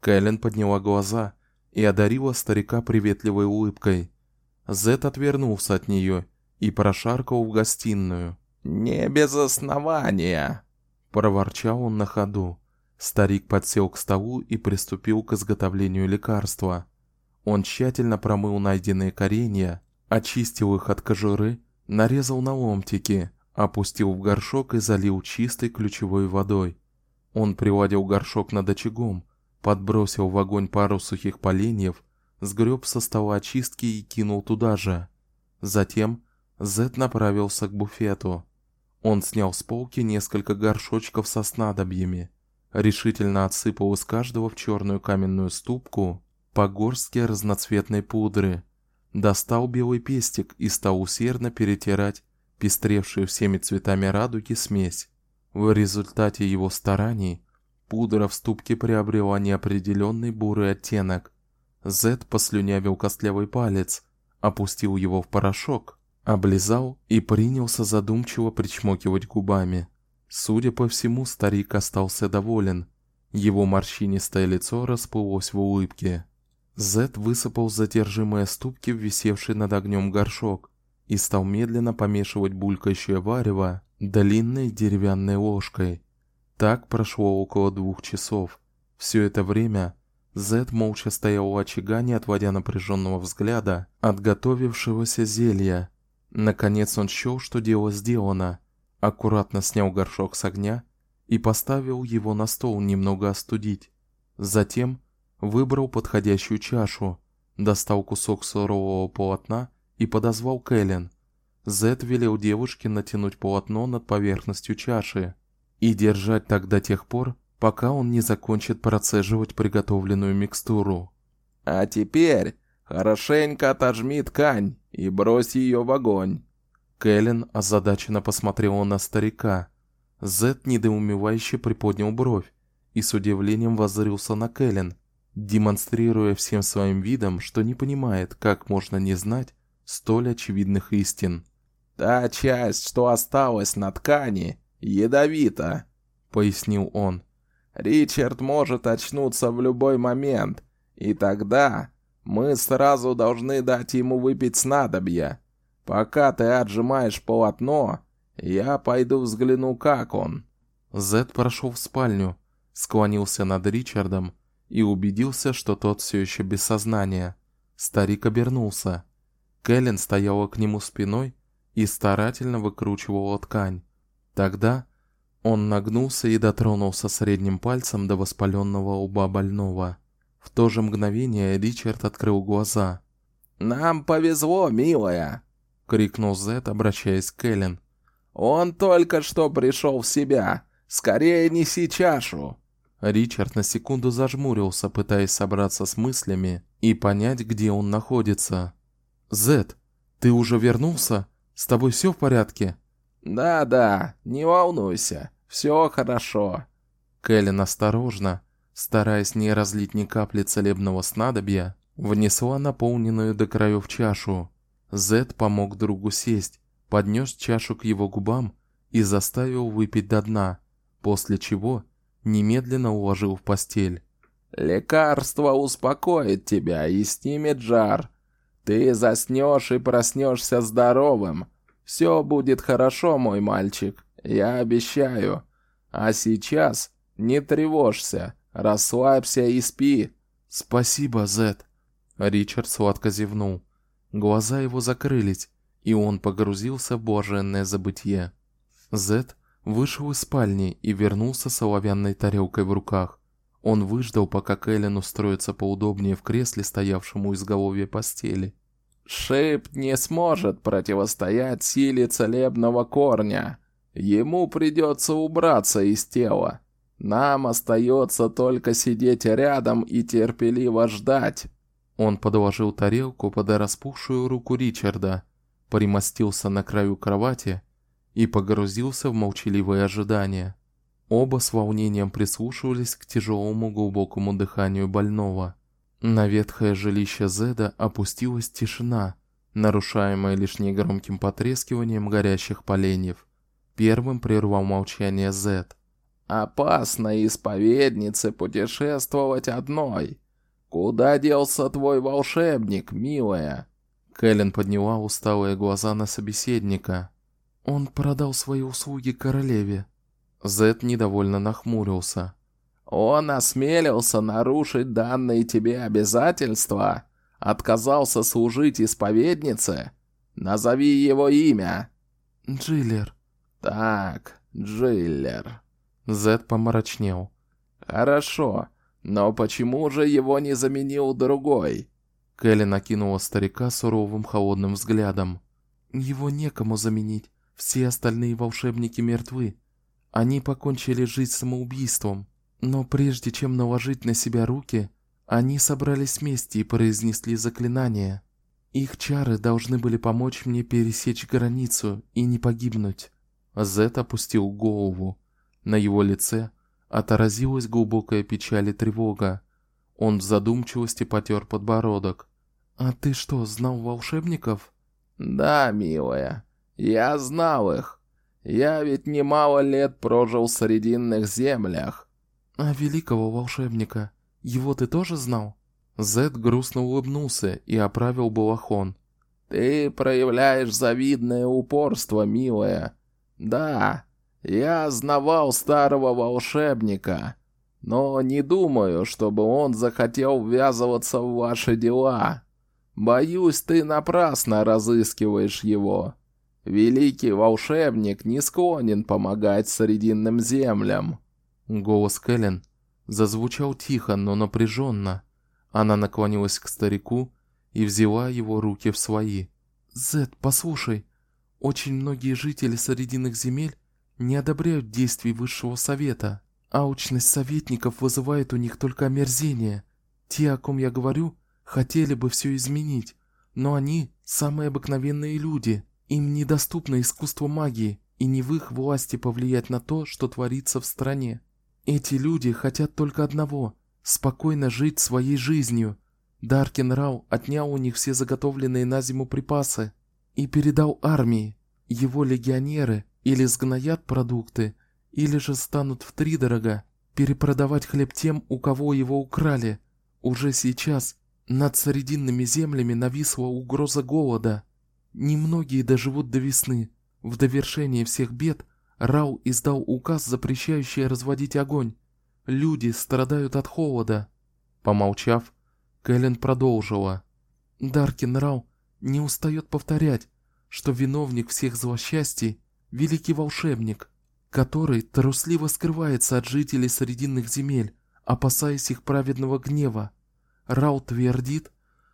Кэлен подняла глаза и одарила старика приветливой улыбкой. Зет отвернулся от нее и прошаркал в гостиную. Не без основания, проворчал он на ходу. Старик подсел к столу и приступил к изготовлению лекарства. Он тщательно промыл найденные коренья, очистил их от кожуры, нарезал на ломтики опустил в горшок и залил чистой ключевой водой. Он приладил горшок над очагом, подбросил в огонь пару сухих поленьев, сгреб со стола очистки и кинул туда же. Затем Зет направился к буфету. Он снял с полки несколько горшочков со снадобьями, решительно отсыпал из каждого в черную каменную ступку по горстке разноцветной пудры, достал белый пестик и стал усердно перетирать пестревшую всеми цветами радуги смесь. В результате его стараний пудра в ступке приобрела неопределенный бурый оттенок. Зет послюнявил костлявый палец, опустил его в порошок, облизал и принялся задумчиво причмокивать губами. Судя по всему, старик остался доволен. Его морщинистое лицо расплылось в улыбке. Зет высыпал содержимое ступки в висевший над огнем горшок и стал медленно помешивать булькающее варево длинной деревянной ложкой. Так прошло около двух часов. Все это время Зед молча стоял у очага, не отводя напряженного взгляда от готовившегося зелья. Наконец он счел, что дело сделано, аккуратно снял горшок с огня и поставил его на стол немного остудить. Затем выбрал подходящую чашу, достал кусок сурового полотна и подозвал Кэлен. Зет велел девушке натянуть полотно над поверхностью чаши и держать так до тех пор, пока он не закончит процеживать приготовленную микстуру. А теперь хорошенько отожми ткань и брось ее в огонь. Кэлен озадаченно посмотрела на старика. Зет недоумевающе приподнял бровь и с удивлением воззрился на Кэлен, демонстрируя всем своим видом, что не понимает, как можно не знать столь очевидных истин. Та часть, что осталась на ткани, ядовита, пояснил он. Ричард может очнуться в любой момент, и тогда мы сразу должны дать ему выпить снадобья. Пока ты отжимаешь полотно, я пойду взгляну, как он. Зед прошел в спальню, склонился над Ричардом и убедился, что тот все еще без сознания. Старик обернулся. Кэлен стояла к нему спиной и старательно выкручивала ткань. Тогда он нагнулся и дотронулся средним пальцем до воспаленного лба больного. В то же мгновение Ричард открыл глаза. Нам повезло, милая, крикнул Зет, обращаясь к Эллен. Он только что пришел в себя. Скорее неси чашу. Ричард на секунду зажмурился, пытаясь собраться с мыслями и понять, где он находится. Зет, ты уже вернулся? С тобой все в порядке? Да-да, не волнуйся, все хорошо. Кэлен осторожно, стараясь не разлить ни капли целебного снадобья, внесла наполненную до краев чашу. Зет помог другу сесть, поднес чашу к его губам и заставил выпить до дна, после чего немедленно уложил в постель. Лекарство успокоит тебя и снимет жар. Ты заснешь и проснешься здоровым. Все будет хорошо, мой мальчик, я обещаю. А сейчас не тревожься, расслабься и спи. Спасибо, Зет. Ричард сладко зевнул. Глаза его закрылись, и он погрузился в блаженное забытье. Зет вышел из спальни и вернулся с оловянной тарелкой в руках. Он выждал, пока Кэлен устроится поудобнее в кресле, стоявшем у изголовья постели. Шип не сможет противостоять силе целебного корня. Ему придется убраться из тела. Нам остается только сидеть рядом и терпеливо ждать. Он подложил тарелку под распухшую руку Ричарда, примостился на краю кровати и погрузился в молчаливое ожидание. Оба с волнением прислушивались к тяжелому глубокому дыханию больного. На ветхое жилище Зеда опустилась тишина, нарушаемая лишь негромким потрескиванием горящих поленьев. Первым прервал молчание Зед. Опасно исповеднице путешествовать одной. Куда делся твой волшебник, милая? Кэлен подняла усталые глаза на собеседника. Он продал свои услуги королеве. Зед недовольно нахмурился. Он осмелился нарушить данные тебе обязательства, отказался служить исповеднице. Назови его имя. Джиллер. Так, Джиллер. Зед помрачнел. Хорошо, но почему же его не заменил другой? Келли накинула старика суровым холодным взглядом. Его некому заменить. Все остальные волшебники мертвы. Они покончили жизнь самоубийством. Но прежде чем наложить на себя руки, они собрались вместе и произнесли заклинание. Их чары должны были помочь мне пересечь границу и не погибнуть. Зет опустил голову. На его лице отразилась глубокая печаль и тревога. Он в задумчивости потер подбородок. А ты что, знал волшебников? Да, милая. Я знал их. Я ведь немало лет прожил в срединных землях. А великого волшебника, его ты тоже знал? Зед грустно улыбнулся и оправил балахон. Ты проявляешь завидное упорство, милая. Да, я знавал старого волшебника, но не думаю, чтобы он захотел ввязываться в ваши дела. Боюсь, ты напрасно разыскиваешь его. Великий волшебник не склонен помогать срединным землям. Голос Кэлен зазвучал тихо, но напряженно. Она наклонилась к старику и взяла его руки в свои. "Зет, послушай, очень многие жители Срединных земель не одобряют действий высшего совета. Аучность советников вызывает у них только омерзение. Те, о ком я говорю, хотели бы все изменить, но они самые обыкновенные люди. Им недоступно искусство магии, и не в их власти повлиять на то, что творится в стране. Эти люди хотят только одного спокойно жить своей жизнью. Даркин Рау отнял у них все заготовленные на зиму припасы и передал армии. Его легионеры или сгноят продукты, или же станут втридорога перепродавать хлеб тем, у кого его украли. Уже сейчас над срединными землями нависла угроза голода. Немногие доживут до весны. В довершение всех бед Рау издал указ, запрещающий разводить огонь. Люди страдают от холода. Помолчав, Кэлен продолжила: Даркин Рау не устает повторять, что виновник всех злосчастий великий волшебник, который трусливо скрывается от жителей срединных земель, опасаясь их праведного гнева. Рау твердит,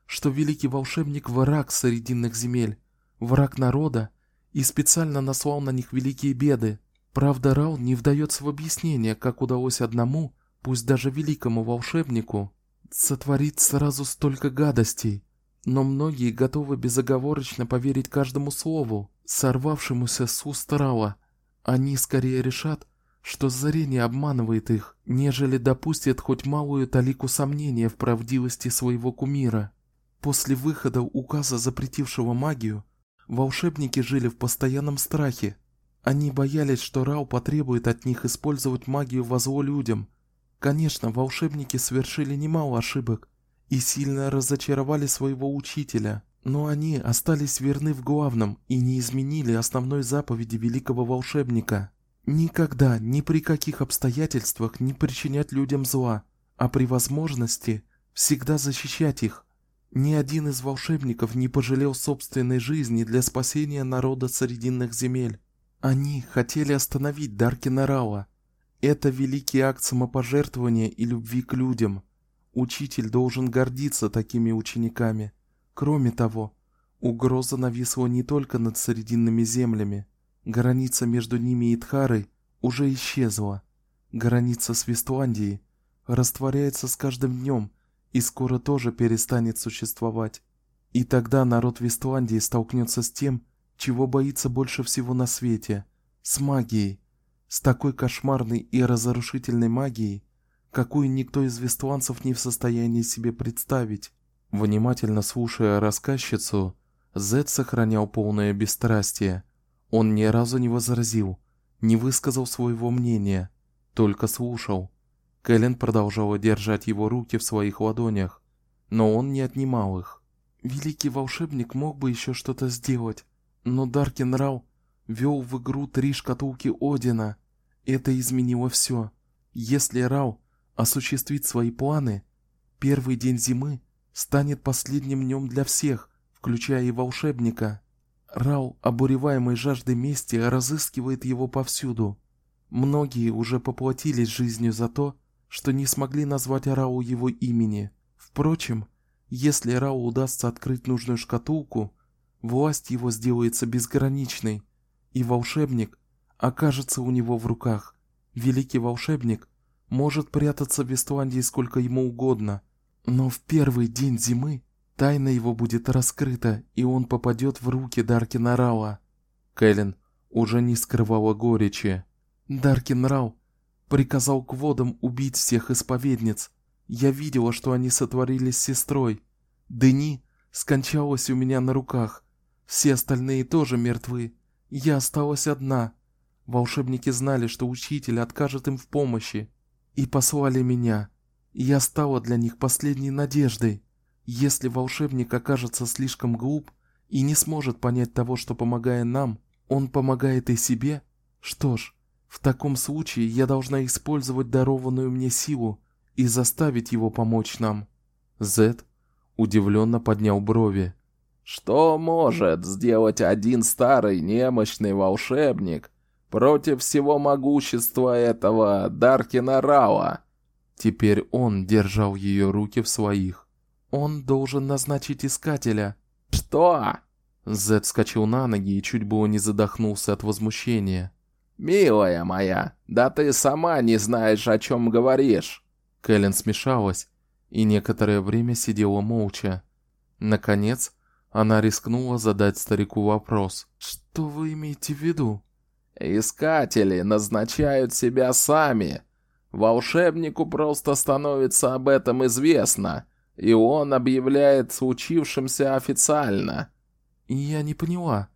что великий волшебник враг срединных земель, враг народа и специально наслал на них великие беды. Правда, Рау не вдается в объяснение, как удалось одному, пусть даже великому волшебнику, сотворить сразу столько гадостей. Но многие готовы безоговорочно поверить каждому слову, сорвавшемуся с уст Рауа. Они скорее решат, что зрение обманывает их, нежели допустят хоть малую талику сомнения в правдивости своего кумира. После выхода указа, запретившего магию, волшебники жили в постоянном страхе. Они боялись, что Рау потребует от них использовать магию во зло людям. Конечно, волшебники совершили немало ошибок и сильно разочаровали своего учителя, но они остались верны в главном и не изменили основной заповеди великого волшебника. Никогда, ни при каких обстоятельствах не причинять людям зла, а при возможности всегда защищать их. Ни один из волшебников не пожалел собственной жизни для спасения народа Срединных земель. Они хотели остановить Даркина Рауа. Это великий акт самопожертвования и любви к людям. Учитель должен гордиться такими учениками. Кроме того, угроза нависла не только над Срединными землями. Граница между ними и Тхарой уже исчезла. Граница с Вестландией растворяется с каждым днем и скоро тоже перестанет существовать. И тогда народ Вестландии столкнется с тем, чего боится больше всего на свете с магией, с такой кошмарной и разрушительной магией, какую никто из вестландцев не в состоянии себе представить. Внимательно слушая рассказчицу, Зед сохранял полное бесстрастие. Он ни разу не возразил, не высказал своего мнения, только слушал. Кэлен продолжала держать его руки в своих ладонях, но он не отнимал их. Великий волшебник мог бы еще что-то сделать, но Даркин Рау вел в игру три шкатулки Одина. Это изменило все. Если Рау осуществит свои планы, первый день зимы станет последним днем для всех, включая и волшебника. Рау, обуреваемый жаждой мести, разыскивает его повсюду. Многие уже поплатились жизнью за то, что не смогли назвать Рау его имени. Впрочем, если Рау удастся открыть нужную шкатулку, власть его сделается безграничной, и волшебник окажется у него в руках. Великий волшебник может прятаться в Вестландии сколько ему угодно, но в первый день зимы Тайна его будет раскрыта, и он попадет в руки Даркина Рауа. Кэлен уже не скрывала горечи. Даркин Рау приказал водам убить всех исповедниц. Я видела, что они сотворили с сестрой. Дени скончалась у меня на руках. Все остальные тоже мертвы. Я осталась одна. Волшебники знали, что учитель откажет им в помощи, и послали меня. Я стала для них последней надеждой. Если волшебник окажется слишком глуп и не сможет понять того, что помогая нам, он помогает и себе, что ж, в таком случае я должна использовать дарованную мне силу и заставить его помочь нам. Зет удивленно поднял брови. Что может сделать один старый немощный волшебник против всего могущества этого Даркина Рауа? Теперь он держал ее руки в своих. Он должен назначить искателя. Что? Зед вскочил на ноги и чуть было не задохнулся от возмущения. Милая моя, да ты сама не знаешь, о чем говоришь. Кэлен смешалась и некоторое время сидела молча. Наконец, она рискнула задать старику вопрос. Что вы имеете в виду? Искатели назначают себя сами. Волшебнику просто становится об этом известно, и он объявляет случившимся официально. Я не поняла.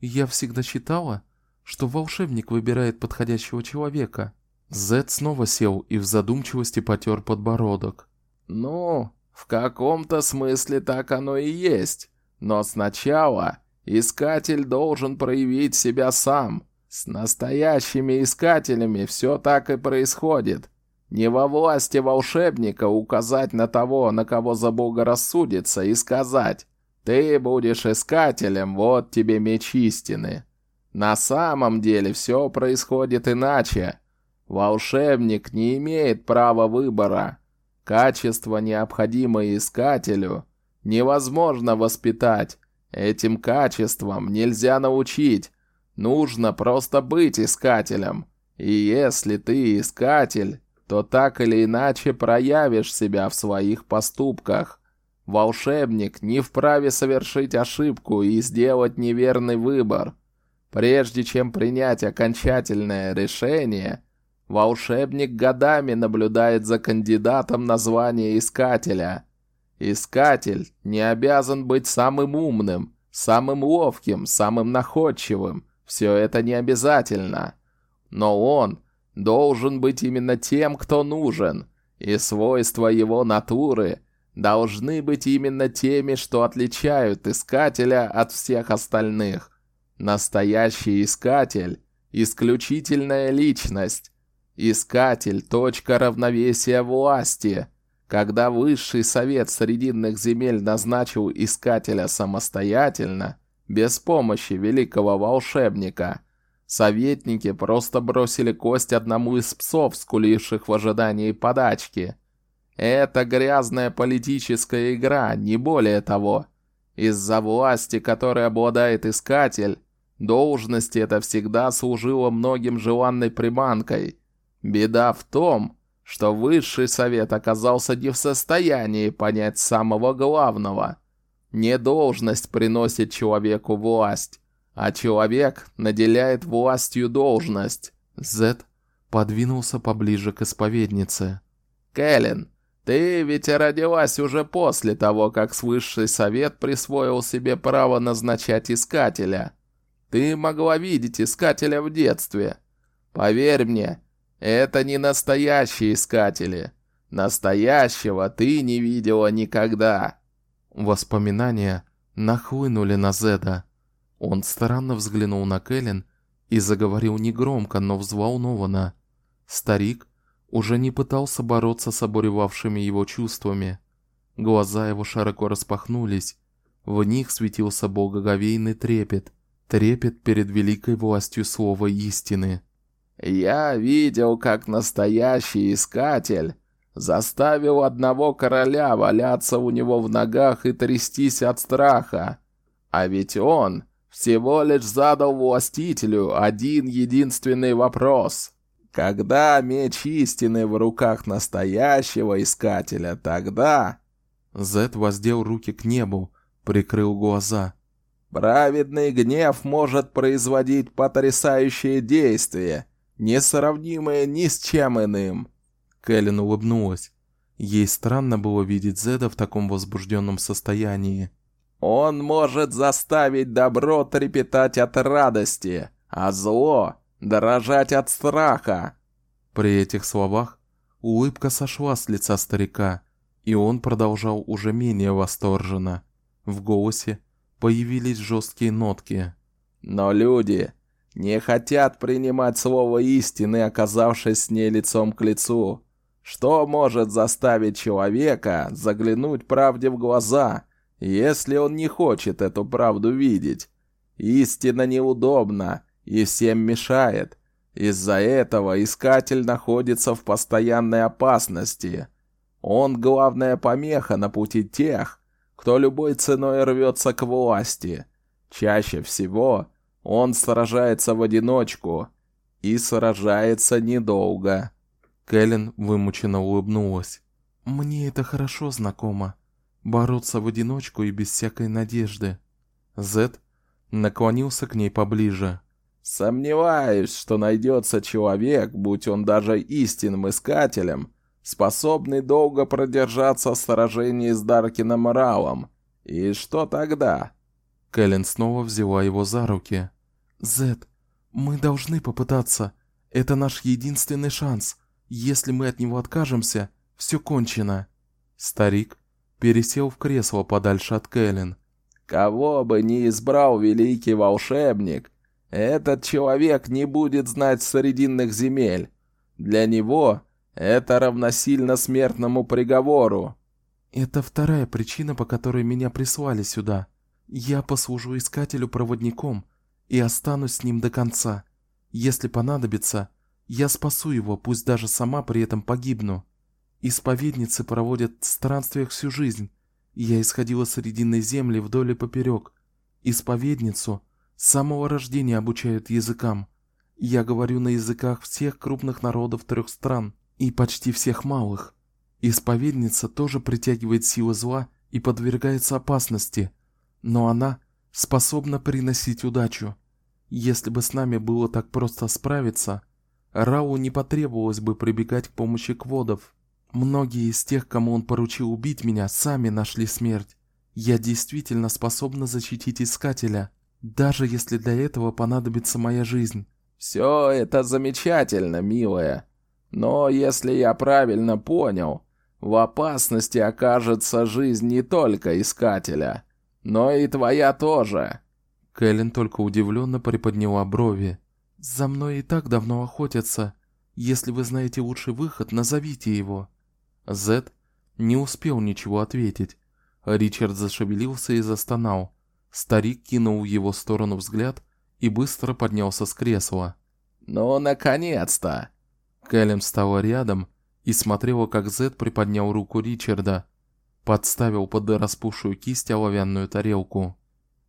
Я всегда считала, что волшебник выбирает подходящего человека. Зед снова сел и в задумчивости потер подбородок. Ну, в каком-то смысле так оно и есть. Но сначала искатель должен проявить себя сам. С настоящими искателями все так и происходит. Не во власти волшебника указать на того, на кого заблагорассудится, и сказать «Ты будешь искателем, вот тебе меч истины». На самом деле все происходит иначе. Волшебник не имеет права выбора. Качества, необходимые искателю, невозможно воспитать. Этим качествам нельзя научить. Нужно просто быть искателем. И если ты искатель, то так или иначе проявишь себя в своих поступках. Волшебник не вправе совершить ошибку и сделать неверный выбор. Прежде чем принять окончательное решение, волшебник годами наблюдает за кандидатом на звание искателя. Искатель не обязан быть самым умным, самым ловким, самым находчивым. Все это не обязательно. Но он должен быть именно тем, кто нужен, и свойства его натуры должны быть именно теми, что отличают искателя от всех остальных. Настоящий искатель – исключительная личность. Искатель – точка равновесия власти. Когда Высший Совет Срединных Земель назначил искателя самостоятельно, без помощи великого волшебника, советники просто бросили кость одному из псов, скуливших в ожидании подачки. Это грязная политическая игра, не более того. Из-за власти, которой обладает искатель, Должность эта всегда служила многим желанной приманкой. Беда в том, что высший совет оказался не в состоянии понять самого главного. Не должность приносит человеку власть, а человек наделяет властью должность. Зет подвинулся поближе к исповеднице. Кэлен, ты ведь родилась уже после того, как высший совет присвоил себе право назначать искателя. Ты могла видеть искателя в детстве. Поверь мне, это не настоящие искатели. Настоящего ты не видела никогда. Воспоминания нахлынули на Зеда. Он странно взглянул на Кэлен и заговорил негромко, но взволнованно. Старик уже не пытался бороться с обуревавшими его чувствами. Глаза его широко распахнулись, в них светился благоговейный трепет трепет перед великой властью слова истины. Я видел, как настоящий искатель заставил одного короля валяться у него в ногах и трястись от страха. А ведь он всего лишь задал властителю один единственный вопрос. Когда меч истины в руках настоящего искателя, тогда... Зет воздел руки к небу, прикрыл глаза. Праведный гнев может производить потрясающие действия, несравнимые ни с чем иным. Кэлен улыбнулась. Ей странно было видеть Зеда в таком возбужденном состоянии. Он может заставить добро трепетать от радости, а зло дрожать от страха. При этих словах улыбка сошла с лица старика, и он продолжал уже менее восторженно. В голосе появились жесткие нотки. Но люди не хотят принимать слово истины, оказавшись с ней лицом к лицу. Что может заставить человека заглянуть правде в глаза, если он не хочет эту правду видеть? Истина неудобна и всем мешает. Из-за этого искатель находится в постоянной опасности. Он главная помеха на пути тех, кто любой ценой рвется к власти. Чаще всего он сражается в одиночку и сражается недолго. Кэлен вымученно улыбнулась. Мне это хорошо знакомо. Бороться в одиночку и без всякой надежды. Зет наклонился к ней поближе. Сомневаюсь, что найдется человек, будь он даже истинным искателем, способный долго продержаться в сражении с Даркином Раулом. И что тогда? Кэлен снова взяла его за руки. Зет, мы должны попытаться. Это наш единственный шанс. Если мы от него откажемся, все кончено. Старик пересел в кресло подальше от Кэлен. Кого бы ни избрал великий волшебник, этот человек не будет знать срединных земель. Для него это равносильно смертному приговору. Это вторая причина, по которой меня прислали сюда. Я послужу искателю проводником и останусь с ним до конца. Если понадобится, я спасу его, пусть даже сама при этом погибну. Исповедницы проводят в странствиях всю жизнь. Я исходила срединной земли вдоль и поперек. Исповедницу с самого рождения обучают языкам. Я говорю на языках всех крупных народов трех стран и почти всех малых. Исповедница тоже притягивает силы зла и подвергается опасности, но она способна приносить удачу. Если бы с нами было так просто справиться, Рау не потребовалось бы прибегать к помощи кводов. Многие из тех, кому он поручил убить меня, сами нашли смерть. Я действительно способна защитить искателя, даже если для этого понадобится моя жизнь. Все это замечательно, милая. Но если я правильно понял, в опасности окажется жизнь не только искателя, но и твоя тоже. Кэлен только удивленно приподняла брови. За мной и так давно охотятся. Если вы знаете лучший выход, назовите его. Зед не успел ничего ответить. Ричард зашевелился и застонал. Старик кинул в его сторону взгляд и быстро поднялся с кресла. "Ну, наконец-то!" Кэлем встала рядом и смотрела, как Зед приподнял руку Ричарда, подставил под распухшую кисть оловянную тарелку.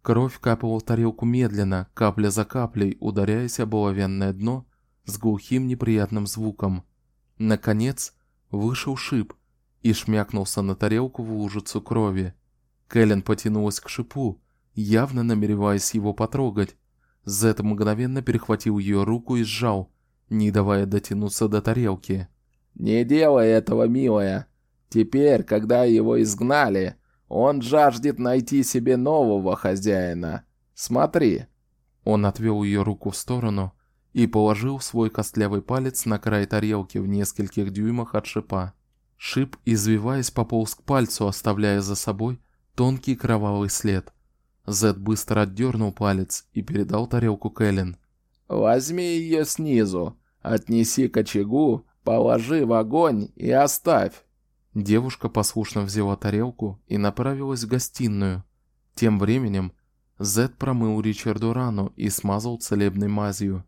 Кровь капала в тарелку медленно, капля за каплей, ударяясь об оловянное дно с глухим неприятным звуком. Наконец, вышел шип и шмякнулся на тарелку в лужицу крови. Кэлен потянулась к шипу, явно намереваясь его потрогать. Зет мгновенно перехватил ее руку и сжал, не давая дотянуться до тарелки. "Не делай этого, милая. Теперь, когда его изгнали, он жаждет найти себе нового хозяина. Смотри". Он отвел ее руку в сторону и положил свой костлявый палец на край тарелки в нескольких дюймах от шипа. Шип, извиваясь, пополз к пальцу, оставляя за собой тонкий кровавый след. Зед быстро отдернул палец и передал тарелку Кэлен. Возьми ее снизу, отнеси к очагу, положи в огонь и оставь. Девушка послушно взяла тарелку и направилась в гостиную. Тем временем Зед промыл Ричарду рану и смазал целебной мазью.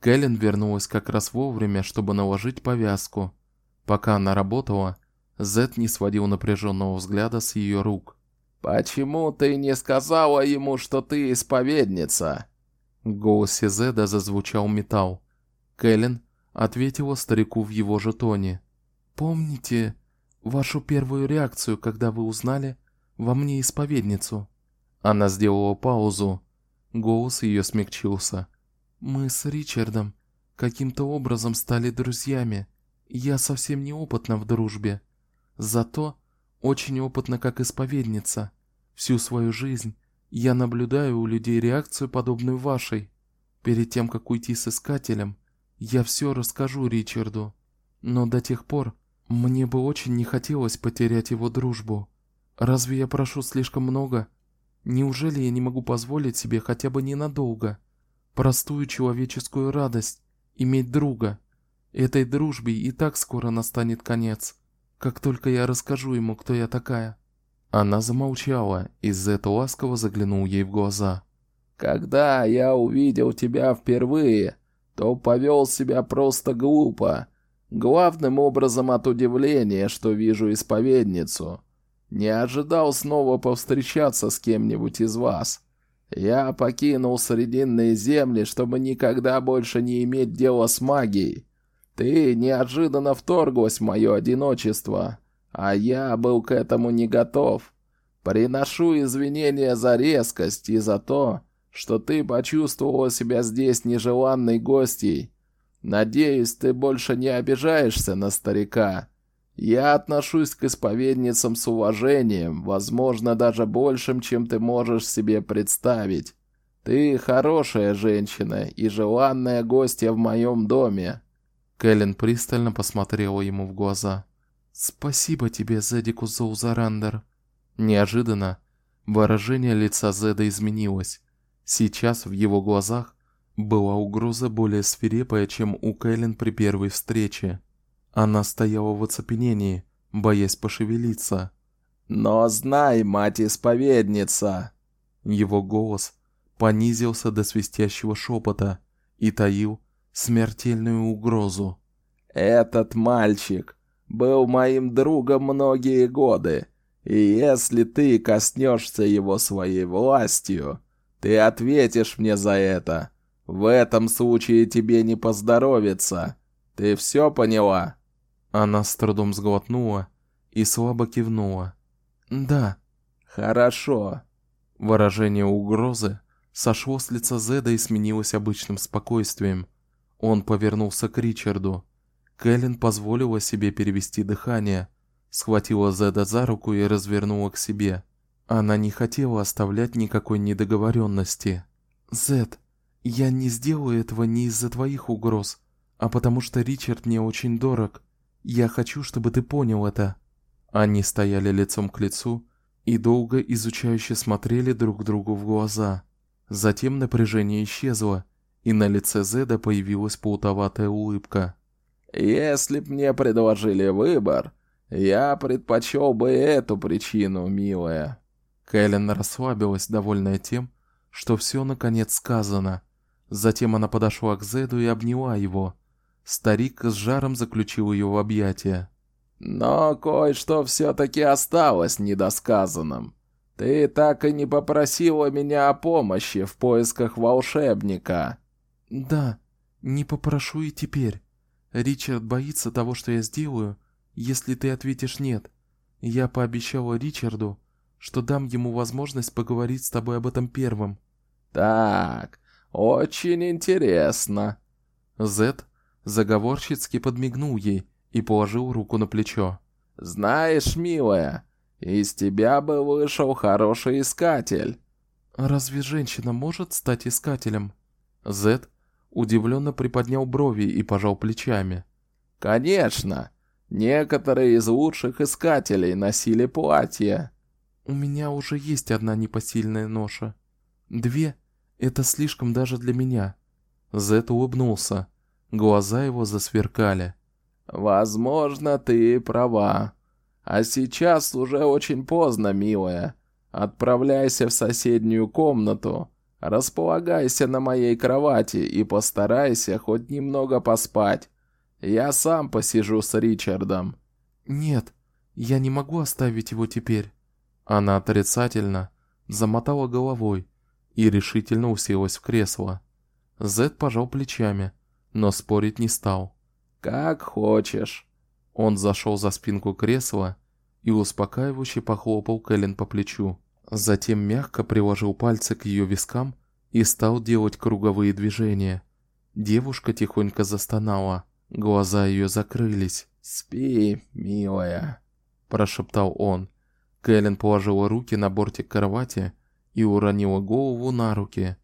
Кэлен вернулась как раз вовремя, чтобы наложить повязку. Пока она работала, Зед не сводил напряженного взгляда с ее рук. Почему ты не сказала ему, что ты исповедница? В голосе Зеда зазвучал металл. Кэлен ответила старику в его же тоне. Помните вашу первую реакцию, когда вы узнали во мне исповедницу? Она сделала паузу. Голос ее смягчился. Мы с Ричардом каким-то образом стали друзьями. Я совсем не опытна в дружбе, зато очень опытна как исповедница. Всю свою жизнь я наблюдаю у людей реакцию подобную вашей. Перед тем как уйти с искателем, я все расскажу Ричарду, но до тех пор мне бы очень не хотелось потерять его дружбу. Разве я прошу слишком много? Неужели я не могу позволить себе хотя бы ненадолго простую человеческую радость иметь друга? Этой дружбе и так скоро настанет конец, как только я расскажу ему, кто я такая. Она замолчала, и Зет ласково заглянул ей в глаза. Когда я увидел тебя впервые, то повел себя просто глупо. Главным образом от удивления, что вижу исповедницу. Не ожидал снова повстречаться с кем-нибудь из вас. Я покинул Срединные земли, чтобы никогда больше не иметь дела с магией. Ты неожиданно вторглась в мое одиночество, а я был к этому не готов. Приношу извинения за резкость и за то, что ты почувствовала себя здесь нежеланной гостьей. Надеюсь, ты больше не обижаешься на старика. Я отношусь к исповедницам с уважением, возможно, даже большим, чем ты можешь себе представить. Ты хорошая женщина и желанная гостья в моем доме. Кэлен пристально посмотрела ему в глаза. Спасибо тебе, Зедикус Зоузарандер. Неожиданно выражение лица Зеда изменилось. Сейчас в его глазах была угроза более свирепая, чем у Кэлен при первой встрече. Она стояла в оцепенении, боясь пошевелиться. "Но знай, мать-исповедница", его голос понизился до свистящего шепота и таил смертельную угрозу. "Этот мальчик был моим другом многие годы. И если ты коснешься его своей властью, ты ответишь мне за это. В этом случае тебе не поздоровится. Ты все поняла?» Она с трудом сглотнула и слабо кивнула. «Да». «Хорошо». Выражение угрозы сошло с лица Зеда и сменилось обычным спокойствием. Он повернулся к Ричарду. Кэлен позволила себе перевести дыхание, схватила Зеда за руку и развернула к себе. Она не хотела оставлять никакой недоговоренности. Зед, я не сделаю этого не из-за твоих угроз, а потому что Ричард мне очень дорог. Я хочу, чтобы ты понял это. Они стояли лицом к лицу и долго изучающе смотрели друг другу в глаза. Затем напряжение исчезло, и на лице Зеда появилась плутоватая улыбка. Если б мне предложили выбор, я предпочел бы эту причину, милая. Кэлен расслабилась, довольная тем, что все наконец сказано. Затем она подошла к Зеду и обняла его. Старик с жаром заключил ее в объятия. Но кое-что все таки осталось недосказанным. Ты так и не попросила меня о помощи в поисках волшебника. Да, не попрошу и теперь. Ричард боится того, что я сделаю, если ты ответишь нет. Я пообещала Ричарду, что дам ему возможность поговорить с тобой об этом первым. Так, очень интересно. Зет заговорщицки подмигнул ей и положил руку на плечо. Знаешь, милая, из тебя бы вышел хороший искатель. Разве женщина может стать искателем? Зет удивленно приподнял брови и пожал плечами. Конечно, некоторые из лучших искателей носили платья. У меня уже есть одна непосильная ноша. Две это слишком даже для меня. Зет улыбнулся. Глаза его засверкали. Возможно, ты права. А сейчас уже очень поздно, милая. Отправляйся в соседнюю комнату. Располагайся на моей кровати и постарайся хоть немного поспать. Я сам посижу с Ричардом. Нет, я не могу оставить его теперь. Она отрицательно замотала головой и решительно уселась в кресло. Зед пожал плечами, но спорить не стал. Как хочешь. Он зашел за спинку кресла и успокаивающе похлопал Кэлен по плечу. Затем мягко приложил пальцы к ее вискам и стал делать круговые движения. Девушка тихонько застонала, глаза ее закрылись. "Спи, милая", прошептал он. Кэлен положила руки на бортик кровати и уронила голову на руки.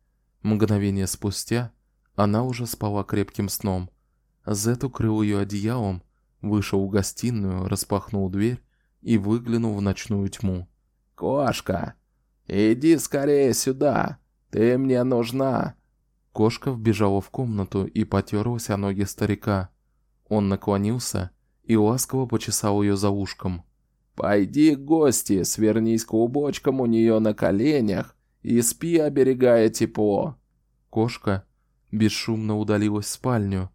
Мгновение спустя она уже спала крепким сном. Зет укрыл ее одеялом, вышел в гостиную, распахнул дверь и выглянул в ночную тьму. Кошка, иди скорее сюда. Ты мне нужна. Кошка вбежала в комнату и потерлась о ноги старика. Он наклонился и ласково почесал ее за ушком. Пойди к гости, свернись клубочком у нее на коленях и спи, оберегая тепло. Кошка бесшумно удалилась в спальню.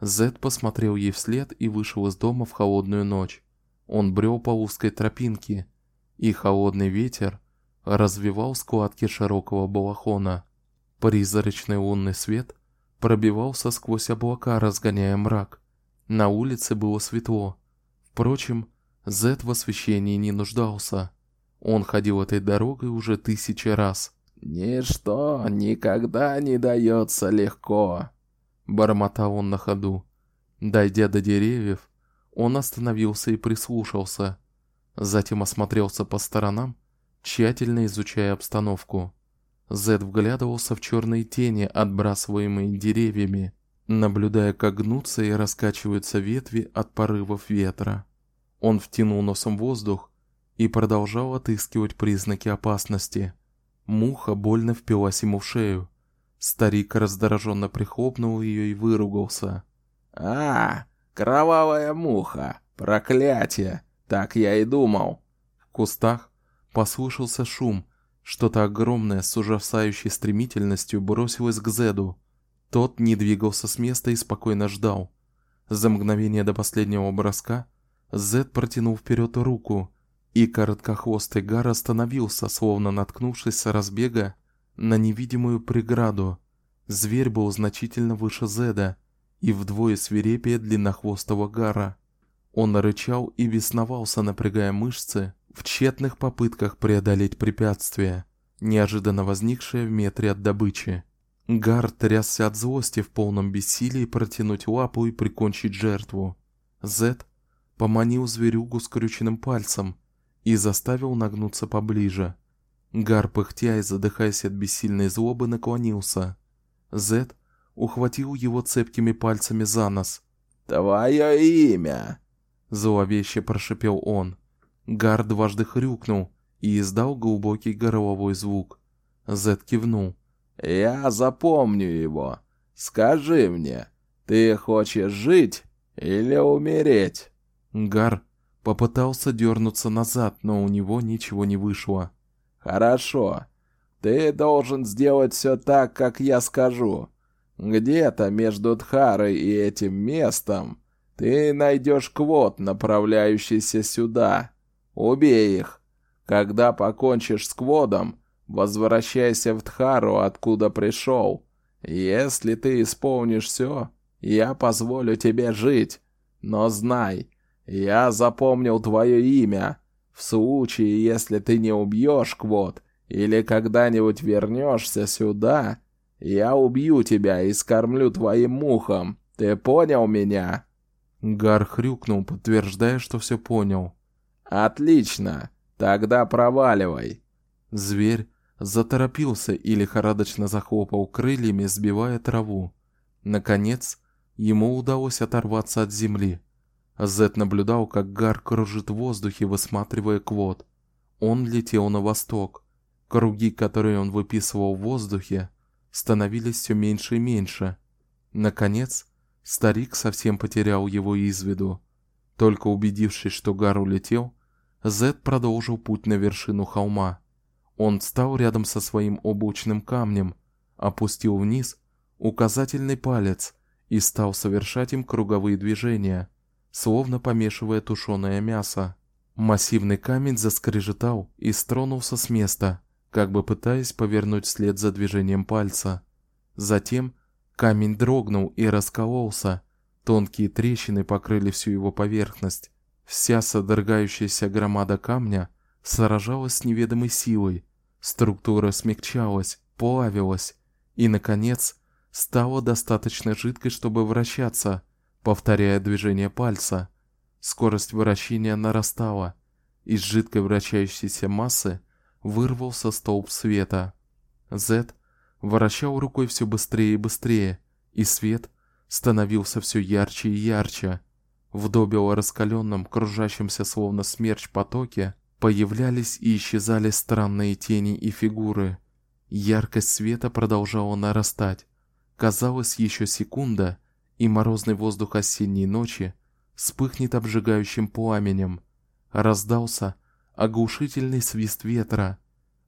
Зед посмотрел ей вслед и вышел из дома в холодную ночь. Он брел по узкой тропинке, и холодный ветер развивал складки широкого балахона. Призрачный лунный свет пробивался сквозь облака, разгоняя мрак. На улице было светло. Впрочем, Зет в освещении не нуждался. Он ходил этой дорогой уже тысячи раз. Ничто никогда не дается легко, бормотал он на ходу. Дойдя до деревьев, он остановился и прислушался. Затем осмотрелся по сторонам, тщательно изучая обстановку. Зед вглядывался в черные тени, отбрасываемые деревьями, наблюдая, как гнутся и раскачиваются ветви от порывов ветра. Он втянул носом воздух и продолжал отыскивать признаки опасности. Муха больно впилась ему в шею. Старик раздраженно прихлопнул ее и выругался. А, кровавая муха, проклятие. Так я и думал. В кустах послышался шум. Что-то огромное с ужасающей стремительностью бросилось к Зеду. Тот не двигался с места и спокойно ждал. За мгновение до последнего броска Зед протянул вперед руку И короткохвостый Гар остановился, словно наткнувшись с разбега на невидимую преграду. Зверь был значительно выше Зеда и вдвое свирепее длиннохвостого Гара. Он рычал и бесновался, напрягая мышцы в тщетных попытках преодолеть препятствие, неожиданно возникшее в метре от добычи. Гар трясся от злости в полном бессилии протянуть лапу и прикончить жертву. Зед поманил зверюгу скрюченным пальцем и заставил нагнуться поближе. Гар, пыхтя и задыхаясь от бессильной злобы, наклонился. Зед ухватил его цепкими пальцами за нос. «Твое имя!» — зловеще прошипел он. Гар дважды хрюкнул и издал глубокий горловой звук. Зед кивнул. Я запомню его. Скажи мне, ты хочешь жить или умереть? Гар попытался дернуться назад, но у него ничего не вышло. Хорошо. Ты должен сделать все так, как я скажу. Где-то между Тхарой и этим местом ты найдешь квот, направляющийся сюда. Убей их. Когда покончишь с кводом, Возвращайся в Тхару, откуда пришел. Если ты исполнишь все, я позволю тебе жить. Но знай, я запомнил твое имя. В случае, если ты не убьешь Квот или когда-нибудь вернешься сюда, я убью тебя и скормлю твоим мухам. Ты понял меня?» Гар хрюкнул, подтверждая, что все понял. «Отлично. Тогда проваливай». Зверь заторопился и лихорадочно захлопал крыльями, сбивая траву. Наконец, ему удалось оторваться от земли. Зет наблюдал, как Гар кружит в воздухе, высматривая Квот. Он летел на восток. Круги, которые он выписывал в воздухе, становились все меньше и меньше. Наконец, старик совсем потерял его из виду. Только убедившись, что Гар улетел, Зет продолжил путь на вершину холма. Он встал рядом со своим обучным камнем, опустил вниз указательный палец и стал совершать им круговые движения, словно помешивая тушеное мясо. Массивный камень заскрежетал и стронулся с места, как бы пытаясь повернуть вслед за движением пальца. Затем камень дрогнул и раскололся. Тонкие трещины покрыли всю его поверхность. Вся содрогающаяся громада камня сражалась с неведомой силой. Структура смягчалась, плавилась и наконец стала достаточно жидкой, чтобы вращаться, повторяя движение пальца. Скорость вращения нарастала. Из жидкой вращающейся массы вырвался столб света. Зет вращал рукой все быстрее и быстрее, и свет становился все ярче и ярче. В добело раскаленном, кружащемся словно смерч потоке Появлялись и исчезали странные тени и фигуры. Яркость света продолжала нарастать. Казалось, еще секунда, и морозный воздух осенней ночи вспыхнет обжигающим пламенем. Раздался оглушительный свист ветра.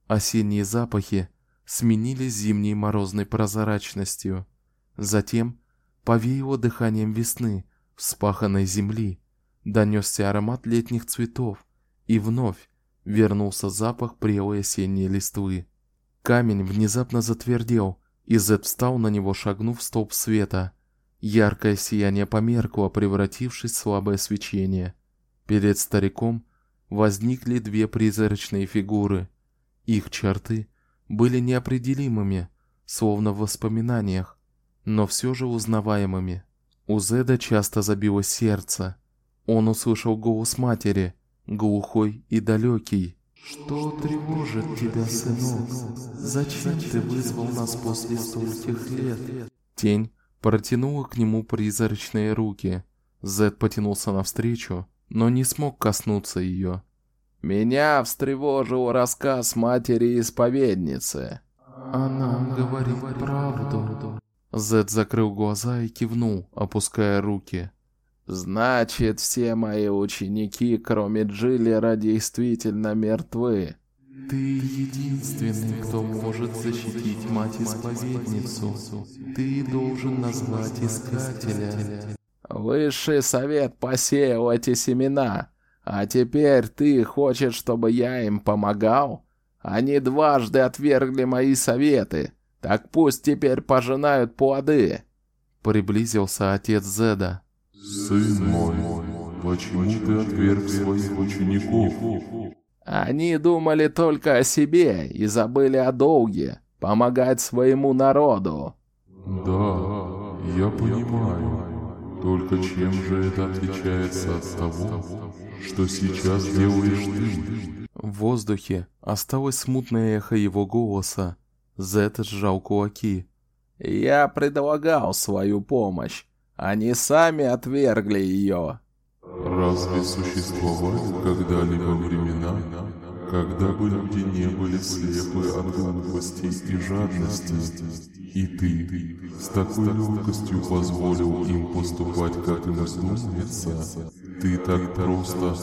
Осенние запахи сменились зимней морозной прозрачностью. Затем повеяло дыханием весны, вспаханной земли. Донесся аромат летних цветов, и вновь вернулся запах прелой осенней листвы. Камень внезапно затвердел, и Зет встал на него, шагнув в столб света. Яркое сияние померкло, превратившись в слабое свечение. Перед стариком возникли две призрачные фигуры. Их черты были неопределимыми, словно в воспоминаниях, но все же узнаваемыми. У Зеда часто забилось сердце. Он услышал голос матери, глухой и далекий. Что тревожит тебя, сынок? Зачем ты вызвал нас после стольких лет? Тень протянула к нему призрачные руки. Зед потянулся навстречу, но не смог коснуться ее. Меня встревожил рассказ матери-исповедницы. Она говорит правду. Зед закрыл глаза и кивнул, опуская руки. Значит, все мои ученики, кроме Джиллера, действительно мертвы. Ты единственный, кто может защитить мать-исповедницу. Ты должен назвать Искателя. Высший совет посеял эти семена, А теперь ты хочешь, чтобы я им помогал? Они дважды отвергли мои советы. Так пусть теперь пожинают плоды. Приблизился отец Зеда. Сын мой, почему ты отверг своих учеников? Они думали только о себе и забыли о долге, помогать своему народу. Да, я понимаю. Только чем же это отличается от того, что сейчас делаешь ты? В воздухе осталось смутное эхо его голоса. Зет сжал кулаки. Я предлагал свою помощь. Они сами отвергли ее. Разве существовали когда-либо времена, когда бы люди не были слепы от глупости и жадности, и ты с такой легкостью позволил им поступать, как им вздумается? Ты так просто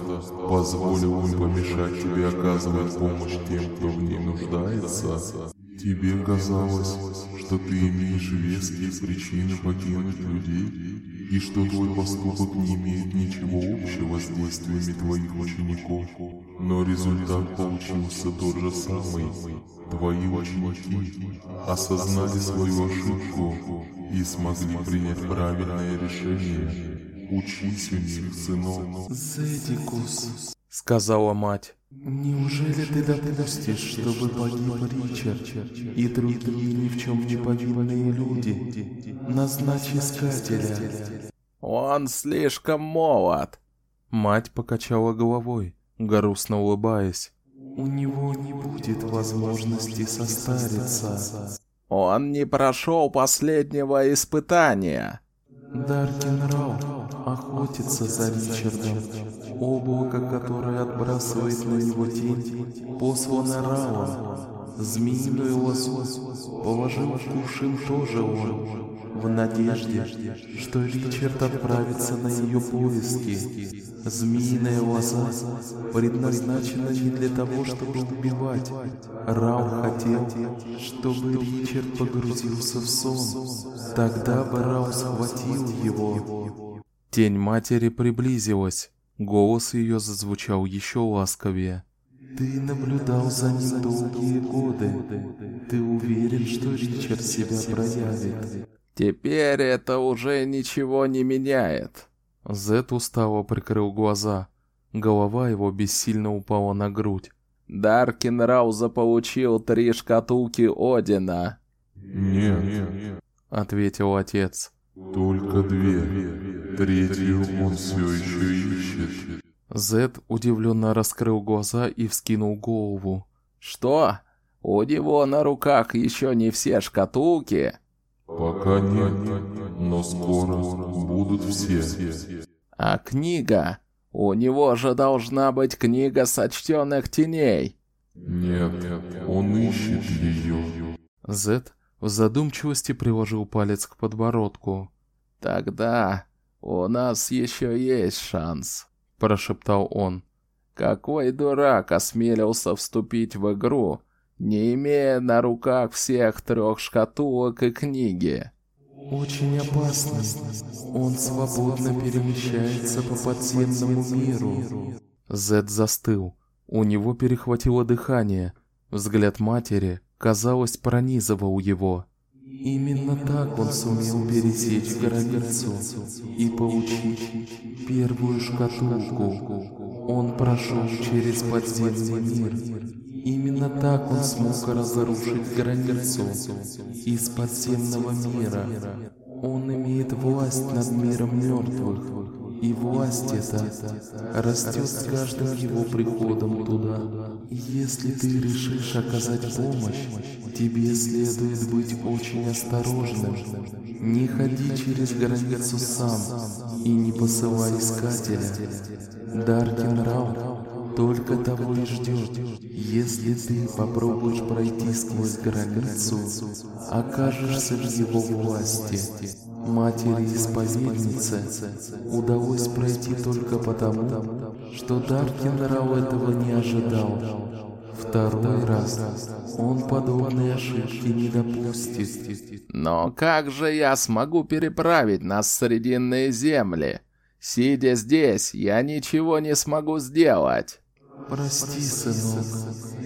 позволил им помешать тебе оказывать помощь тем, кто в ней нуждается? Тебе казалось, что ты имеешь веские причины покинуть людей, и что твой поступок не имеет ничего общего с действиями твоих учеников. Но результат получился тот же самый. Твои ученики осознали свою ошибку и смогли принять правильное решение. Учись у них, сынок. Зедикус, сказала мать. Неужели ты допустишь, чтобы погиб Ричард и другие ни в чем не повинные люди? Назначь искателя. Он слишком молод. Мать покачала головой, грустно улыбаясь. У него не будет возможности состариться. Он не прошел последнего испытания. Даркин Рау охотится за Ричардом. Облако, которое отбрасывает на него тень, послано Раом. Змеиную лозу положил в кувшин тоже он, в надежде, что Ричард отправится на ее поиски. Змеиная лоза предназначена не для того, чтобы убивать. Рау хотел, чтобы Ричард погрузился в сон. Тогда бы Рау схватил его. Тень матери приблизилась. Голос ее зазвучал еще ласковее. Ты наблюдал за ним долгие годы. Ты уверен, что Ричард себя проявит? Теперь это уже ничего не меняет. Зет устало прикрыл глаза. Голова его бессильно упала на грудь. Даркин Рау заполучил три шкатулки Одина. Нет, нет, ответил отец. Только две. Третью он все еще ищет. Зед удивленно раскрыл глаза и вскинул голову. Что? У него на руках еще не все шкатулки? Пока нет, но скоро будут все. А книга? У него же должна быть книга сочтенных теней. Нет, он ищет ее. Зед в задумчивости приложил палец к подбородку. Тогда у нас еще есть шанс, прошептал он. Какой дурак осмелился вступить в игру, не имея на руках всех трех шкатулок и книги. Очень опасный. Он свободно перемещается по подземному миру. Зед застыл. У него перехватило дыхание. Взгляд матери, казалось, пронизывал его. Именно так он сумел пересечь границу и получить первую шкатулку. Он прошел через подземный мир Именно так он смог разрушить границу из подземного мира. Он имеет власть над миром мертвых, и власть эта растет с каждым его приходом туда. Если ты решишь оказать помощь, тебе следует быть очень осторожным. Не ходи через границу сам и не посылай искателя. Даркин Рау только того и ждет. Если ты попробуешь пройти сквозь границу, окажешься в его власти. Матери-исповеднице удалось пройти только потому, что Даркин этого не ожидал. Второй раз он подобной ошибки не допустит. Но как же я смогу переправить нас в Срединные земли? Сидя здесь, я ничего не смогу сделать. Прости, сынок,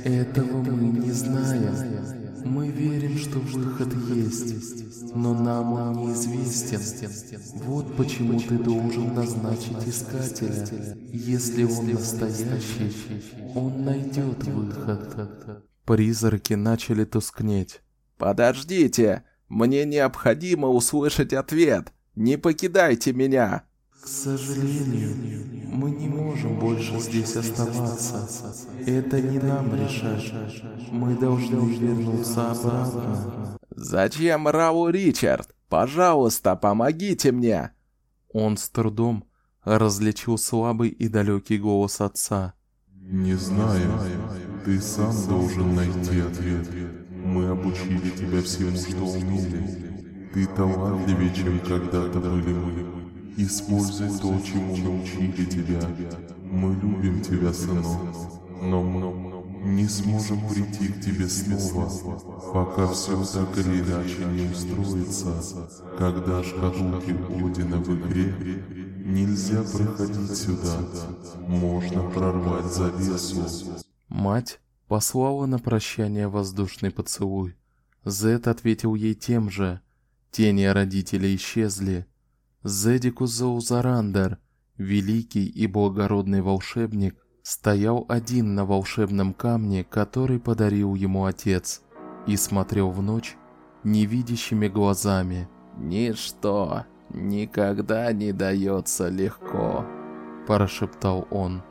этого мы не знаем. Мы верим, что выход есть, но нам он неизвестен. Вот почему ты должен назначить искателя. Если он настоящий, он найдет выход. Призраки начали тускнеть. Подождите, мне необходимо услышать ответ. Не покидайте меня. К сожалению, мы не можем больше здесь оставаться. Это не нам решать. Мы должны вернуться обратно. Зачем Рау Ричард? Пожалуйста, помогите мне. Он с трудом различил слабый и далекий голос отца. Не знаю, ты сам должен найти ответ. Мы обучили тебя всему, что умели. Ты талантливее, чем когда-то были мы. Используй то, чему научили тебя. Мы любим тебя, сынок, но не сможем прийти к тебе снова, пока все так или иначе не устроится. Когда шкатулки Одина в игре, нельзя проходить сюда. Можно прорвать завесу. Мать послала на прощание воздушный поцелуй. Зет ответил ей тем же. Тени родителей исчезли, Зедикус Заузарандер, великий и благородный волшебник, стоял один на волшебном камне, который подарил ему отец, и смотрел в ночь невидящими глазами. Ничто никогда не дается легко, прошептал он.